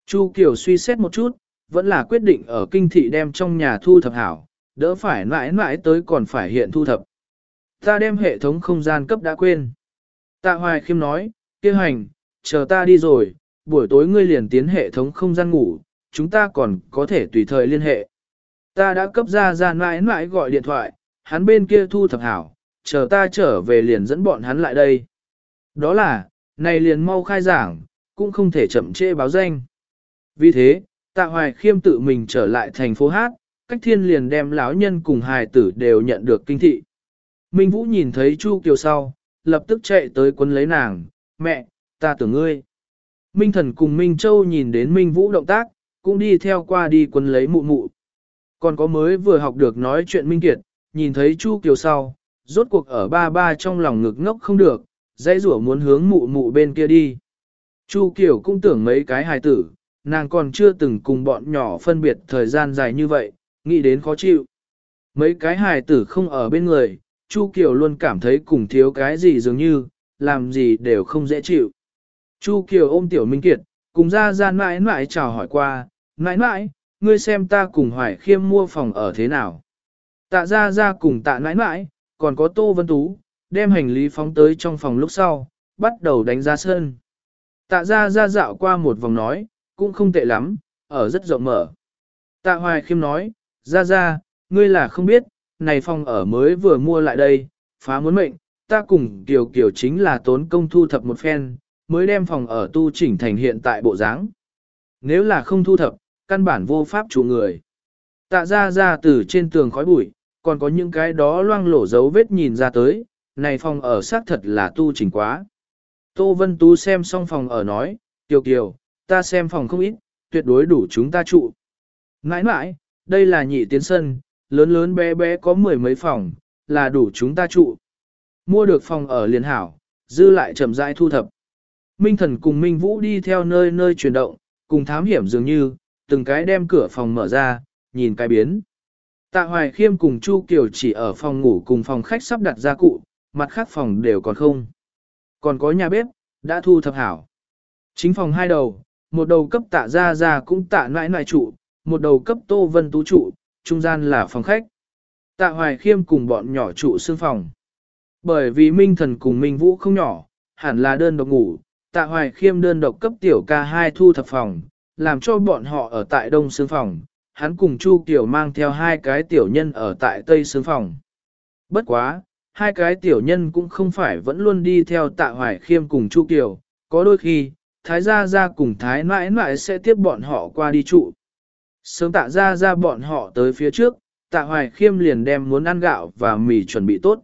Chu Kiều suy xét một chút, vẫn là quyết định ở kinh thị đem trong nhà thu thập hảo, đỡ phải mãi mãi tới còn phải hiện thu thập. Ta đem hệ thống không gian cấp đã quên. Tạ Hoài Khiêm nói, kêu hành, chờ ta đi rồi, buổi tối ngươi liền tiến hệ thống không gian ngủ, chúng ta còn có thể tùy thời liên hệ. Ta đã cấp ra ra mãi mãi gọi điện thoại, hắn bên kia thu thập hảo, chờ ta trở về liền dẫn bọn hắn lại đây. Đó là, này liền mau khai giảng, cũng không thể chậm trễ báo danh. Vì thế, tạ hoài khiêm tự mình trở lại thành phố Hát, cách thiên liền đem lão nhân cùng hài tử đều nhận được kinh thị. Minh Vũ nhìn thấy Chu Kiều sau, lập tức chạy tới quân lấy nàng, mẹ, ta tưởng ngươi. Minh Thần cùng Minh Châu nhìn đến Minh Vũ động tác, cũng đi theo qua đi quân lấy mụ mụ. Còn có mới vừa học được nói chuyện Minh Kiệt, nhìn thấy Chu Kiều sau, rốt cuộc ở ba ba trong lòng ngực ngốc không được, dãy rủa muốn hướng mụ mụ bên kia đi. Chu Kiều cũng tưởng mấy cái hài tử, nàng còn chưa từng cùng bọn nhỏ phân biệt thời gian dài như vậy, nghĩ đến khó chịu. Mấy cái hài tử không ở bên người, Chu Kiều luôn cảm thấy cùng thiếu cái gì dường như, làm gì đều không dễ chịu. Chu Kiều ôm Tiểu Minh Kiệt, cùng ra ra mãi mãi chào hỏi qua, mãi mãi, ngươi xem ta cùng Hoài Khiêm mua phòng ở thế nào. Tạ ra ra cùng tạ mãi mãi, còn có Tô Vân Tú, đem hành lý phóng tới trong phòng lúc sau, bắt đầu đánh giá sơn. Tạ ra ra dạo qua một vòng nói, cũng không tệ lắm, ở rất rộng mở. Tạ Hoài Khiêm nói, ra ra, ngươi là không biết, này phòng ở mới vừa mua lại đây, phá muốn mệnh, ta cùng Kiều Kiều chính là tốn công thu thập một phen, mới đem phòng ở tu chỉnh thành hiện tại bộ dáng. Nếu là không thu thập, căn bản vô pháp chủ người. Tạ ra ra từ trên tường khói bụi, còn có những cái đó loang lổ dấu vết nhìn ra tới, này phòng ở xác thật là tu chỉnh quá. Tô Vân Tú xem xong phòng ở nói, Kiều Kiều, ta xem phòng không ít, tuyệt đối đủ chúng ta trụ. Nãi nãi, đây là nhị tiến sân, lớn lớn bé bé có mười mấy phòng, là đủ chúng ta trụ. Mua được phòng ở liền hảo, dư lại chậm rãi thu thập. Minh thần cùng Minh Vũ đi theo nơi nơi chuyển động, cùng thám hiểm dường như, từng cái đem cửa phòng mở ra, nhìn cái biến. Tạ Hoài Khiêm cùng Chu Kiều chỉ ở phòng ngủ cùng phòng khách sắp đặt gia cụ, mặt khác phòng đều còn không. Còn có nhà bếp, đã thu thập hảo. Chính phòng hai đầu, một đầu cấp tạ ra ra cũng tạ nãi nãi trụ, một đầu cấp tô vân tú trụ, trung gian là phòng khách. Tạ Hoài Khiêm cùng bọn nhỏ trụ xương phòng. Bởi vì Minh Thần cùng Minh Vũ không nhỏ, hẳn là đơn độc ngủ, Tạ Hoài Khiêm đơn độc cấp tiểu ca hai thu thập phòng, làm cho bọn họ ở tại đông xương phòng, hắn cùng Chu Kiều mang theo hai cái tiểu nhân ở tại tây xương phòng. Bất quá, hai cái tiểu nhân cũng không phải vẫn luôn đi theo Tạ Hoài Khiêm cùng Chu Kiều, có đôi khi, Thái Gia Gia cùng Thái Nãi Nãi sẽ tiếp bọn họ qua đi trụ. Sớm tạ ra ra bọn họ tới phía trước, tạ hoài khiêm liền đem muốn ăn gạo và mì chuẩn bị tốt.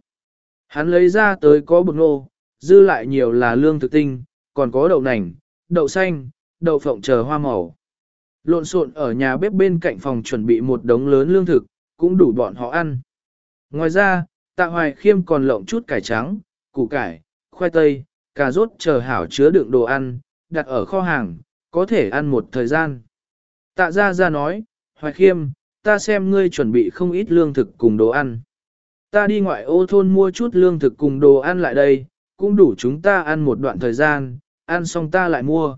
Hắn lấy ra tới có bột nô, dư lại nhiều là lương thực tinh, còn có đậu nành, đậu xanh, đậu phộng chờ hoa màu. Lộn xộn ở nhà bếp bên cạnh phòng chuẩn bị một đống lớn lương thực, cũng đủ bọn họ ăn. Ngoài ra, tạ hoài khiêm còn lộng chút cải trắng, củ cải, khoai tây, cà rốt chờ hảo chứa đựng đồ ăn, đặt ở kho hàng, có thể ăn một thời gian. Tạ ra ra nói, Hoài Khiêm, ta xem ngươi chuẩn bị không ít lương thực cùng đồ ăn. Ta đi ngoại ô thôn mua chút lương thực cùng đồ ăn lại đây, cũng đủ chúng ta ăn một đoạn thời gian, ăn xong ta lại mua.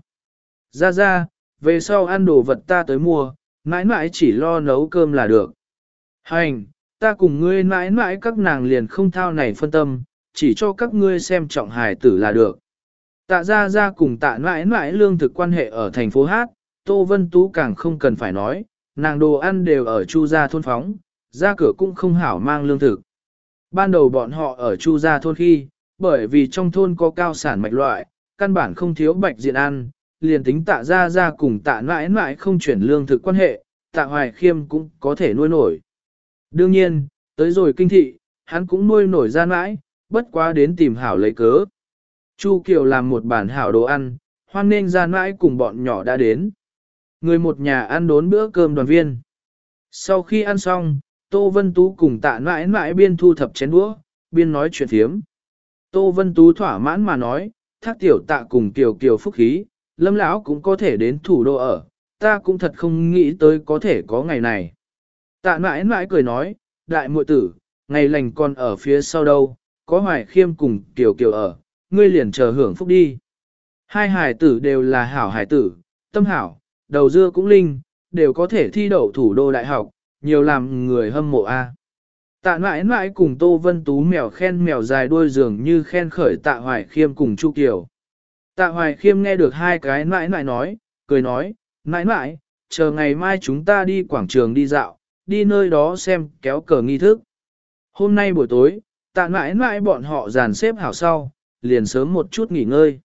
Ra ra, về sau ăn đồ vật ta tới mua, mãi mãi chỉ lo nấu cơm là được. Hành, ta cùng ngươi mãi mãi các nàng liền không thao này phân tâm, chỉ cho các ngươi xem trọng hài tử là được. Tạ ra ra cùng tạ mãi mãi lương thực quan hệ ở thành phố Hát, Tô Vân Tú càng không cần phải nói, nàng đồ ăn đều ở Chu gia thôn phóng, ra cửa cũng không hảo mang lương thực. Ban đầu bọn họ ở Chu gia thôn khi, bởi vì trong thôn có cao sản mạch loại, căn bản không thiếu bạch diện ăn, liền tính tạ ra ra cùng tạ mãi mãi không chuyển lương thực quan hệ, tạ hoài khiêm cũng có thể nuôi nổi. Đương nhiên, tới rồi kinh thị, hắn cũng nuôi nổi ra mãi, bất quá đến tìm hảo lấy cớ. Chu Kiều làm một bản hảo đồ ăn, hoan nên ra mãi cùng bọn nhỏ đã đến. Người một nhà ăn đốn bữa cơm đoàn viên. Sau khi ăn xong, Tô Vân Tú cùng tạ mãi mãi biên thu thập chén đũa, biên nói chuyện thiếm. Tô Vân Tú thỏa mãn mà nói, thác tiểu tạ cùng kiều kiều phúc khí, lâm lão cũng có thể đến thủ đô ở, ta cũng thật không nghĩ tới có thể có ngày này. Tạ mãi mãi cười nói, đại muội tử, ngày lành còn ở phía sau đâu, có hoài khiêm cùng kiều kiều ở, ngươi liền chờ hưởng phúc đi. Hai hải tử đều là hảo hải tử, tâm hảo, đầu dưa cũng linh, đều có thể thi đậu thủ đô đại học, nhiều làm người hâm mộ a. Tạ mãi mãi cùng Tô Vân Tú mèo khen mèo dài đuôi dường như khen khởi tạ hoài khiêm cùng Chu Kiều. Tạ hoài khiêm nghe được hai cái mãi mãi nói, cười nói, mãi mãi, chờ ngày mai chúng ta đi quảng trường đi dạo, đi nơi đó xem kéo cờ nghi thức. Hôm nay buổi tối, tạ mãi mãi bọn họ dàn xếp hảo sau, liền sớm một chút nghỉ ngơi.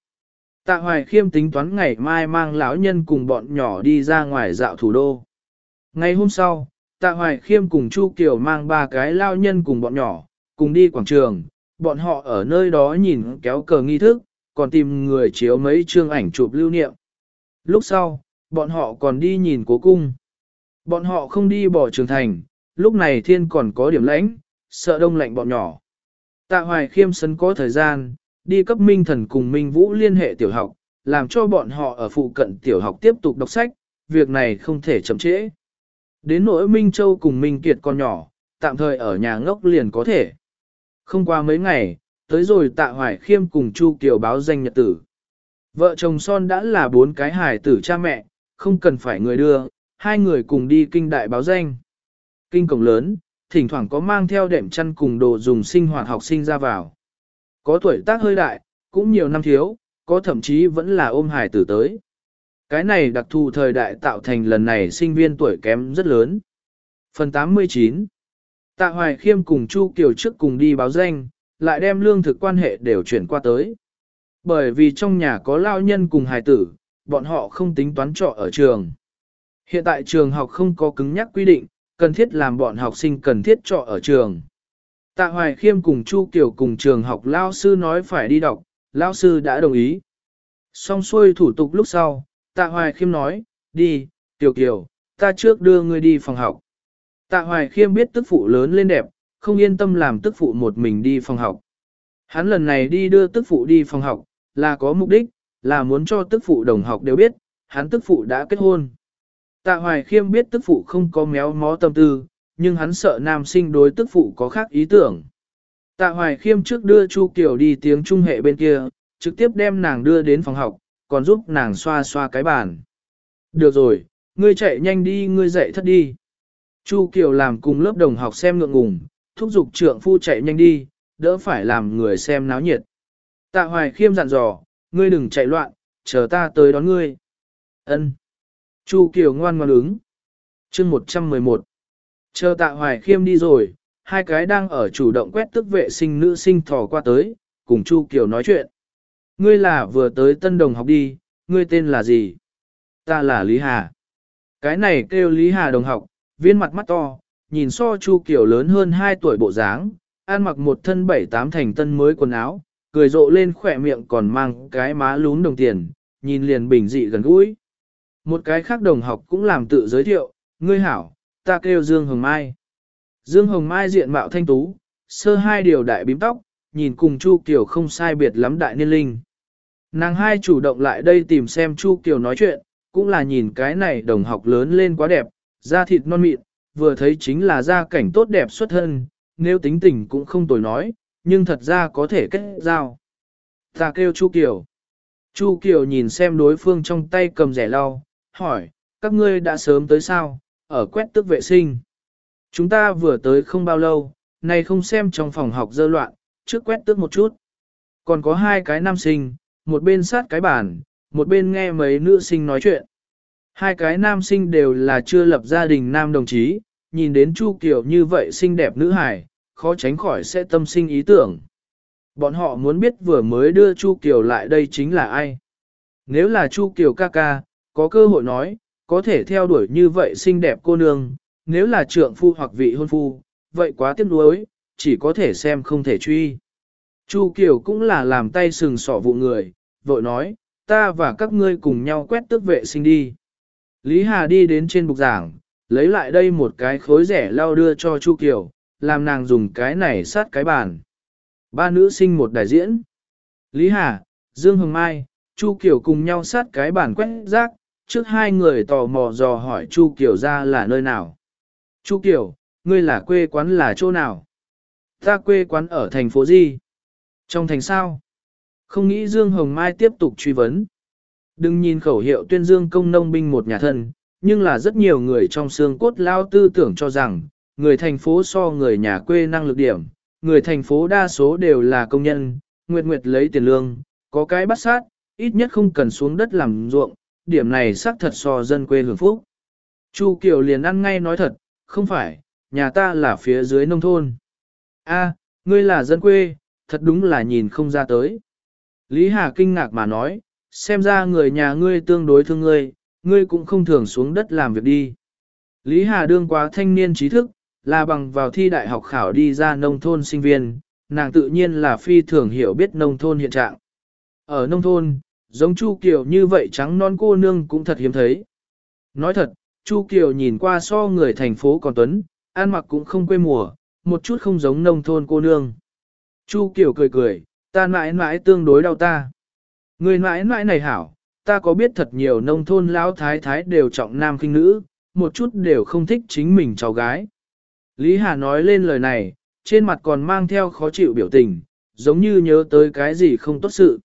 Tạ Hoài Khiêm tính toán ngày mai mang lão nhân cùng bọn nhỏ đi ra ngoài dạo thủ đô. Ngày hôm sau, Tạ Hoài Khiêm cùng Chu Kiều mang ba cái lao nhân cùng bọn nhỏ, cùng đi quảng trường, bọn họ ở nơi đó nhìn kéo cờ nghi thức, còn tìm người chiếu mấy chương ảnh chụp lưu niệm. Lúc sau, bọn họ còn đi nhìn cố cung. Bọn họ không đi bỏ trường thành, lúc này thiên còn có điểm lãnh, sợ đông lạnh bọn nhỏ. Tạ Hoài Khiêm sân có thời gian, đi cấp Minh Thần cùng Minh Vũ liên hệ tiểu học, làm cho bọn họ ở phụ cận tiểu học tiếp tục đọc sách, việc này không thể chậm trễ. Đến nỗi Minh Châu cùng Minh Kiệt con nhỏ, tạm thời ở nhà ngốc liền có thể. Không qua mấy ngày, tới rồi tạ hoài khiêm cùng Chu Kiều báo danh nhật tử. Vợ chồng son đã là bốn cái hài tử cha mẹ, không cần phải người đưa, hai người cùng đi kinh đại báo danh. Kinh cổng lớn, thỉnh thoảng có mang theo đệm chăn cùng đồ dùng sinh hoạt học sinh ra vào. Có tuổi tác hơi đại, cũng nhiều năm thiếu, có thậm chí vẫn là ôm hài tử tới. Cái này đặc thù thời đại tạo thành lần này sinh viên tuổi kém rất lớn. Phần 89 Tạ Hoài Khiêm cùng Chu Kiều trước cùng đi báo danh, lại đem lương thực quan hệ đều chuyển qua tới. Bởi vì trong nhà có lao nhân cùng hài tử, bọn họ không tính toán trọ ở trường. Hiện tại trường học không có cứng nhắc quy định, cần thiết làm bọn học sinh cần thiết trọ ở trường. Tạ Hoài Khiêm cùng Chu Kiều cùng trường học lao sư nói phải đi đọc, lao sư đã đồng ý. Xong xuôi thủ tục lúc sau, Tạ Hoài Khiêm nói, đi, Kiều Kiều, ta trước đưa ngươi đi phòng học. Tạ Hoài Khiêm biết tức phụ lớn lên đẹp, không yên tâm làm tức phụ một mình đi phòng học. Hắn lần này đi đưa tức phụ đi phòng học, là có mục đích, là muốn cho tức phụ đồng học đều biết, hắn tức phụ đã kết hôn. Tạ Hoài Khiêm biết tức phụ không có méo mó tâm tư, nhưng hắn sợ nam sinh đối tức phụ có khác ý tưởng. Tạ Hoài Khiêm trước đưa Chu Kiều đi tiếng trung hệ bên kia, trực tiếp đem nàng đưa đến phòng học, còn giúp nàng xoa xoa cái bàn. Được rồi, ngươi chạy nhanh đi ngươi dậy thất đi. Chu Kiều làm cùng lớp đồng học xem ngượng ngùng, thúc giục trượng phu chạy nhanh đi, đỡ phải làm người xem náo nhiệt. Tạ Hoài Khiêm dặn dò, ngươi đừng chạy loạn, chờ ta tới đón ngươi. Ân. Chu Kiều ngoan ngoan ứng. Chương 111. Chờ Tạ Hoài Khiêm đi rồi, hai cái đang ở chủ động quét tức vệ sinh nữ sinh thò qua tới, cùng Chu Kiều nói chuyện. Ngươi là vừa tới tân đồng học đi, ngươi tên là gì? Ta là Lý Hà. Cái này kêu Lý Hà đồng học, viên mặt mắt to, nhìn so Chu Kiều lớn hơn 2 tuổi bộ dáng, ăn mặc một thân bảy tám thành tân mới quần áo, cười rộ lên khỏe miệng còn mang cái má lún đồng tiền, nhìn liền bình dị gần gũi. Một cái khác đồng học cũng làm tự giới thiệu, ngươi hảo, ta kêu Dương Hồng Mai. Dương Hồng Mai diện mạo thanh tú, sơ hai điều đại bím tóc, nhìn cùng Chu Kiều không sai biệt lắm đại niên linh. Nàng hai chủ động lại đây tìm xem Chu Kiều nói chuyện, cũng là nhìn cái này đồng học lớn lên quá đẹp, da thịt non mịn, vừa thấy chính là da cảnh tốt đẹp xuất thân, nếu tính tình cũng không tồi nói, nhưng thật ra có thể kết giao. Ta kêu Chu Kiều. Chu Kiều nhìn xem đối phương trong tay cầm rẻ lau, hỏi, các ngươi đã sớm tới sao, ở quét tước vệ sinh. Chúng ta vừa tới không bao lâu, này không xem trong phòng học dơ loạn, trước quét tước một chút. Còn có hai cái nam sinh, một bên sát cái bàn, một bên nghe mấy nữ sinh nói chuyện. Hai cái nam sinh đều là chưa lập gia đình nam đồng chí, nhìn đến Chu Kiều như vậy xinh đẹp nữ hài, khó tránh khỏi sẽ tâm sinh ý tưởng. Bọn họ muốn biết vừa mới đưa Chu Kiều lại đây chính là ai. Nếu là Chu Kiều ca ca, có cơ hội nói, có thể theo đuổi như vậy xinh đẹp cô nương, nếu là trượng phu hoặc vị hôn phu, vậy quá tiếc nuối, chỉ có thể xem không thể truy. Chu Kiều cũng là làm tay sừng sỏ vụ người, vội nói, ta và các ngươi cùng nhau quét tước vệ sinh đi. Lý Hà đi đến trên bục giảng, lấy lại đây một cái khối rẻ lao đưa cho Chu Kiều, làm nàng dùng cái này sát cái bàn. Ba nữ sinh một đại diễn. Lý Hà, Dương Hồng Mai, Chu Kiều cùng nhau sát cái bàn quét rác, trước hai người tò mò dò hỏi Chu Kiều ra là nơi nào. Chu Kiều, ngươi là quê quán là chỗ nào? Ta quê quán ở thành phố gì? Trong thành sao? Không nghĩ Dương Hồng Mai tiếp tục truy vấn. Đừng nhìn khẩu hiệu tuyên dương công nông binh một nhà thân, nhưng là rất nhiều người trong xương cốt lao tư tưởng cho rằng, người thành phố so người nhà quê năng lực điểm, người thành phố đa số đều là công nhân, nguyệt nguyệt lấy tiền lương, có cái bắt sát, ít nhất không cần xuống đất làm ruộng, điểm này xác thật so dân quê hưởng phúc. Chu Kiều liền ăn ngay nói thật, không phải, nhà ta là phía dưới nông thôn. A, ngươi là dân quê, thật đúng là nhìn không ra tới. Lý Hà kinh ngạc mà nói, xem ra người nhà ngươi tương đối thương ngươi, ngươi cũng không thường xuống đất làm việc đi. Lý Hà đương quá thanh niên trí thức, là bằng vào thi đại học khảo đi ra nông thôn sinh viên, nàng tự nhiên là phi thường hiểu biết nông thôn hiện trạng. Ở nông thôn, giống Chu Kiều như vậy trắng non cô nương cũng thật hiếm thấy. Nói thật, Chu Kiều nhìn qua so người thành phố còn tuấn, ăn mặc cũng không quê mùa, một chút không giống nông thôn cô nương. Chu Kiều cười cười, ta mãi mãi tương đối đau ta. Người mãi mãi này hảo, ta có biết thật nhiều nông thôn lão thái thái đều trọng nam khinh nữ, một chút đều không thích chính mình cháu gái. Lý Hà nói lên lời này, trên mặt còn mang theo khó chịu biểu tình, giống như nhớ tới cái gì không tốt sự.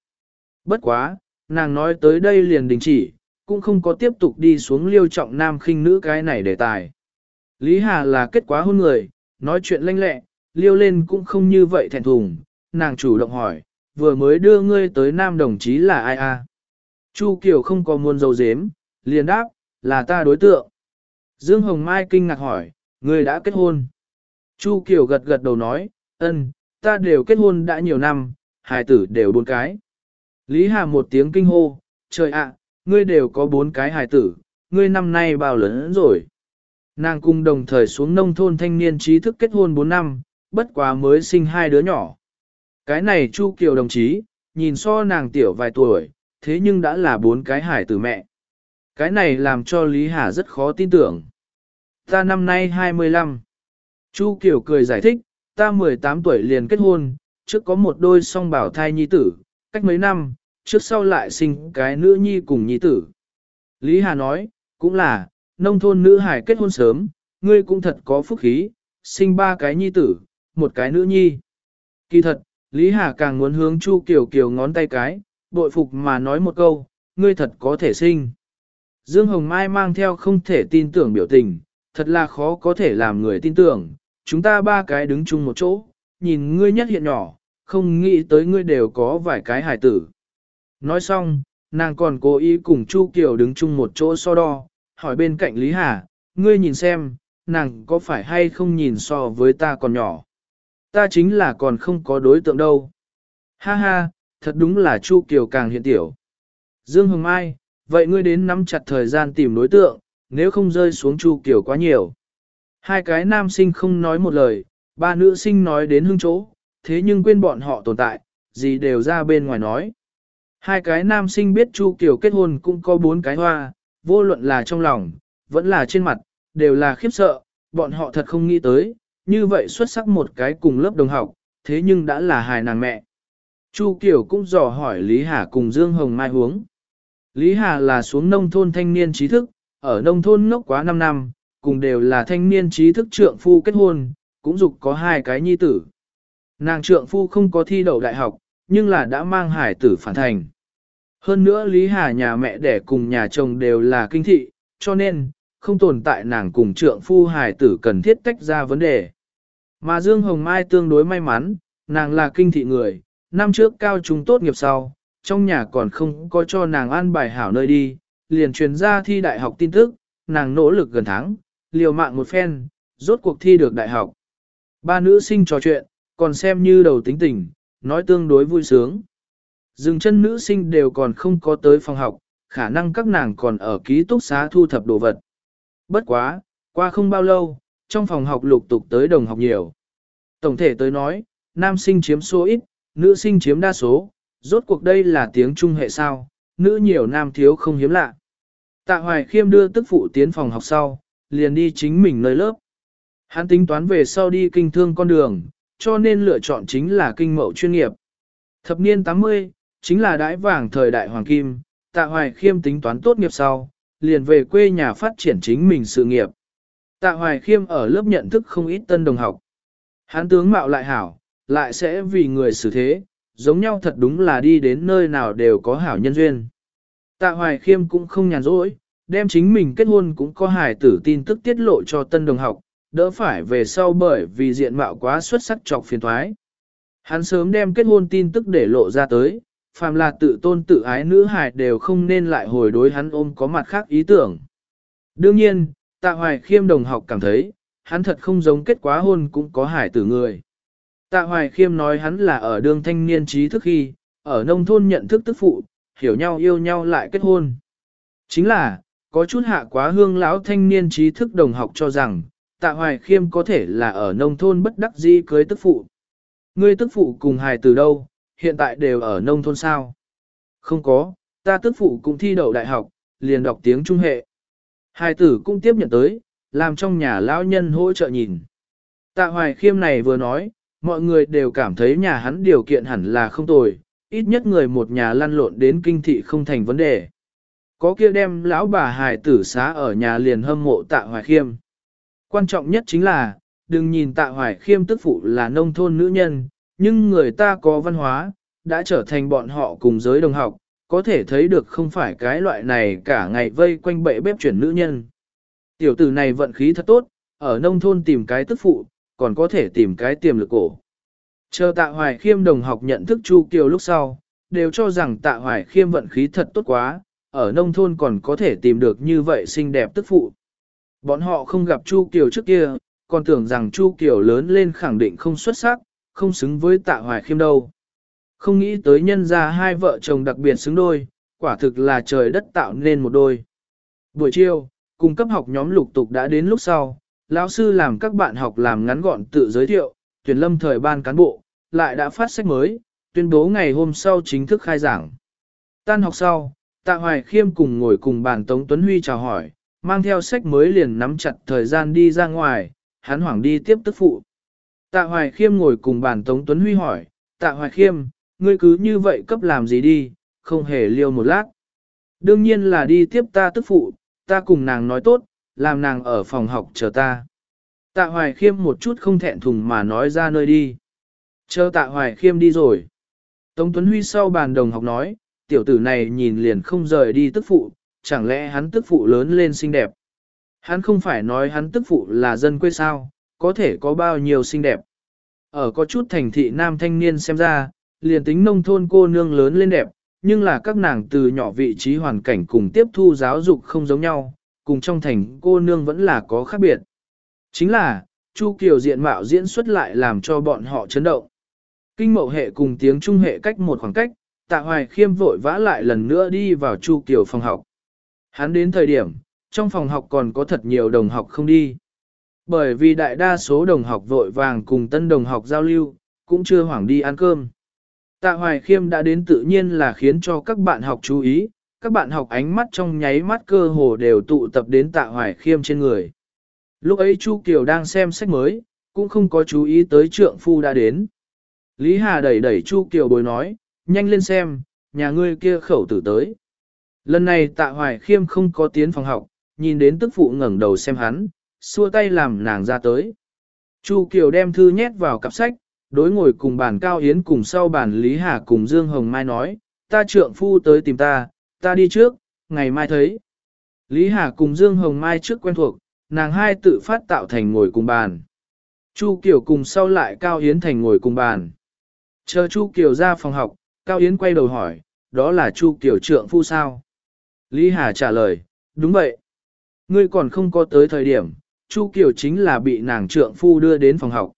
Bất quá, nàng nói tới đây liền đình chỉ, cũng không có tiếp tục đi xuống liêu trọng nam khinh nữ cái này đề tài. Lý Hà là kết quả hôn người, nói chuyện lanh lẹ, liêu lên cũng không như vậy thẹn thùng, nàng chủ động hỏi, vừa mới đưa ngươi tới nam đồng chí là ai a? Chu Kiều không có muôn dầu dếm, liền đáp, là ta đối tượng. Dương Hồng Mai kinh ngạc hỏi, ngươi đã kết hôn. Chu Kiều gật gật đầu nói, ân, ta đều kết hôn đã nhiều năm, hài tử đều bốn cái. Lý Hà một tiếng kinh hô, trời ạ, ngươi đều có bốn cái hài tử, ngươi năm nay bao lớn rồi. Nàng cùng đồng thời xuống nông thôn thanh niên trí thức kết hôn 4 năm, bất quá mới sinh hai đứa nhỏ. Cái này Chu Kiều đồng chí, nhìn so nàng tiểu vài tuổi, thế nhưng đã là bốn cái hải tử mẹ. Cái này làm cho Lý Hà rất khó tin tưởng. Ta năm nay 25. Chu Kiều cười giải thích, ta 18 tuổi liền kết hôn, trước có một đôi song bảo thai nhi tử, cách mấy năm, trước sau lại sinh cái nữ nhi cùng nhi tử. Lý Hà nói, cũng là, nông thôn nữ hải kết hôn sớm, ngươi cũng thật có phúc khí, sinh ba cái nhi tử, một cái nữ nhi. Kỳ thật, Lý Hà càng muốn hướng Chu Kiều Kiều ngón tay cái, bội phục mà nói một câu, ngươi thật có thể sinh. Dương Hồng Mai mang theo không thể tin tưởng biểu tình, thật là khó có thể làm người tin tưởng, chúng ta ba cái đứng chung một chỗ, nhìn ngươi nhất hiện nhỏ, không nghĩ tới ngươi đều có vài cái hài tử. Nói xong, nàng còn cố ý cùng Chu Kiều đứng chung một chỗ so đo, hỏi bên cạnh Lý Hà, ngươi nhìn xem, nàng có phải hay không nhìn so với ta còn nhỏ. Ta chính là còn không có đối tượng đâu. Ha ha, thật đúng là Chu Kiều càng hiện tiểu. Dương Hồng Mai, vậy ngươi đến nắm chặt thời gian tìm đối tượng, nếu không rơi xuống Chu Kiều quá nhiều. Hai cái nam sinh không nói một lời, ba nữ sinh nói đến hương chỗ, thế nhưng quên bọn họ tồn tại, gì đều ra bên ngoài nói. Hai cái nam sinh biết Chu Kiều kết hôn cũng có bốn cái hoa, vô luận là trong lòng, vẫn là trên mặt, đều là khiếp sợ, bọn họ thật không nghĩ tới, như vậy xuất sắc một cái cùng lớp đồng học, thế nhưng đã là hài nàng mẹ. Chu Kiều cũng dò hỏi Lý Hà cùng Dương Hồng Mai huống. Lý Hà là xuống nông thôn thanh niên trí thức, ở nông thôn ngốc quá 5 năm, cùng đều là thanh niên trí thức trượng phu kết hôn, cũng dục có hai cái nhi tử. Nàng trượng phu không có thi đậu đại học, nhưng là đã mang hải tử phản thành. Hơn nữa Lý Hà nhà mẹ đẻ cùng nhà chồng đều là kinh thị, cho nên, không tồn tại nàng cùng trượng phu hải tử cần thiết tách ra vấn đề. Mà Dương Hồng Mai tương đối may mắn, nàng là kinh thị người, năm trước cao trung tốt nghiệp sau, trong nhà còn không có cho nàng an bài hảo nơi đi, liền truyền ra thi đại học tin tức, nàng nỗ lực gần tháng, liều mạng một phen, rốt cuộc thi được đại học. Ba nữ sinh trò chuyện, còn xem như đầu tính tình, nói tương đối vui sướng. Dừng chân nữ sinh đều còn không có tới phòng học, khả năng các nàng còn ở ký túc xá thu thập đồ vật. Bất quá, qua không bao lâu, trong phòng học lục tục tới đồng học nhiều. Tổng thể tới nói, nam sinh chiếm số ít, nữ sinh chiếm đa số, rốt cuộc đây là tiếng trung hệ sao, nữ nhiều nam thiếu không hiếm lạ. Tạ Hoài Khiêm đưa tức phụ tiến phòng học sau, liền đi chính mình nơi lớp. Hắn tính toán về sau đi kinh thương con đường, cho nên lựa chọn chính là kinh mậu chuyên nghiệp. Thập niên 80, chính là đãi vàng thời đại hoàng kim, Tạ Hoài Khiêm tính toán tốt nghiệp sau, liền về quê nhà phát triển chính mình sự nghiệp. Tạ Hoài Khiêm ở lớp nhận thức không ít tân đồng học. Hán tướng mạo lại hảo, lại sẽ vì người xử thế, giống nhau thật đúng là đi đến nơi nào đều có hảo nhân duyên. Tạ Hoài Khiêm cũng không nhàn rỗi, đem chính mình kết hôn cũng có hài tử tin tức tiết lộ cho tân đồng học, đỡ phải về sau bởi vì diện mạo quá xuất sắc trọc phiền thoái. Hắn sớm đem kết hôn tin tức để lộ ra tới, phàm là tự tôn tự ái nữ hài đều không nên lại hồi đối hắn ôm có mặt khác ý tưởng. Đương nhiên, tạ hoài khiêm đồng học cảm thấy, hắn thật không giống kết quá hôn cũng có hải tử người. Tạ hoài khiêm nói hắn là ở đường thanh niên trí thức khi, ở nông thôn nhận thức tức phụ, hiểu nhau yêu nhau lại kết hôn. Chính là, có chút hạ quá hương lão thanh niên trí thức đồng học cho rằng, tạ hoài khiêm có thể là ở nông thôn bất đắc dĩ cưới tức phụ. Ngươi tức phụ cùng hài từ đâu, hiện tại đều ở nông thôn sao? Không có, ta tức phụ cũng thi đậu đại học, liền đọc tiếng trung hệ. Hài tử cũng tiếp nhận tới, làm trong nhà lão nhân hỗ trợ nhìn. Tạ hoài khiêm này vừa nói, mọi người đều cảm thấy nhà hắn điều kiện hẳn là không tồi, ít nhất người một nhà lăn lộn đến kinh thị không thành vấn đề. Có kia đem lão bà hài tử xá ở nhà liền hâm mộ tạ hoài khiêm. Quan trọng nhất chính là, đừng nhìn tạ hoài khiêm tức phụ là nông thôn nữ nhân, nhưng người ta có văn hóa, đã trở thành bọn họ cùng giới đồng học, có thể thấy được không phải cái loại này cả ngày vây quanh bệ bếp chuyển nữ nhân. Tiểu tử này vận khí thật tốt, ở nông thôn tìm cái tức phụ, còn có thể tìm cái tiềm lực cổ. Chờ tạ hoài khiêm đồng học nhận thức Chu Kiều lúc sau, đều cho rằng tạ hoài khiêm vận khí thật tốt quá, ở nông thôn còn có thể tìm được như vậy xinh đẹp tức phụ. Bọn họ không gặp Chu Kiều trước kia, còn tưởng rằng Chu Kiều lớn lên khẳng định không xuất sắc, không xứng với tạ hoài khiêm đâu. Không nghĩ tới nhân ra hai vợ chồng đặc biệt xứng đôi, quả thực là trời đất tạo nên một đôi. Buổi chiều, cùng cấp học nhóm lục tục đã đến lúc sau, lão sư làm các bạn học làm ngắn gọn tự giới thiệu, tuyển lâm thời ban cán bộ, lại đã phát sách mới, tuyên bố ngày hôm sau chính thức khai giảng. Tan học sau, Tạ Hoài Khiêm cùng ngồi cùng bàn Tống Tuấn Huy chào hỏi, mang theo sách mới liền nắm chặt thời gian đi ra ngoài, hắn hoảng đi tiếp tức phụ. Tạ Hoài Khiêm ngồi cùng bàn Tống Tuấn Huy hỏi, Tạ Hoài Khiêm, ngươi cứ như vậy cấp làm gì đi, không hề liêu một lát. Đương nhiên là đi tiếp ta tức phụ, ta cùng nàng nói tốt, làm nàng ở phòng học chờ ta. Tạ Hoài Khiêm một chút không thẹn thùng mà nói ra nơi đi. Chờ Tạ Hoài Khiêm đi rồi. Tống Tuấn Huy sau bàn đồng học nói, tiểu tử này nhìn liền không rời đi tức phụ, chẳng lẽ hắn tức phụ lớn lên xinh đẹp. Hắn không phải nói hắn tức phụ là dân quê sao, có thể có bao nhiêu xinh đẹp. Ở có chút thành thị nam thanh niên xem ra, liền tính nông thôn cô nương lớn lên đẹp, nhưng là các nàng từ nhỏ vị trí hoàn cảnh cùng tiếp thu giáo dục không giống nhau, cùng trong thành cô nương vẫn là có khác biệt. Chính là, Chu Kiều diện mạo diễn xuất lại làm cho bọn họ chấn động. Kinh mậu hệ cùng tiếng trung hệ cách một khoảng cách, tạ hoài khiêm vội vã lại lần nữa đi vào Chu Kiều phòng học. Hắn đến thời điểm, trong phòng học còn có thật nhiều đồng học không đi. Bởi vì đại đa số đồng học vội vàng cùng tân đồng học giao lưu, cũng chưa hoảng đi ăn cơm. Tạ Hoài Khiêm đã đến tự nhiên là khiến cho các bạn học chú ý, các bạn học ánh mắt trong nháy mắt cơ hồ đều tụ tập đến Tạ Hoài Khiêm trên người. Lúc ấy Chu Kiều đang xem sách mới, cũng không có chú ý tới trượng phu đã đến. Lý Hà đẩy đẩy Chu Kiều bồi nói, nhanh lên xem, nhà ngươi kia khẩu tử tới. Lần này Tạ Hoài Khiêm không có tiến phòng học, nhìn đến tức phụ ngẩng đầu xem hắn, xua tay làm nàng ra tới. Chu Kiều đem thư nhét vào cặp sách, đối ngồi cùng bàn Cao Yến cùng sau bàn Lý Hà cùng Dương Hồng Mai nói, ta trượng phu tới tìm ta, ta đi trước, ngày mai thấy. Lý Hà cùng Dương Hồng Mai trước quen thuộc, nàng hai tự phát tạo thành ngồi cùng bàn. Chu Kiều cùng sau lại Cao Yến thành ngồi cùng bàn. Chờ Chu Kiều ra phòng học, Cao Yến quay đầu hỏi, đó là Chu Kiều trượng phu sao? Lý Hà trả lời, đúng vậy. Ngươi còn không có tới thời điểm, Chu Kiều chính là bị nàng trượng phu đưa đến phòng học.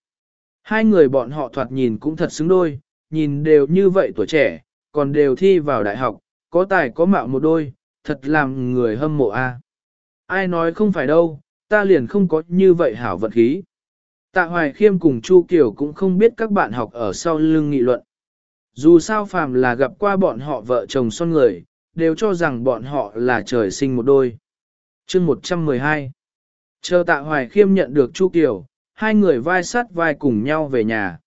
Hai người bọn họ thoạt nhìn cũng thật xứng đôi, nhìn đều như vậy tuổi trẻ, còn đều thi vào đại học, có tài có mạo một đôi, thật làm người hâm mộ a. Ai nói không phải đâu, ta liền không có như vậy hảo vận khí. Tạ Hoài Khiêm cùng Chu Kiều cũng không biết các bạn học ở sau lưng nghị luận. Dù sao phàm là gặp qua bọn họ vợ chồng son người, đều cho rằng bọn họ là trời sinh một đôi. chương 112 Chờ Tạ Hoài Khiêm nhận được Chu Kiều, hai người vai sát vai cùng nhau về nhà.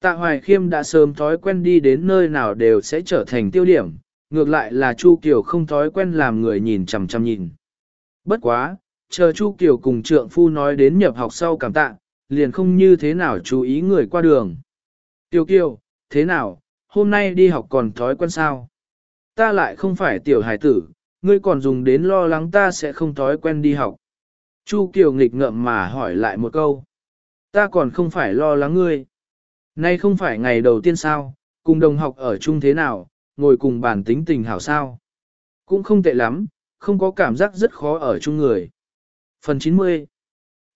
Tạ Hoài Khiêm đã sớm thói quen đi đến nơi nào đều sẽ trở thành tiêu điểm, ngược lại là Chu Kiều không thói quen làm người nhìn chằm chằm nhìn. Bất quá, chờ Chu Kiều cùng trượng phu nói đến nhập học sau cảm tạ, liền không như thế nào chú ý người qua đường. Tiêu Kiều, thế nào, hôm nay đi học còn thói quen sao? Ta lại không phải tiểu hải tử, ngươi còn dùng đến lo lắng ta sẽ không thói quen đi học. Chu Kiều nghịch ngợm mà hỏi lại một câu. Ta còn không phải lo lắng ngươi. Nay không phải ngày đầu tiên sao, cùng đồng học ở chung thế nào, ngồi cùng bàn tính tình hảo sao. Cũng không tệ lắm, không có cảm giác rất khó ở chung người. Phần 90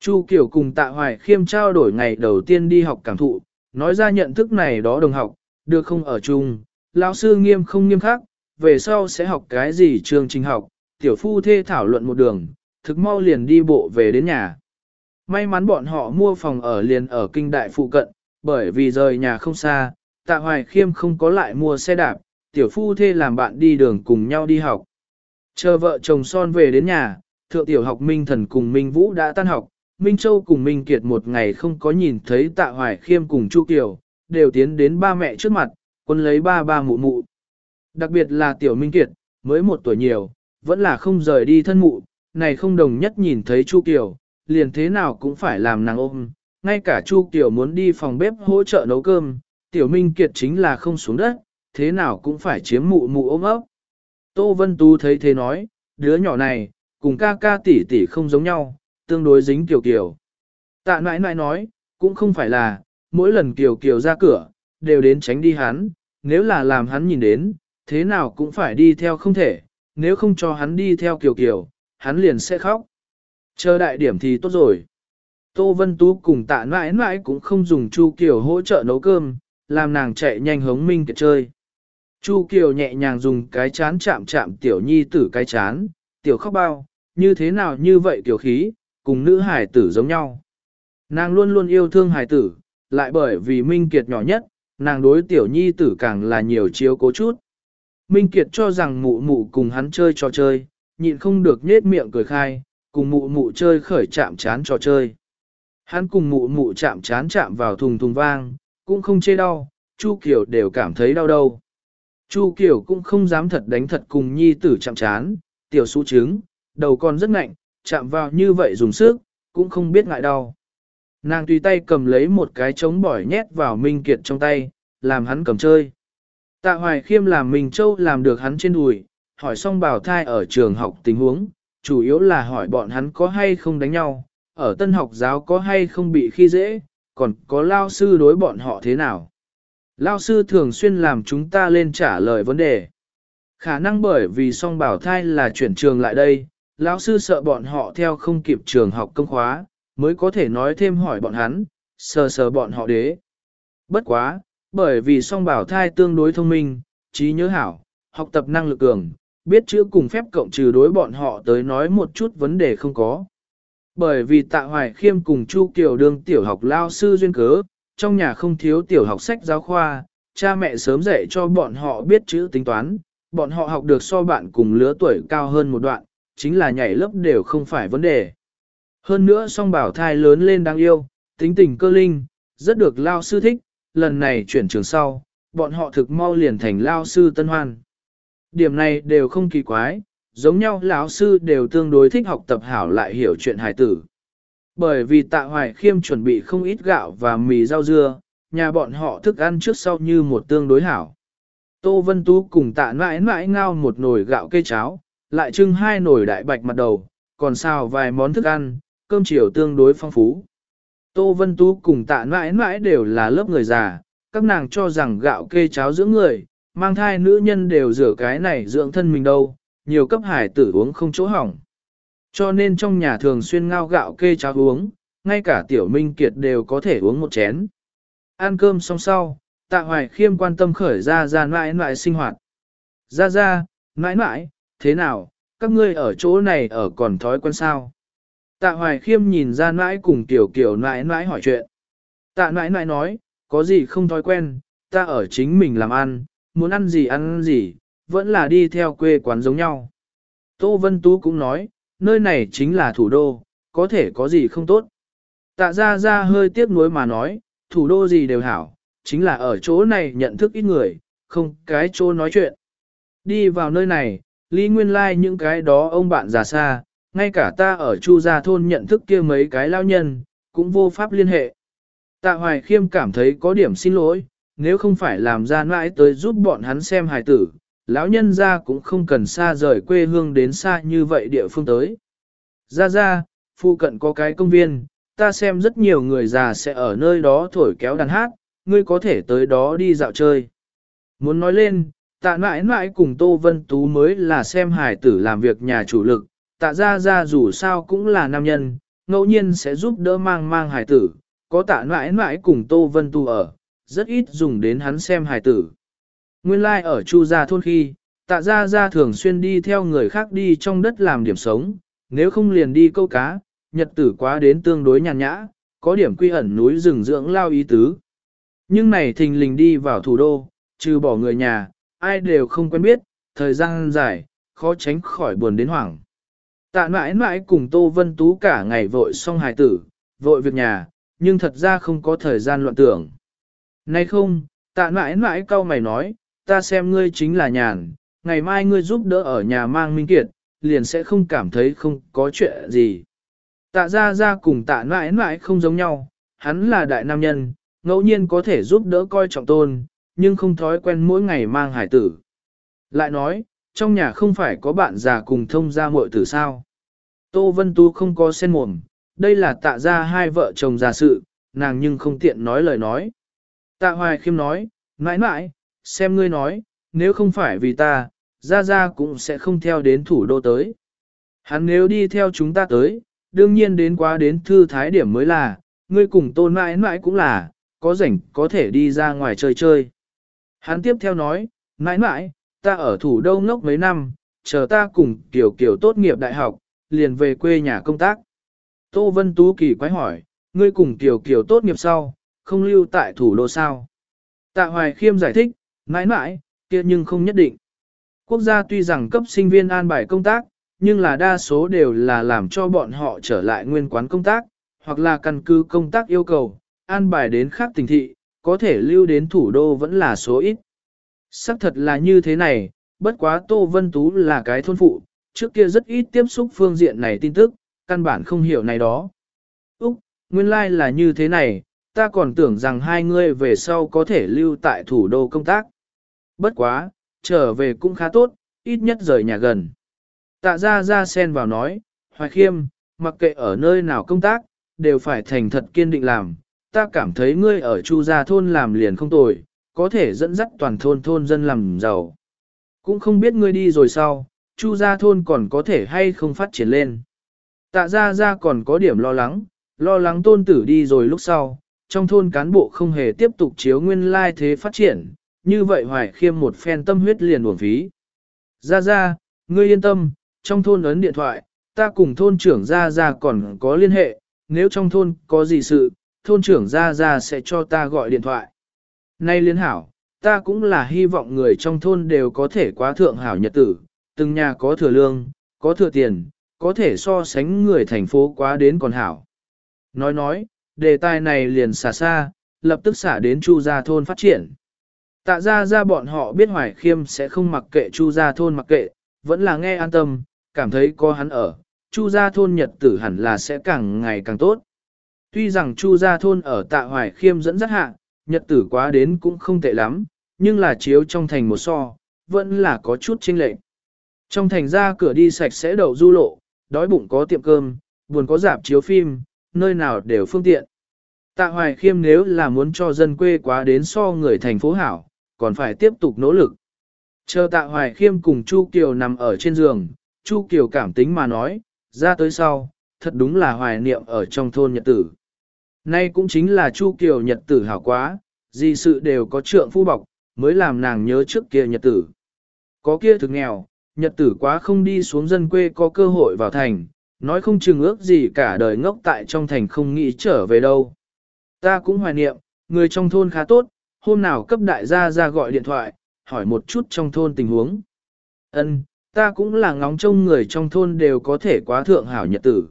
Chu Kiều cùng Tạ Hoài Khiêm trao đổi ngày đầu tiên đi học cảm thụ, nói ra nhận thức này đó đồng học, được không ở chung, lão sư nghiêm không nghiêm khắc, về sau sẽ học cái gì trường trình học, tiểu phu thê thảo luận một đường, thực mau liền đi bộ về đến nhà. May mắn bọn họ mua phòng ở liền ở kinh đại phụ cận, bởi vì rời nhà không xa, tạ hoài khiêm không có lại mua xe đạp, tiểu phu thê làm bạn đi đường cùng nhau đi học. Chờ vợ chồng son về đến nhà, thượng tiểu học Minh Thần cùng Minh Vũ đã tan học, Minh Châu cùng Minh Kiệt một ngày không có nhìn thấy tạ hoài khiêm cùng Chu Kiều, đều tiến đến ba mẹ trước mặt, quân lấy ba ba mụ mụ. Đặc biệt là tiểu Minh Kiệt, mới một tuổi nhiều, vẫn là không rời đi thân mụ, này không đồng nhất nhìn thấy Chu Kiều, liền thế nào cũng phải làm nàng ôm. Ngay cả Chu Kiều muốn đi phòng bếp hỗ trợ nấu cơm, tiểu Minh Kiệt chính là không xuống đất, thế nào cũng phải chiếm mụ mụ ôm ấp. Tô Vân Tú thấy thế nói, đứa nhỏ này, cùng ca ca tỷ tỷ không giống nhau, tương đối dính Kiều Kiều. Tạ nãi nãi nói, cũng không phải là, mỗi lần Kiều Kiều ra cửa, đều đến tránh đi hắn, nếu là làm hắn nhìn đến, thế nào cũng phải đi theo không thể, nếu không cho hắn đi theo Kiều Kiều, hắn liền sẽ khóc. Chờ đại điểm thì tốt rồi. Tô Vân Tú cùng tạ nãi nãi cũng không dùng Chu Kiều hỗ trợ nấu cơm, làm nàng chạy nhanh hống minh kiệt chơi. Chu Kiều nhẹ nhàng dùng cái chán chạm chạm tiểu nhi tử cái chán, tiểu khóc bao, như thế nào như vậy tiểu khí, cùng nữ hải tử giống nhau. Nàng luôn luôn yêu thương hải tử, lại bởi vì Minh Kiệt nhỏ nhất, nàng đối tiểu nhi tử càng là nhiều chiếu cố chút. Minh Kiệt cho rằng mụ mụ cùng hắn chơi trò chơi, nhịn không được nhết miệng cười khai, cùng mụ mụ chơi khởi chạm chán trò chơi. Hắn cùng mụ mụ chạm chán chạm vào thùng thùng vang, cũng không chê đau, Chu Kiều đều cảm thấy đau đâu. Chu Kiều cũng không dám thật đánh thật cùng nhi tử chạm chán, tiểu su trứng, đầu con rất ngạnh, chạm vào như vậy dùng sức, cũng không biết ngại đau. Nàng tùy tay cầm lấy một cái trống bỏi nhét vào Minh Kiệt trong tay, làm hắn cầm chơi. Tạ Hoài Khiêm làm Minh Châu làm được hắn trên đùi, hỏi xong bảo thai ở trường học tình huống, chủ yếu là hỏi bọn hắn có hay không đánh nhau, ở tân học giáo có hay không bị khi dễ, còn có lao sư đối bọn họ thế nào. Lao sư thường xuyên làm chúng ta lên trả lời vấn đề. Khả năng bởi vì song bảo thai là chuyển trường lại đây, lão sư sợ bọn họ theo không kịp trường học công khóa, mới có thể nói thêm hỏi bọn hắn, sờ sờ bọn họ đế. Bất quá, bởi vì song bảo thai tương đối thông minh, trí nhớ hảo, học tập năng lực cường, biết chữ cùng phép cộng trừ đối bọn họ tới nói một chút vấn đề không có. Bởi vì tạ hoài khiêm cùng Chu Kiều đương tiểu học lao sư duyên cớ, trong nhà không thiếu tiểu học sách giáo khoa, cha mẹ sớm dạy cho bọn họ biết chữ tính toán, bọn họ học được so bạn cùng lứa tuổi cao hơn một đoạn, chính là nhảy lớp đều không phải vấn đề. Hơn nữa song bảo thai lớn lên đáng yêu, tính tình cơ linh, rất được lao sư thích, lần này chuyển trường sau, bọn họ thực mau liền thành lao sư tân hoan. Điểm này đều không kỳ quái, giống nhau lão sư đều tương đối thích học tập hảo lại hiểu chuyện hài tử. Bởi vì tạ hoài khiêm chuẩn bị không ít gạo và mì rau dưa, nhà bọn họ thức ăn trước sau như một tương đối hảo. Tô Vân Tú cùng tạ mãi mãi ngao một nồi gạo cây cháo, lại trưng hai nồi đại bạch mặt đầu, còn xào vài món thức ăn, cơm chiều tương đối phong phú. Tô Vân Tú cùng tạ mãi mãi đều là lớp người già, các nàng cho rằng gạo kê cháo dưỡng người, mang thai nữ nhân đều rửa cái này dưỡng thân mình đâu, nhiều cấp hải tử uống không chỗ hỏng. Cho nên trong nhà thường xuyên ngao gạo kê cháo uống, ngay cả tiểu minh kiệt đều có thể uống một chén. Ăn cơm xong sau, tạ hoài khiêm quan tâm khởi ra ra mãi mãi sinh hoạt. Ra ra, mãi mãi, thế nào, các ngươi ở chỗ này ở còn thói quen sao? Tạ hoài khiêm nhìn ra nãi cùng tiểu kiểu nãi nãi hỏi chuyện. Tạ nãi nãi nói, có gì không thói quen, ta ở chính mình làm ăn, muốn ăn gì ăn gì, vẫn là đi theo quê quán giống nhau. Tô Vân Tú cũng nói, nơi này chính là thủ đô, có thể có gì không tốt. Tạ ra ra hơi tiếc nuối mà nói, thủ đô gì đều hảo, chính là ở chỗ này nhận thức ít người, không cái chỗ nói chuyện. Đi vào nơi này, Lý Nguyên Lai like những cái đó ông bạn già xa, ngay cả ta ở Chu Gia Thôn nhận thức kia mấy cái lao nhân, cũng vô pháp liên hệ. Tạ Hoài Khiêm cảm thấy có điểm xin lỗi, nếu không phải làm ra mãi tới giúp bọn hắn xem hài tử, lão nhân ra cũng không cần xa rời quê hương đến xa như vậy địa phương tới. Ra ra, phụ cận có cái công viên, ta xem rất nhiều người già sẽ ở nơi đó thổi kéo đàn hát, ngươi có thể tới đó đi dạo chơi. Muốn nói lên, tạ mãi mãi cùng Tô Vân Tú mới là xem hài tử làm việc nhà chủ lực, tạ ra ra dù sao cũng là nam nhân, ngẫu nhiên sẽ giúp đỡ mang mang hài tử, có tạ mãi mãi cùng Tô Vân Tu ở, rất ít dùng đến hắn xem hài tử. Nguyên lai like ở Chu Gia thôn khi, tạ ra ra thường xuyên đi theo người khác đi trong đất làm điểm sống, nếu không liền đi câu cá, nhật tử quá đến tương đối nhàn nhã, có điểm quy ẩn núi rừng dưỡng lao ý tứ. Nhưng này thình lình đi vào thủ đô, trừ bỏ người nhà, ai đều không quen biết, thời gian dài, khó tránh khỏi buồn đến hoảng. Tạ mãi mãi cùng Tô Vân Tú cả ngày vội xong hài tử, vội việc nhà, nhưng thật ra không có thời gian loạn tưởng. Nay không, tạ mãi mãi cau mày nói, ta xem ngươi chính là nhàn, ngày mai ngươi giúp đỡ ở nhà mang minh kiệt, liền sẽ không cảm thấy không có chuyện gì. Tạ ra ra cùng tạ mãi mãi không giống nhau, hắn là đại nam nhân, ngẫu nhiên có thể giúp đỡ coi trọng tôn, nhưng không thói quen mỗi ngày mang hải tử. Lại nói, trong nhà không phải có bạn già cùng thông gia muội tử sao. Tô Vân Tu không có sen mồm, đây là tạ ra hai vợ chồng già sự, nàng nhưng không tiện nói lời nói. Tạ Hoài Khiêm nói, mãi mãi, xem ngươi nói, nếu không phải vì ta, ra ra cũng sẽ không theo đến thủ đô tới. Hắn nếu đi theo chúng ta tới, đương nhiên đến quá đến thư thái điểm mới là, ngươi cùng tôn mãi mãi cũng là, có rảnh có thể đi ra ngoài chơi chơi. Hắn tiếp theo nói, mãi mãi, ta ở thủ đô ngốc mấy năm, chờ ta cùng kiểu kiểu tốt nghiệp đại học, liền về quê nhà công tác. Tô Vân Tú kỳ quái hỏi, ngươi cùng tiểu kiểu tốt nghiệp sau, không lưu tại thủ đô sao? Tạ Hoài Khiêm giải thích, mãi mãi, kia nhưng không nhất định. Quốc gia tuy rằng cấp sinh viên an bài công tác, nhưng là đa số đều là làm cho bọn họ trở lại nguyên quán công tác, hoặc là căn cứ công tác yêu cầu, an bài đến khác tỉnh thị, có thể lưu đến thủ đô vẫn là số ít. Sắc thật là như thế này, bất quá Tô Vân Tú là cái thôn phụ, trước kia rất ít tiếp xúc phương diện này tin tức, căn bản không hiểu này đó. Úc, nguyên lai like là như thế này, ta còn tưởng rằng hai ngươi về sau có thể lưu tại thủ đô công tác. Bất quá, trở về cũng khá tốt, ít nhất rời nhà gần. Tạ ra ra sen vào nói, Hoài Khiêm, mặc kệ ở nơi nào công tác, đều phải thành thật kiên định làm. Ta cảm thấy ngươi ở Chu Gia Thôn làm liền không tồi, có thể dẫn dắt toàn thôn thôn dân làm giàu. Cũng không biết ngươi đi rồi sau Chu Gia Thôn còn có thể hay không phát triển lên. Tạ Gia Gia còn có điểm lo lắng, lo lắng tôn tử đi rồi lúc sau, trong thôn cán bộ không hề tiếp tục chiếu nguyên lai thế phát triển, như vậy hoài khiêm một phen tâm huyết liền uổng phí. Gia Gia, ngươi yên tâm, trong thôn ấn điện thoại, ta cùng thôn trưởng Gia Gia còn có liên hệ, nếu trong thôn có gì sự, thôn trưởng Gia Gia sẽ cho ta gọi điện thoại. Nay liên hảo, ta cũng là hy vọng người trong thôn đều có thể quá thượng hảo nhật tử, từng nhà có thừa lương, có thừa tiền, có thể so sánh người thành phố quá đến còn hảo. Nói nói, đề tài này liền xả xa, lập tức xả đến Chu Gia Thôn phát triển. Tạ ra ra bọn họ biết Hoài Khiêm sẽ không mặc kệ Chu Gia Thôn mặc kệ, vẫn là nghe an tâm, cảm thấy có hắn ở, Chu Gia Thôn nhật tử hẳn là sẽ càng ngày càng tốt. Tuy rằng Chu Gia Thôn ở Tạ Hoài Khiêm dẫn dắt hạ, nhật tử quá đến cũng không tệ lắm, nhưng là chiếu trong thành một so, vẫn là có chút chênh lệch. Trong thành ra cửa đi sạch sẽ đậu du lộ, đói bụng có tiệm cơm, buồn có dạp chiếu phim, nơi nào đều phương tiện. Tạ Hoài Khiêm nếu là muốn cho dân quê quá đến so người thành phố hảo, còn phải tiếp tục nỗ lực. Chờ Tạ Hoài Khiêm cùng Chu Kiều nằm ở trên giường, Chu Kiều cảm tính mà nói, ra tới sau, thật đúng là hoài niệm ở trong thôn nhật tử. Nay cũng chính là Chu Kiều nhật tử hảo quá, gì sự đều có trượng phu bọc, mới làm nàng nhớ trước kia nhật tử. Có kia thực nghèo, nhật tử quá không đi xuống dân quê có cơ hội vào thành, nói không chừng ước gì cả đời ngốc tại trong thành không nghĩ trở về đâu. Ta cũng hoài niệm, người trong thôn khá tốt, hôm nào cấp đại gia ra gọi điện thoại, hỏi một chút trong thôn tình huống. Ân, ta cũng là ngóng trông người trong thôn đều có thể quá thượng hảo nhật tử.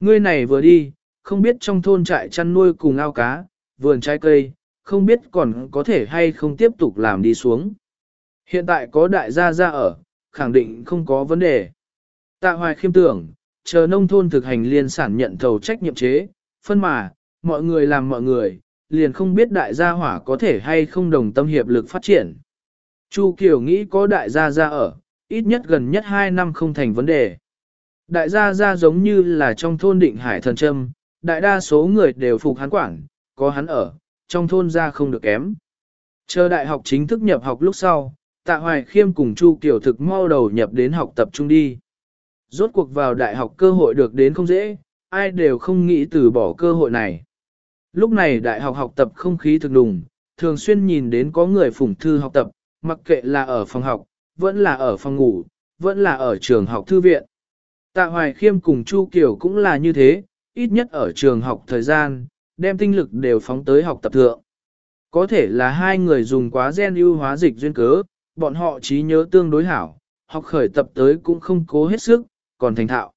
Ngươi này vừa đi, không biết trong thôn trại chăn nuôi cùng ao cá, vườn trái cây, không biết còn có thể hay không tiếp tục làm đi xuống. Hiện tại có đại gia ra ở, khẳng định không có vấn đề. Tạ hoài khiêm tưởng, chờ nông thôn thực hành liên sản nhận thầu trách nhiệm chế, phân mà, mọi người làm mọi người, liền không biết đại gia hỏa có thể hay không đồng tâm hiệp lực phát triển. Chu Kiều nghĩ có đại gia Gia ở, ít nhất gần nhất 2 năm không thành vấn đề. Đại gia Gia giống như là trong thôn định hải thần trâm, đại đa số người đều phục hắn quản, có hắn ở, trong thôn ra không được kém. Chờ đại học chính thức nhập học lúc sau, Tạ Hoài Khiêm cùng Chu Kiều thực mau đầu nhập đến học tập trung đi. Rốt cuộc vào đại học cơ hội được đến không dễ, ai đều không nghĩ từ bỏ cơ hội này. Lúc này đại học học tập không khí thực đùng, thường xuyên nhìn đến có người phủng thư học tập, mặc kệ là ở phòng học, vẫn là ở phòng ngủ, vẫn là ở trường học thư viện. Tạ Hoài Khiêm cùng Chu Kiều cũng là như thế, ít nhất ở trường học thời gian, đem tinh lực đều phóng tới học tập thượng. Có thể là hai người dùng quá gen ưu hóa dịch duyên cớ, bọn họ trí nhớ tương đối hảo, học khởi tập tới cũng không cố hết sức, còn thành thạo.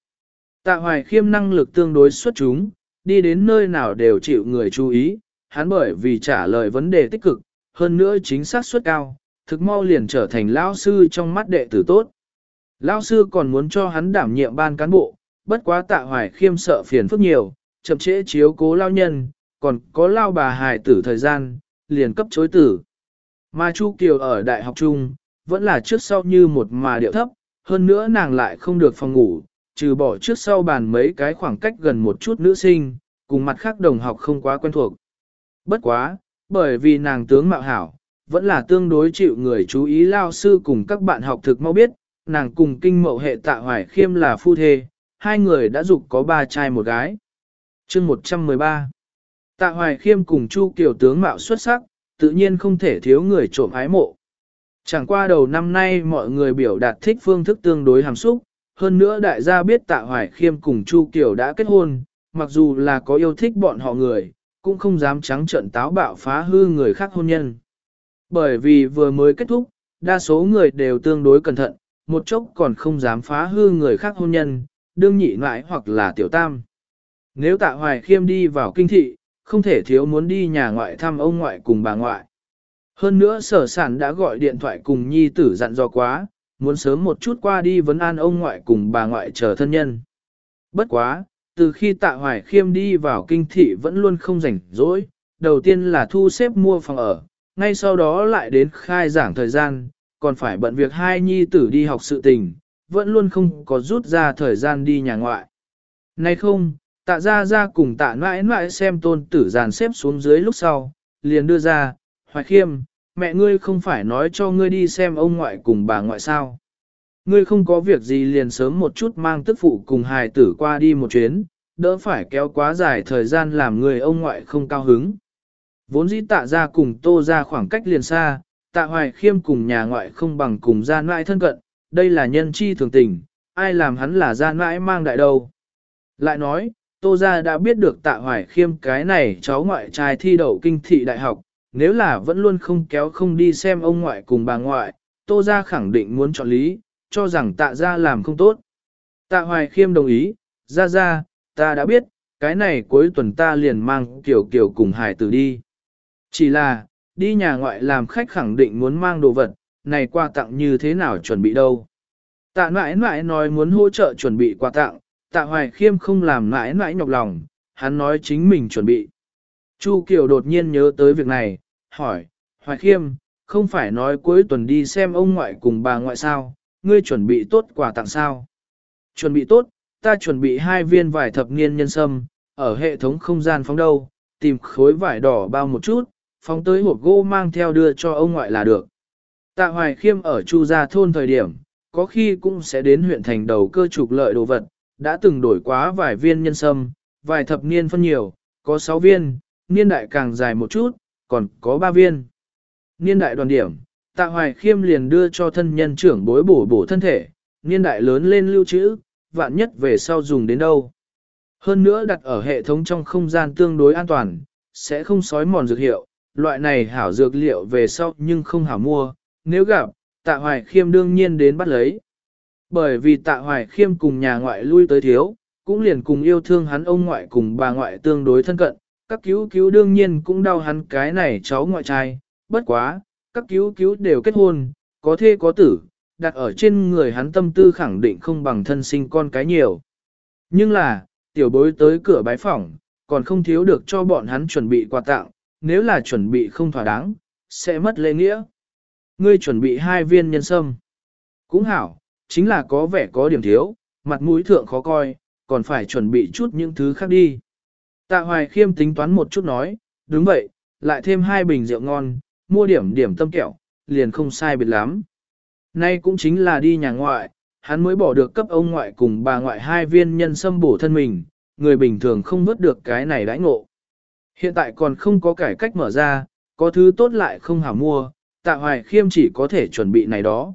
Tạ Hoài Khiêm năng lực tương đối xuất chúng, đi đến nơi nào đều chịu người chú ý, hắn bởi vì trả lời vấn đề tích cực, hơn nữa chính xác suất cao, thực mau liền trở thành lão sư trong mắt đệ tử tốt. Lão sư còn muốn cho hắn đảm nhiệm ban cán bộ, bất quá tạ hoài khiêm sợ phiền phức nhiều, chậm trễ chiếu cố lao nhân, còn có lao bà hài tử thời gian, liền cấp chối tử. Mà Chu Kiều ở đại học chung, vẫn là trước sau như một mà điệu thấp, hơn nữa nàng lại không được phòng ngủ, trừ bỏ trước sau bàn mấy cái khoảng cách gần một chút nữ sinh, cùng mặt khác đồng học không quá quen thuộc. Bất quá, bởi vì nàng tướng mạo hảo, vẫn là tương đối chịu người chú ý lao sư cùng các bạn học thực mau biết, nàng cùng kinh mậu hệ tạ hoài khiêm là phu thê, hai người đã dục có ba trai một gái. chương 113 Tạ hoài khiêm cùng Chu Kiều tướng mạo xuất sắc, tự nhiên không thể thiếu người trộm ái mộ. Chẳng qua đầu năm nay mọi người biểu đạt thích phương thức tương đối hàm xúc, hơn nữa đại gia biết tạ hoài khiêm cùng Chu Kiều đã kết hôn, mặc dù là có yêu thích bọn họ người, cũng không dám trắng trợn táo bạo phá hư người khác hôn nhân. Bởi vì vừa mới kết thúc, đa số người đều tương đối cẩn thận, một chốc còn không dám phá hư người khác hôn nhân, đương nhị ngoại hoặc là tiểu tam. Nếu tạ hoài khiêm đi vào kinh thị, không thể thiếu muốn đi nhà ngoại thăm ông ngoại cùng bà ngoại. Hơn nữa sở sản đã gọi điện thoại cùng nhi tử dặn dò quá, muốn sớm một chút qua đi vấn an ông ngoại cùng bà ngoại chờ thân nhân. Bất quá, từ khi tạ hoài khiêm đi vào kinh thị vẫn luôn không rảnh rỗi, đầu tiên là thu xếp mua phòng ở, ngay sau đó lại đến khai giảng thời gian, còn phải bận việc hai nhi tử đi học sự tình, vẫn luôn không có rút ra thời gian đi nhà ngoại. Nay không, tạ ra ra cùng tạ mãi mãi xem tôn tử dàn xếp xuống dưới lúc sau, liền đưa ra, hoài khiêm, mẹ ngươi không phải nói cho ngươi đi xem ông ngoại cùng bà ngoại sao. Ngươi không có việc gì liền sớm một chút mang tức phụ cùng hài tử qua đi một chuyến, đỡ phải kéo quá dài thời gian làm người ông ngoại không cao hứng. Vốn dĩ tạ ra cùng tô ra khoảng cách liền xa, tạ hoài khiêm cùng nhà ngoại không bằng cùng gia ngoại thân cận, đây là nhân chi thường tình, ai làm hắn là gian mãi mang đại đâu. Lại nói, tô gia đã biết được tạ hoài khiêm cái này cháu ngoại trai thi đậu kinh thị đại học, nếu là vẫn luôn không kéo không đi xem ông ngoại cùng bà ngoại, tô gia khẳng định muốn chọn lý, cho rằng tạ gia làm không tốt. Tạ hoài khiêm đồng ý, ra ra, ta đã biết, cái này cuối tuần ta liền mang kiểu kiểu cùng hải tử đi. Chỉ là, đi nhà ngoại làm khách khẳng định muốn mang đồ vật, này quà tặng như thế nào chuẩn bị đâu. Tạ mãi mãi nói muốn hỗ trợ chuẩn bị quà tặng, tạ hoài khiêm không làm mãi mãi nhọc lòng, hắn nói chính mình chuẩn bị. Chu Kiều đột nhiên nhớ tới việc này, hỏi, hoài khiêm, không phải nói cuối tuần đi xem ông ngoại cùng bà ngoại sao, ngươi chuẩn bị tốt quà tặng sao? Chuẩn bị tốt, ta chuẩn bị hai viên vải thập niên nhân sâm, ở hệ thống không gian phóng đâu, tìm khối vải đỏ bao một chút, phóng tới hộp gỗ mang theo đưa cho ông ngoại là được. Tạ Hoài Khiêm ở Chu Gia Thôn thời điểm, có khi cũng sẽ đến huyện thành đầu cơ trục lợi đồ vật, đã từng đổi quá vài viên nhân sâm, vài thập niên phân nhiều, có 6 viên, niên đại càng dài một chút, còn có 3 viên. Niên đại đoàn điểm, Tạ Hoài Khiêm liền đưa cho thân nhân trưởng bối bổ bổ thân thể, niên đại lớn lên lưu trữ, vạn nhất về sau dùng đến đâu. Hơn nữa đặt ở hệ thống trong không gian tương đối an toàn, sẽ không sói mòn dược hiệu, loại này hảo dược liệu về sau nhưng không hảo mua, nếu gặp, tạ hoài khiêm đương nhiên đến bắt lấy. Bởi vì tạ hoài khiêm cùng nhà ngoại lui tới thiếu, cũng liền cùng yêu thương hắn ông ngoại cùng bà ngoại tương đối thân cận, các cứu cứu đương nhiên cũng đau hắn cái này cháu ngoại trai, bất quá, các cứu cứu đều kết hôn, có thê có tử, đặt ở trên người hắn tâm tư khẳng định không bằng thân sinh con cái nhiều. Nhưng là, tiểu bối tới cửa bái phỏng, còn không thiếu được cho bọn hắn chuẩn bị quà tặng, nếu là chuẩn bị không thỏa đáng, sẽ mất lễ nghĩa. Ngươi chuẩn bị hai viên nhân sâm. Cũng hảo, chính là có vẻ có điểm thiếu, mặt mũi thượng khó coi, còn phải chuẩn bị chút những thứ khác đi. Tạ Hoài Khiêm tính toán một chút nói, đúng vậy, lại thêm hai bình rượu ngon, mua điểm điểm tâm kẹo, liền không sai biệt lắm. Nay cũng chính là đi nhà ngoại, hắn mới bỏ được cấp ông ngoại cùng bà ngoại hai viên nhân sâm bổ thân mình, người bình thường không vớt được cái này đãi ngộ. Hiện tại còn không có cải cách mở ra, có thứ tốt lại không hảo mua, tạ hoài khiêm chỉ có thể chuẩn bị này đó.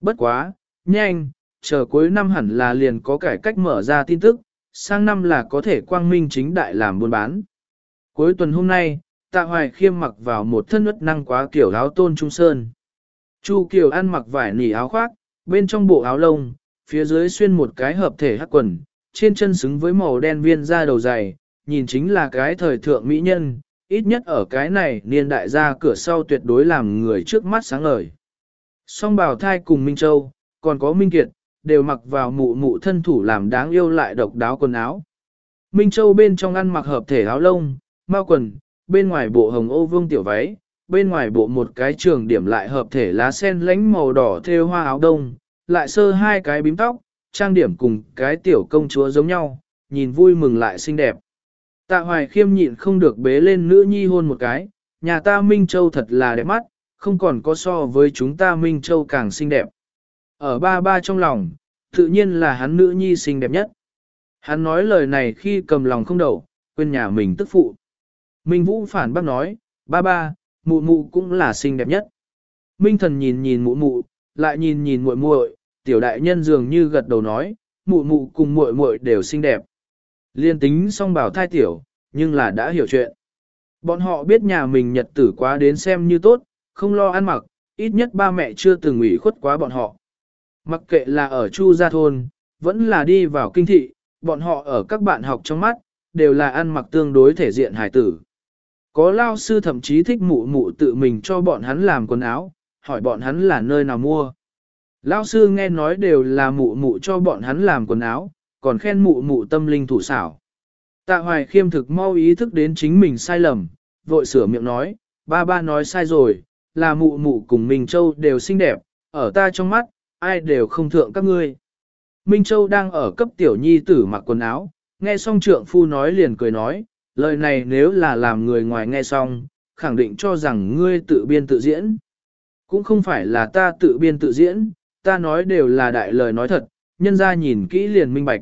Bất quá, nhanh, chờ cuối năm hẳn là liền có cải cách mở ra tin tức, sang năm là có thể quang minh chính đại làm buôn bán. Cuối tuần hôm nay, Tạ Hoài Khiêm mặc vào một thân ướt năng quá kiểu áo tôn trung sơn. Chu Kiều ăn mặc vải nỉ áo khoác, bên trong bộ áo lông, phía dưới xuyên một cái hợp thể hắc quần, trên chân xứng với màu đen viên da đầu dày, nhìn chính là cái thời thượng mỹ nhân, ít nhất ở cái này niên đại ra cửa sau tuyệt đối làm người trước mắt sáng ngời. Song bào thai cùng Minh Châu, còn có Minh Kiệt, đều mặc vào mụ mụ thân thủ làm đáng yêu lại độc đáo quần áo. Minh Châu bên trong ăn mặc hợp thể áo lông, bao quần, bên ngoài bộ hồng ô vương tiểu váy, bên ngoài bộ một cái trường điểm lại hợp thể lá sen lánh màu đỏ thêu hoa áo đông, lại sơ hai cái bím tóc, trang điểm cùng cái tiểu công chúa giống nhau, nhìn vui mừng lại xinh đẹp. Tạ hoài khiêm nhịn không được bế lên nữ nhi hôn một cái, nhà ta Minh Châu thật là đẹp mắt, không còn có so với chúng ta Minh Châu càng xinh đẹp. Ở ba ba trong lòng, tự nhiên là hắn nữ nhi xinh đẹp nhất. Hắn nói lời này khi cầm lòng không đầu, quên nhà mình tức phụ. Minh Vũ phản bác nói, ba ba, mụ mụ cũng là xinh đẹp nhất. Minh thần nhìn nhìn mụ mụ, lại nhìn nhìn muội muội, tiểu đại nhân dường như gật đầu nói, mụ mụ cùng muội muội đều xinh đẹp. Liên tính song bảo thai tiểu, nhưng là đã hiểu chuyện. Bọn họ biết nhà mình nhật tử quá đến xem như tốt, không lo ăn mặc, ít nhất ba mẹ chưa từng ủy khuất quá bọn họ. Mặc kệ là ở Chu Gia Thôn, vẫn là đi vào kinh thị, bọn họ ở các bạn học trong mắt, đều là ăn mặc tương đối thể diện hài tử. Có lao sư thậm chí thích mụ mụ tự mình cho bọn hắn làm quần áo, hỏi bọn hắn là nơi nào mua. Lao sư nghe nói đều là mụ mụ cho bọn hắn làm quần áo, còn khen mụ mụ tâm linh thủ xảo. Tạ hoài khiêm thực mau ý thức đến chính mình sai lầm, vội sửa miệng nói, ba ba nói sai rồi, là mụ mụ cùng Minh Châu đều xinh đẹp, ở ta trong mắt, ai đều không thượng các ngươi. Minh Châu đang ở cấp tiểu nhi tử mặc quần áo, nghe xong trượng phu nói liền cười nói, lời này nếu là làm người ngoài nghe xong, khẳng định cho rằng ngươi tự biên tự diễn. Cũng không phải là ta tự biên tự diễn, ta nói đều là đại lời nói thật, nhân ra nhìn kỹ liền minh bạch.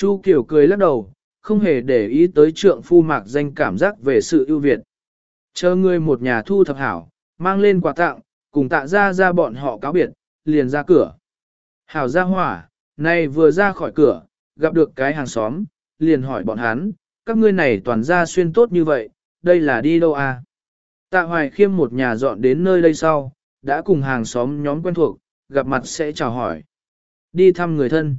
Chu Kiều cười lắc đầu, không hề để ý tới trượng phu mạc danh cảm giác về sự ưu việt. Chờ ngươi một nhà thu thập hảo, mang lên quà tặng, cùng tạ ra ra bọn họ cáo biệt, liền ra cửa. Hảo ra hỏa, nay vừa ra khỏi cửa, gặp được cái hàng xóm, liền hỏi bọn hắn, các ngươi này toàn ra xuyên tốt như vậy, đây là đi đâu à? Tạ hoài khiêm một nhà dọn đến nơi đây sau, đã cùng hàng xóm nhóm quen thuộc, gặp mặt sẽ chào hỏi. Đi thăm người thân.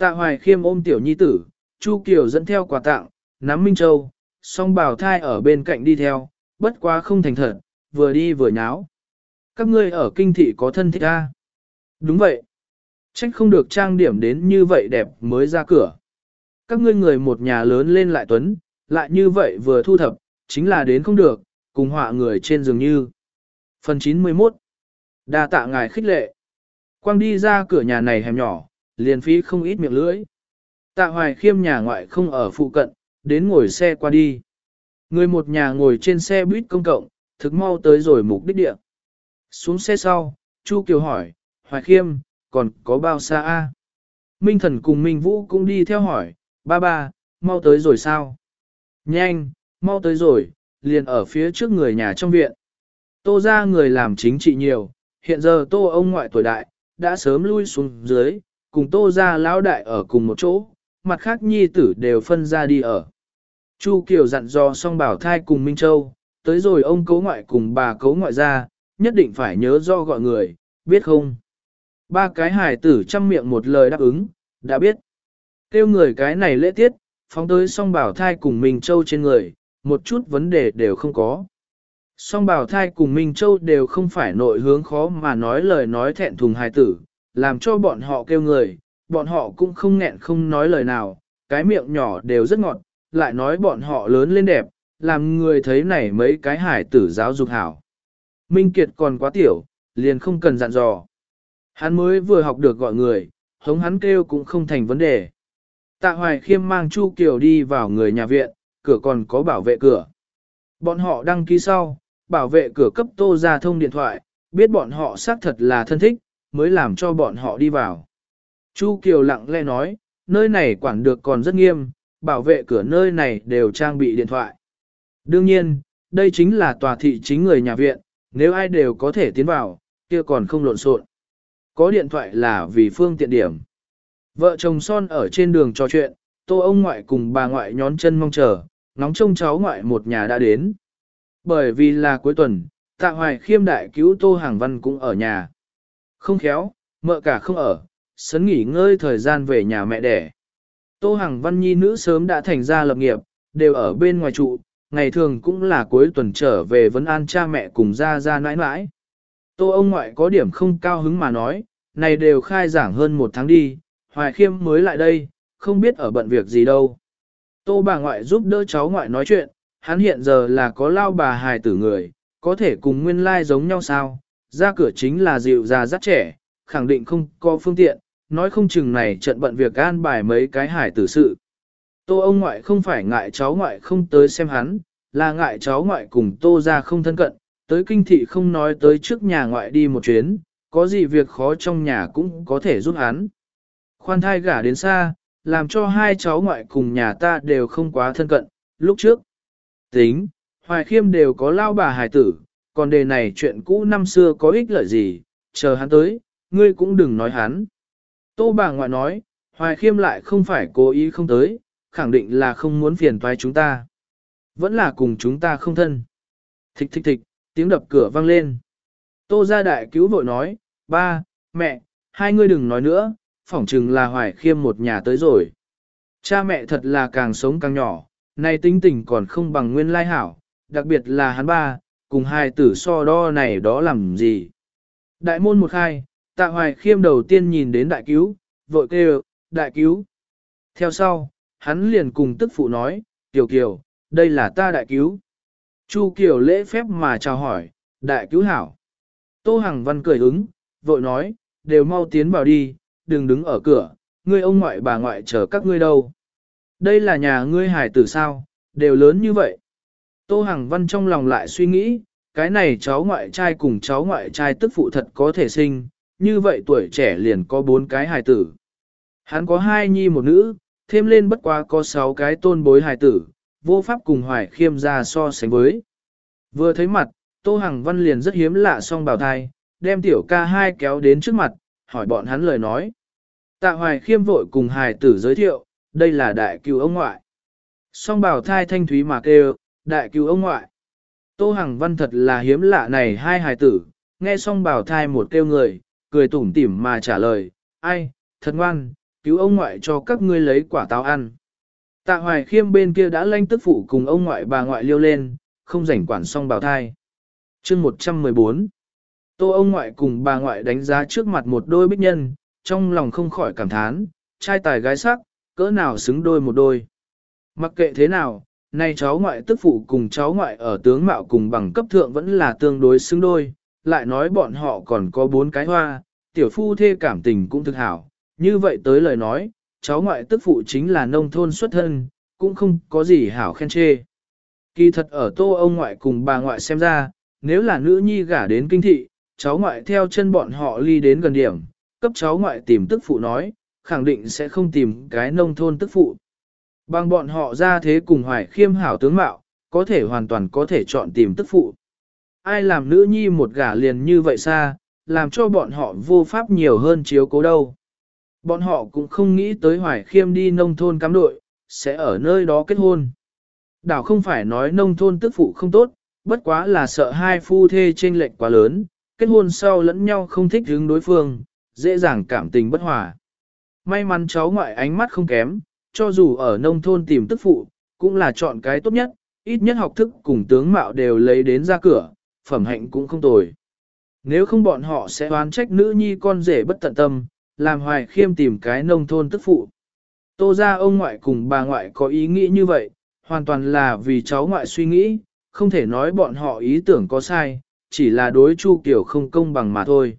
Tạ hoài khiêm ôm tiểu nhi tử, Chu Kiều dẫn theo quà tặng, nắm Minh Châu, song bảo thai ở bên cạnh đi theo, bất quá không thành thật, vừa đi vừa nháo. Các ngươi ở kinh thị có thân thích a? Đúng vậy. Trách không được trang điểm đến như vậy đẹp mới ra cửa. Các ngươi người một nhà lớn lên lại tuấn, lại như vậy vừa thu thập, chính là đến không được, cùng họa người trên giường như. Phần 91 Đa tạ ngài khích lệ. Quang đi ra cửa nhà này hẻm nhỏ, liền phí không ít miệng lưỡi. Tạ hoài khiêm nhà ngoại không ở phụ cận, đến ngồi xe qua đi. Người một nhà ngồi trên xe buýt công cộng, thực mau tới rồi mục đích địa. Xuống xe sau, Chu Kiều hỏi, Hoài Khiêm, còn có bao xa a? Minh Thần cùng Minh Vũ cũng đi theo hỏi, ba ba, mau tới rồi sao? Nhanh, mau tới rồi, liền ở phía trước người nhà trong viện. Tô ra người làm chính trị nhiều, hiện giờ tô ông ngoại tuổi đại, đã sớm lui xuống dưới, cùng tô ra lão đại ở cùng một chỗ, mặt khác nhi tử đều phân ra đi ở. Chu Kiều dặn dò song bảo thai cùng Minh Châu, tới rồi ông cấu ngoại cùng bà cấu ngoại ra, nhất định phải nhớ do gọi người, biết không? Ba cái hải tử chăm miệng một lời đáp ứng, đã biết. Kêu người cái này lễ tiết, phóng tới song bảo thai cùng Minh Châu trên người, một chút vấn đề đều không có. Song bảo thai cùng Minh Châu đều không phải nội hướng khó mà nói lời nói thẹn thùng hài tử, làm cho bọn họ kêu người, bọn họ cũng không nghẹn không nói lời nào, cái miệng nhỏ đều rất ngọt, lại nói bọn họ lớn lên đẹp, làm người thấy này mấy cái hải tử giáo dục hảo. Minh Kiệt còn quá tiểu, liền không cần dặn dò. Hắn mới vừa học được gọi người, hống hắn kêu cũng không thành vấn đề. Tạ Hoài Khiêm mang Chu Kiều đi vào người nhà viện, cửa còn có bảo vệ cửa. Bọn họ đăng ký sau, bảo vệ cửa cấp tô ra thông điện thoại, biết bọn họ xác thật là thân thích, mới làm cho bọn họ đi vào. Chu Kiều lặng lẽ nói, nơi này quản được còn rất nghiêm, bảo vệ cửa nơi này đều trang bị điện thoại. Đương nhiên, đây chính là tòa thị chính người nhà viện, nếu ai đều có thể tiến vào, kia còn không lộn xộn. có điện thoại là vì phương tiện điểm. Vợ chồng son ở trên đường trò chuyện, tô ông ngoại cùng bà ngoại nhón chân mong chờ, ngóng trông cháu ngoại một nhà đã đến. Bởi vì là cuối tuần, tạ hoài khiêm đại cứu tô hàng văn cũng ở nhà. Không khéo, mợ cả không ở, sấn nghỉ ngơi thời gian về nhà mẹ đẻ. Tô Hằng văn nhi nữ sớm đã thành ra lập nghiệp, đều ở bên ngoài trụ, ngày thường cũng là cuối tuần trở về vấn an cha mẹ cùng ra ra nãi nãi. Tô ông ngoại có điểm không cao hứng mà nói, này đều khai giảng hơn một tháng đi, hoài khiêm mới lại đây, không biết ở bận việc gì đâu. Tô bà ngoại giúp đỡ cháu ngoại nói chuyện, hắn hiện giờ là có lao bà hài tử người, có thể cùng nguyên lai giống nhau sao, ra cửa chính là dịu già rất trẻ, khẳng định không có phương tiện, nói không chừng này trận bận việc an bài mấy cái hải tử sự. Tô ông ngoại không phải ngại cháu ngoại không tới xem hắn, là ngại cháu ngoại cùng tô ra không thân cận, tới kinh thị không nói tới trước nhà ngoại đi một chuyến, có gì việc khó trong nhà cũng có thể giúp hắn. Khoan thai gả đến xa, làm cho hai cháu ngoại cùng nhà ta đều không quá thân cận, lúc trước. Tính, hoài khiêm đều có lao bà hài tử, còn đề này chuyện cũ năm xưa có ích lợi gì, chờ hắn tới, ngươi cũng đừng nói hắn. Tô bà ngoại nói, hoài khiêm lại không phải cố ý không tới, khẳng định là không muốn phiền toái chúng ta. Vẫn là cùng chúng ta không thân. Thích thích thích, tiếng đập cửa vang lên. Tô gia đại cứu vội nói, ba, mẹ, hai ngươi đừng nói nữa, phỏng chừng là hoài khiêm một nhà tới rồi. Cha mẹ thật là càng sống càng nhỏ, nay tính tình còn không bằng nguyên lai hảo, đặc biệt là hắn ba, cùng hai tử so đo này đó làm gì. Đại môn một khai, tạ hoài khiêm đầu tiên nhìn đến đại cứu, vội kêu, đại cứu. Theo sau, hắn liền cùng tức phụ nói, tiểu Kiều, đây là ta đại cứu. Chu Kiều lễ phép mà chào hỏi, đại cứu hảo. Tô Hằng Văn cười ứng, vội nói, đều mau tiến vào đi, đừng đứng ở cửa, ngươi ông ngoại bà ngoại chờ các ngươi đâu. Đây là nhà ngươi hải tử sao, đều lớn như vậy. Tô Hằng Văn trong lòng lại suy nghĩ, cái này cháu ngoại trai cùng cháu ngoại trai tức phụ thật có thể sinh, như vậy tuổi trẻ liền có bốn cái hài tử. Hắn có hai nhi một nữ, thêm lên bất quá có sáu cái tôn bối hài tử, vô pháp cùng hoài khiêm ra so sánh với. Vừa thấy mặt, Tô Hằng Văn liền rất hiếm lạ song bào thai, đem tiểu ca hai kéo đến trước mặt, hỏi bọn hắn lời nói. Tạ hoài khiêm vội cùng hài tử giới thiệu, đây là đại cứu ông ngoại. Song bào thai thanh thúy mà kêu, đại cứu ông ngoại. Tô Hằng Văn thật là hiếm lạ này hai hài tử, nghe song bảo thai một kêu người, cười tủm tỉm mà trả lời, ai, thật ngoan, cứu ông ngoại cho các ngươi lấy quả táo ăn. Tạ hoài khiêm bên kia đã lanh tức phụ cùng ông ngoại bà ngoại liêu lên, không rảnh quản song bảo thai. chương 114 Tô ông ngoại cùng bà ngoại đánh giá trước mặt một đôi bích nhân, trong lòng không khỏi cảm thán, trai tài gái sắc, cỡ nào xứng đôi một đôi. Mặc kệ thế nào, nay cháu ngoại tức phụ cùng cháu ngoại ở tướng mạo cùng bằng cấp thượng vẫn là tương đối xứng đôi, lại nói bọn họ còn có bốn cái hoa, tiểu phu thê cảm tình cũng thực hảo. Như vậy tới lời nói, cháu ngoại tức phụ chính là nông thôn xuất thân, cũng không có gì hảo khen chê. Kỳ thật ở tô ông ngoại cùng bà ngoại xem ra, nếu là nữ nhi gả đến kinh thị, cháu ngoại theo chân bọn họ ly đến gần điểm, cấp cháu ngoại tìm tức phụ nói, khẳng định sẽ không tìm cái nông thôn tức phụ. Bằng bọn họ ra thế cùng hoài khiêm hảo tướng mạo, có thể hoàn toàn có thể chọn tìm tức phụ. Ai làm nữ nhi một gả liền như vậy xa, làm cho bọn họ vô pháp nhiều hơn chiếu cố đâu. Bọn họ cũng không nghĩ tới hoài khiêm đi nông thôn cắm đội, sẽ ở nơi đó kết hôn. Đảo không phải nói nông thôn tức phụ không tốt, bất quá là sợ hai phu thê chênh lệch quá lớn, kết hôn sau lẫn nhau không thích hướng đối phương, dễ dàng cảm tình bất hòa. May mắn cháu ngoại ánh mắt không kém, cho dù ở nông thôn tìm tức phụ, cũng là chọn cái tốt nhất, ít nhất học thức cùng tướng mạo đều lấy đến ra cửa, phẩm hạnh cũng không tồi. Nếu không bọn họ sẽ oán trách nữ nhi con rể bất tận tâm, làm hoài khiêm tìm cái nông thôn tức phụ. Tô ra ông ngoại cùng bà ngoại có ý nghĩ như vậy, hoàn toàn là vì cháu ngoại suy nghĩ, không thể nói bọn họ ý tưởng có sai, chỉ là đối Chu Kiều không công bằng mà thôi.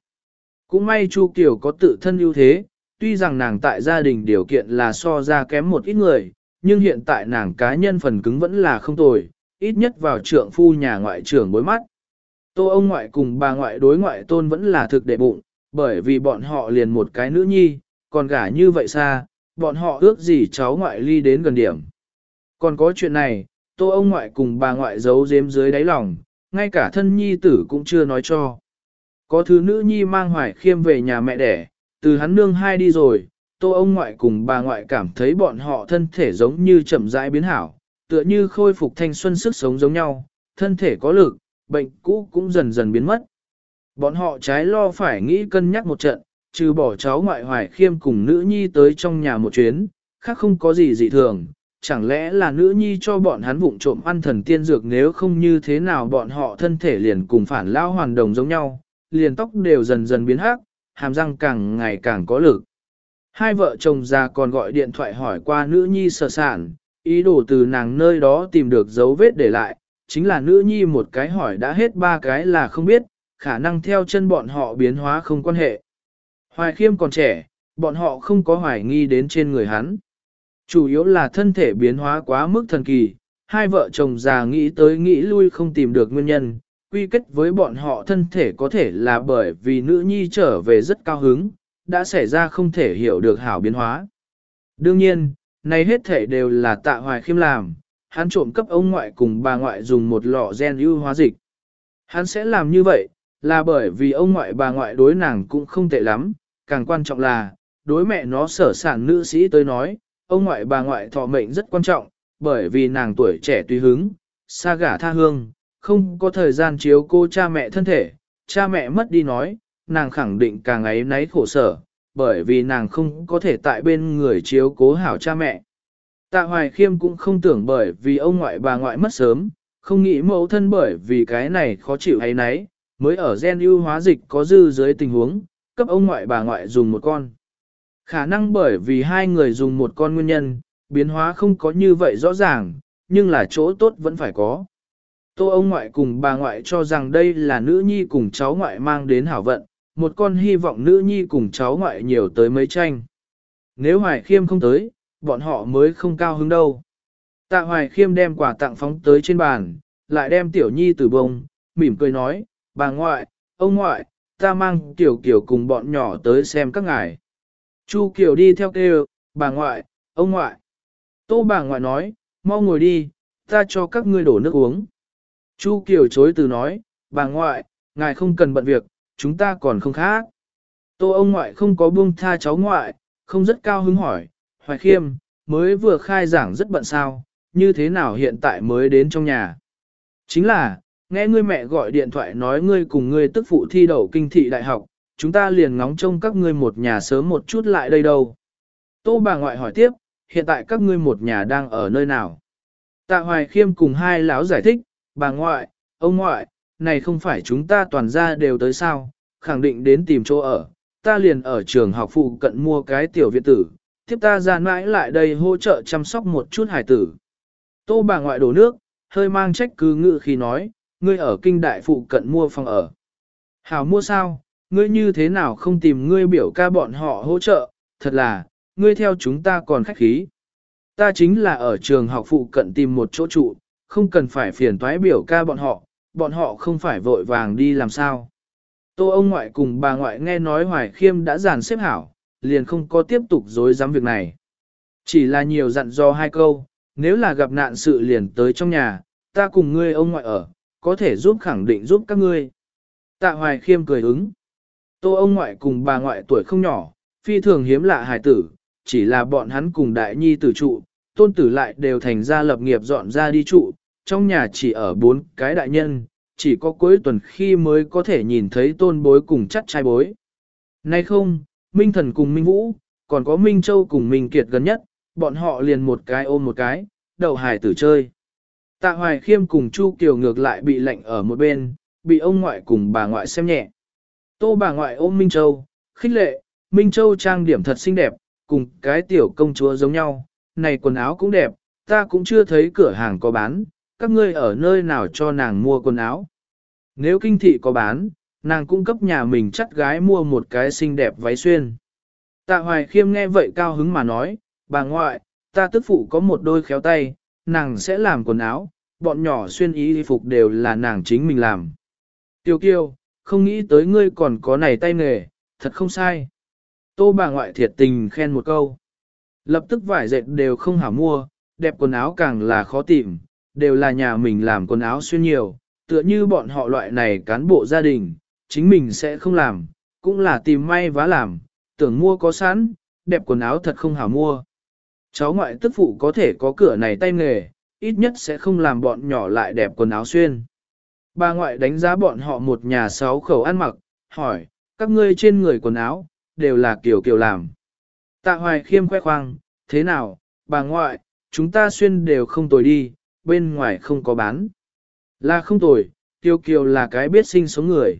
Cũng may Chu Kiều có tự thân ưu thế, tuy rằng nàng tại gia đình điều kiện là so ra kém một ít người, nhưng hiện tại nàng cá nhân phần cứng vẫn là không tồi, ít nhất vào trượng phu nhà ngoại trưởng bối mắt. Tô ông ngoại cùng bà ngoại đối ngoại tôn vẫn là thực đệ bụng, bởi vì bọn họ liền một cái nữ nhi, còn gả như vậy xa, bọn họ ước gì cháu ngoại ly đến gần điểm. Còn có chuyện này, tô ông ngoại cùng bà ngoại giấu giếm dưới đáy lòng, ngay cả thân nhi tử cũng chưa nói cho. Có thứ nữ nhi mang hoài khiêm về nhà mẹ đẻ, từ hắn nương hai đi rồi, tô ông ngoại cùng bà ngoại cảm thấy bọn họ thân thể giống như chậm rãi biến hảo, tựa như khôi phục thanh xuân sức sống giống nhau, thân thể có lực, bệnh cũ cũng dần dần biến mất. Bọn họ trái lo phải nghĩ cân nhắc một trận, trừ bỏ cháu ngoại hoài khiêm cùng nữ nhi tới trong nhà một chuyến, khác không có gì dị thường, chẳng lẽ là nữ nhi cho bọn hắn vụng trộm ăn thần tiên dược nếu không như thế nào bọn họ thân thể liền cùng phản lao hoàn đồng giống nhau, liền tóc đều dần dần biến hắc, hàm răng càng ngày càng có lực. Hai vợ chồng già còn gọi điện thoại hỏi qua nữ nhi sở sản, ý đồ từ nàng nơi đó tìm được dấu vết để lại, chính là nữ nhi một cái hỏi đã hết ba cái là không biết, khả năng theo chân bọn họ biến hóa không quan hệ. Hoài khiêm còn trẻ, bọn họ không có hoài nghi đến trên người hắn. Chủ yếu là thân thể biến hóa quá mức thần kỳ, hai vợ chồng già nghĩ tới nghĩ lui không tìm được nguyên nhân, quy kết với bọn họ thân thể có thể là bởi vì nữ nhi trở về rất cao hứng, đã xảy ra không thể hiểu được hảo biến hóa. Đương nhiên, này hết thể đều là tạ hoài khiêm làm, hắn trộm cấp ông ngoại cùng bà ngoại dùng một lọ gen ưu hóa dịch. Hắn sẽ làm như vậy, là bởi vì ông ngoại bà ngoại đối nàng cũng không tệ lắm, càng quan trọng là, đối mẹ nó sở sản nữ sĩ tới nói, ông ngoại bà ngoại thọ mệnh rất quan trọng, bởi vì nàng tuổi trẻ tùy hứng, xa gả tha hương, không có thời gian chiếu cô cha mẹ thân thể, cha mẹ mất đi nói, nàng khẳng định càng ấy náy khổ sở, bởi vì nàng không có thể tại bên người chiếu cố hảo cha mẹ. Tạ Hoài Khiêm cũng không tưởng bởi vì ông ngoại bà ngoại mất sớm, không nghĩ mẫu thân bởi vì cái này khó chịu ấy nấy, mới ở gen ưu hóa dịch có dư dưới tình huống, cấp ông ngoại bà ngoại dùng một con. Khả năng bởi vì hai người dùng một con nguyên nhân, biến hóa không có như vậy rõ ràng, nhưng là chỗ tốt vẫn phải có. Tô ông ngoại cùng bà ngoại cho rằng đây là nữ nhi cùng cháu ngoại mang đến hảo vận, một con hy vọng nữ nhi cùng cháu ngoại nhiều tới mấy tranh. Nếu Hoài Khiêm không tới, bọn họ mới không cao hứng đâu. Tạ Hoài Khiêm đem quà tặng phóng tới trên bàn, lại đem tiểu nhi từ bông, mỉm cười nói, bà ngoại, ông ngoại, ta mang tiểu kiểu cùng bọn nhỏ tới xem các ngài. Chu Kiều đi theo kêu, bà ngoại, ông ngoại. Tô bà ngoại nói, mau ngồi đi, ta cho các ngươi đổ nước uống. Chu Kiều chối từ nói, bà ngoại, ngài không cần bận việc, chúng ta còn không khác. Tô ông ngoại không có buông tha cháu ngoại, không rất cao hứng hỏi, Hoài Khiêm, mới vừa khai giảng rất bận sao, như thế nào hiện tại mới đến trong nhà. Chính là, nghe ngươi mẹ gọi điện thoại nói ngươi cùng ngươi tức phụ thi đậu kinh thị đại học, chúng ta liền ngóng trông các ngươi một nhà sớm một chút lại đây đâu. Tô bà ngoại hỏi tiếp, hiện tại các ngươi một nhà đang ở nơi nào? Tạ Hoài Khiêm cùng hai lão giải thích, bà ngoại, ông ngoại, này không phải chúng ta toàn ra đều tới sao, khẳng định đến tìm chỗ ở, ta liền ở trường học phụ cận mua cái tiểu viện tử, tiếp ta ra mãi lại đây hỗ trợ chăm sóc một chút hải tử. Tô bà ngoại đổ nước, hơi mang trách cứ ngự khi nói, ngươi ở kinh đại phụ cận mua phòng ở. Hảo mua sao, ngươi như thế nào không tìm ngươi biểu ca bọn họ hỗ trợ, thật là, ngươi theo chúng ta còn khách khí. Ta chính là ở trường học phụ cận tìm một chỗ trụ, không cần phải phiền toái biểu ca bọn họ, bọn họ không phải vội vàng đi làm sao. Tô ông ngoại cùng bà ngoại nghe nói Hoài Khiêm đã giàn xếp hảo, liền không có tiếp tục dối dám việc này. Chỉ là nhiều dặn do hai câu, nếu là gặp nạn sự liền tới trong nhà, ta cùng ngươi ông ngoại ở, có thể giúp khẳng định giúp các ngươi. Tạ Hoài Khiêm cười ứng. Tô ông ngoại cùng bà ngoại tuổi không nhỏ, phi thường hiếm lạ hài tử, chỉ là bọn hắn cùng đại nhi tử trụ, tôn tử lại đều thành ra lập nghiệp dọn ra đi trụ, trong nhà chỉ ở bốn cái đại nhân, chỉ có cuối tuần khi mới có thể nhìn thấy tôn bối cùng chắt trai bối. Nay không, Minh Thần cùng Minh Vũ, còn có Minh Châu cùng Minh Kiệt gần nhất, bọn họ liền một cái ôm một cái, đầu hài tử chơi. Tạ Hoài Khiêm cùng Chu Kiều ngược lại bị lệnh ở một bên, bị ông ngoại cùng bà ngoại xem nhẹ. Tô bà ngoại ôm Minh Châu, khích lệ, Minh Châu trang điểm thật xinh đẹp, cùng cái tiểu công chúa giống nhau, này quần áo cũng đẹp, ta cũng chưa thấy cửa hàng có bán, các ngươi ở nơi nào cho nàng mua quần áo. Nếu kinh thị có bán, nàng cung cấp nhà mình chắt gái mua một cái xinh đẹp váy xuyên. Tạ Hoài Khiêm nghe vậy cao hứng mà nói, bà ngoại, ta tức phụ có một đôi khéo tay, nàng sẽ làm quần áo, bọn nhỏ xuyên y phục đều là nàng chính mình làm. Tiêu kiêu, không nghĩ tới ngươi còn có này tay nghề, thật không sai. Tô bà ngoại thiệt tình khen một câu. Lập tức vải dệt đều không hả mua, đẹp quần áo càng là khó tìm, đều là nhà mình làm quần áo xuyên nhiều, tựa như bọn họ loại này cán bộ gia đình, chính mình sẽ không làm, cũng là tìm may vá làm, tưởng mua có sẵn, đẹp quần áo thật không hảo mua. Cháu ngoại tức phụ có thể có cửa này tay nghề, ít nhất sẽ không làm bọn nhỏ lại đẹp quần áo xuyên. Bà ngoại đánh giá bọn họ một nhà sáu khẩu ăn mặc, hỏi, các ngươi trên người quần áo, đều là kiểu kiểu làm. Tạ hoài khiêm khoe khoang, thế nào, bà ngoại, chúng ta xuyên đều không tồi đi, bên ngoài không có bán. Là không tồi, tiêu kiều là cái biết sinh sống người.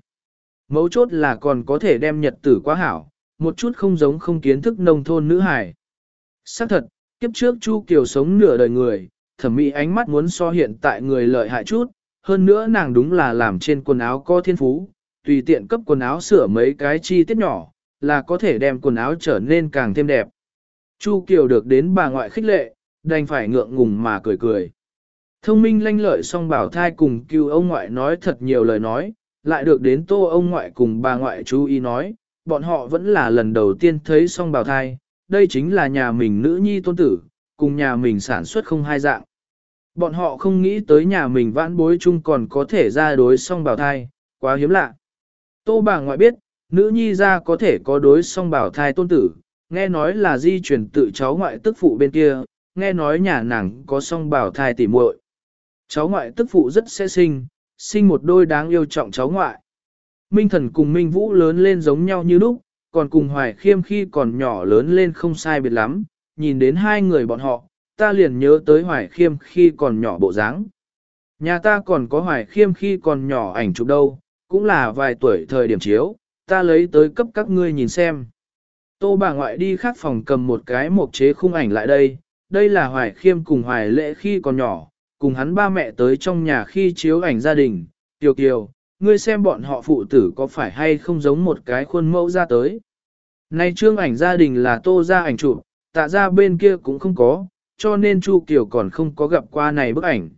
Mấu chốt là còn có thể đem nhật tử quá hảo, một chút không giống không kiến thức nông thôn nữ hài. Xác thật, kiếp trước Chu Kiều sống nửa đời người, thẩm mỹ ánh mắt muốn so hiện tại người lợi hại chút, hơn nữa nàng đúng là làm trên quần áo có thiên phú, tùy tiện cấp quần áo sửa mấy cái chi tiết nhỏ, là có thể đem quần áo trở nên càng thêm đẹp. Chu Kiều được đến bà ngoại khích lệ, đành phải ngượng ngùng mà cười cười. Thông minh lanh lợi song bảo thai cùng cưu ông ngoại nói thật nhiều lời nói, lại được đến tô ông ngoại cùng bà ngoại chú ý nói, bọn họ vẫn là lần đầu tiên thấy song bảo thai, đây chính là nhà mình nữ nhi tôn tử, cùng nhà mình sản xuất không hai dạng. Bọn họ không nghĩ tới nhà mình vãn bối chung còn có thể ra đối song bảo thai, quá hiếm lạ. Tô bà ngoại biết, nữ nhi ra có thể có đối song bảo thai tôn tử, nghe nói là di chuyển tự cháu ngoại tức phụ bên kia, nghe nói nhà nàng có song bảo thai tỉ muội. Cháu ngoại tức phụ rất sẽ sinh, sinh một đôi đáng yêu trọng cháu ngoại. Minh thần cùng Minh Vũ lớn lên giống nhau như lúc, còn cùng Hoài Khiêm khi còn nhỏ lớn lên không sai biệt lắm, nhìn đến hai người bọn họ, ta liền nhớ tới Hoài Khiêm khi còn nhỏ bộ dáng. Nhà ta còn có Hoài Khiêm khi còn nhỏ ảnh chụp đâu, cũng là vài tuổi thời điểm chiếu, ta lấy tới cấp các ngươi nhìn xem. Tô bà ngoại đi khác phòng cầm một cái mộc chế khung ảnh lại đây, đây là Hoài Khiêm cùng Hoài lễ khi còn nhỏ, cùng hắn ba mẹ tới trong nhà khi chiếu ảnh gia đình, Tiểu Kiều, ngươi xem bọn họ phụ tử có phải hay không giống một cái khuôn mẫu ra tới. Nay trương ảnh gia đình là tô ra ảnh chụp, tạ ra bên kia cũng không có, cho nên Chu Kiều còn không có gặp qua này bức ảnh.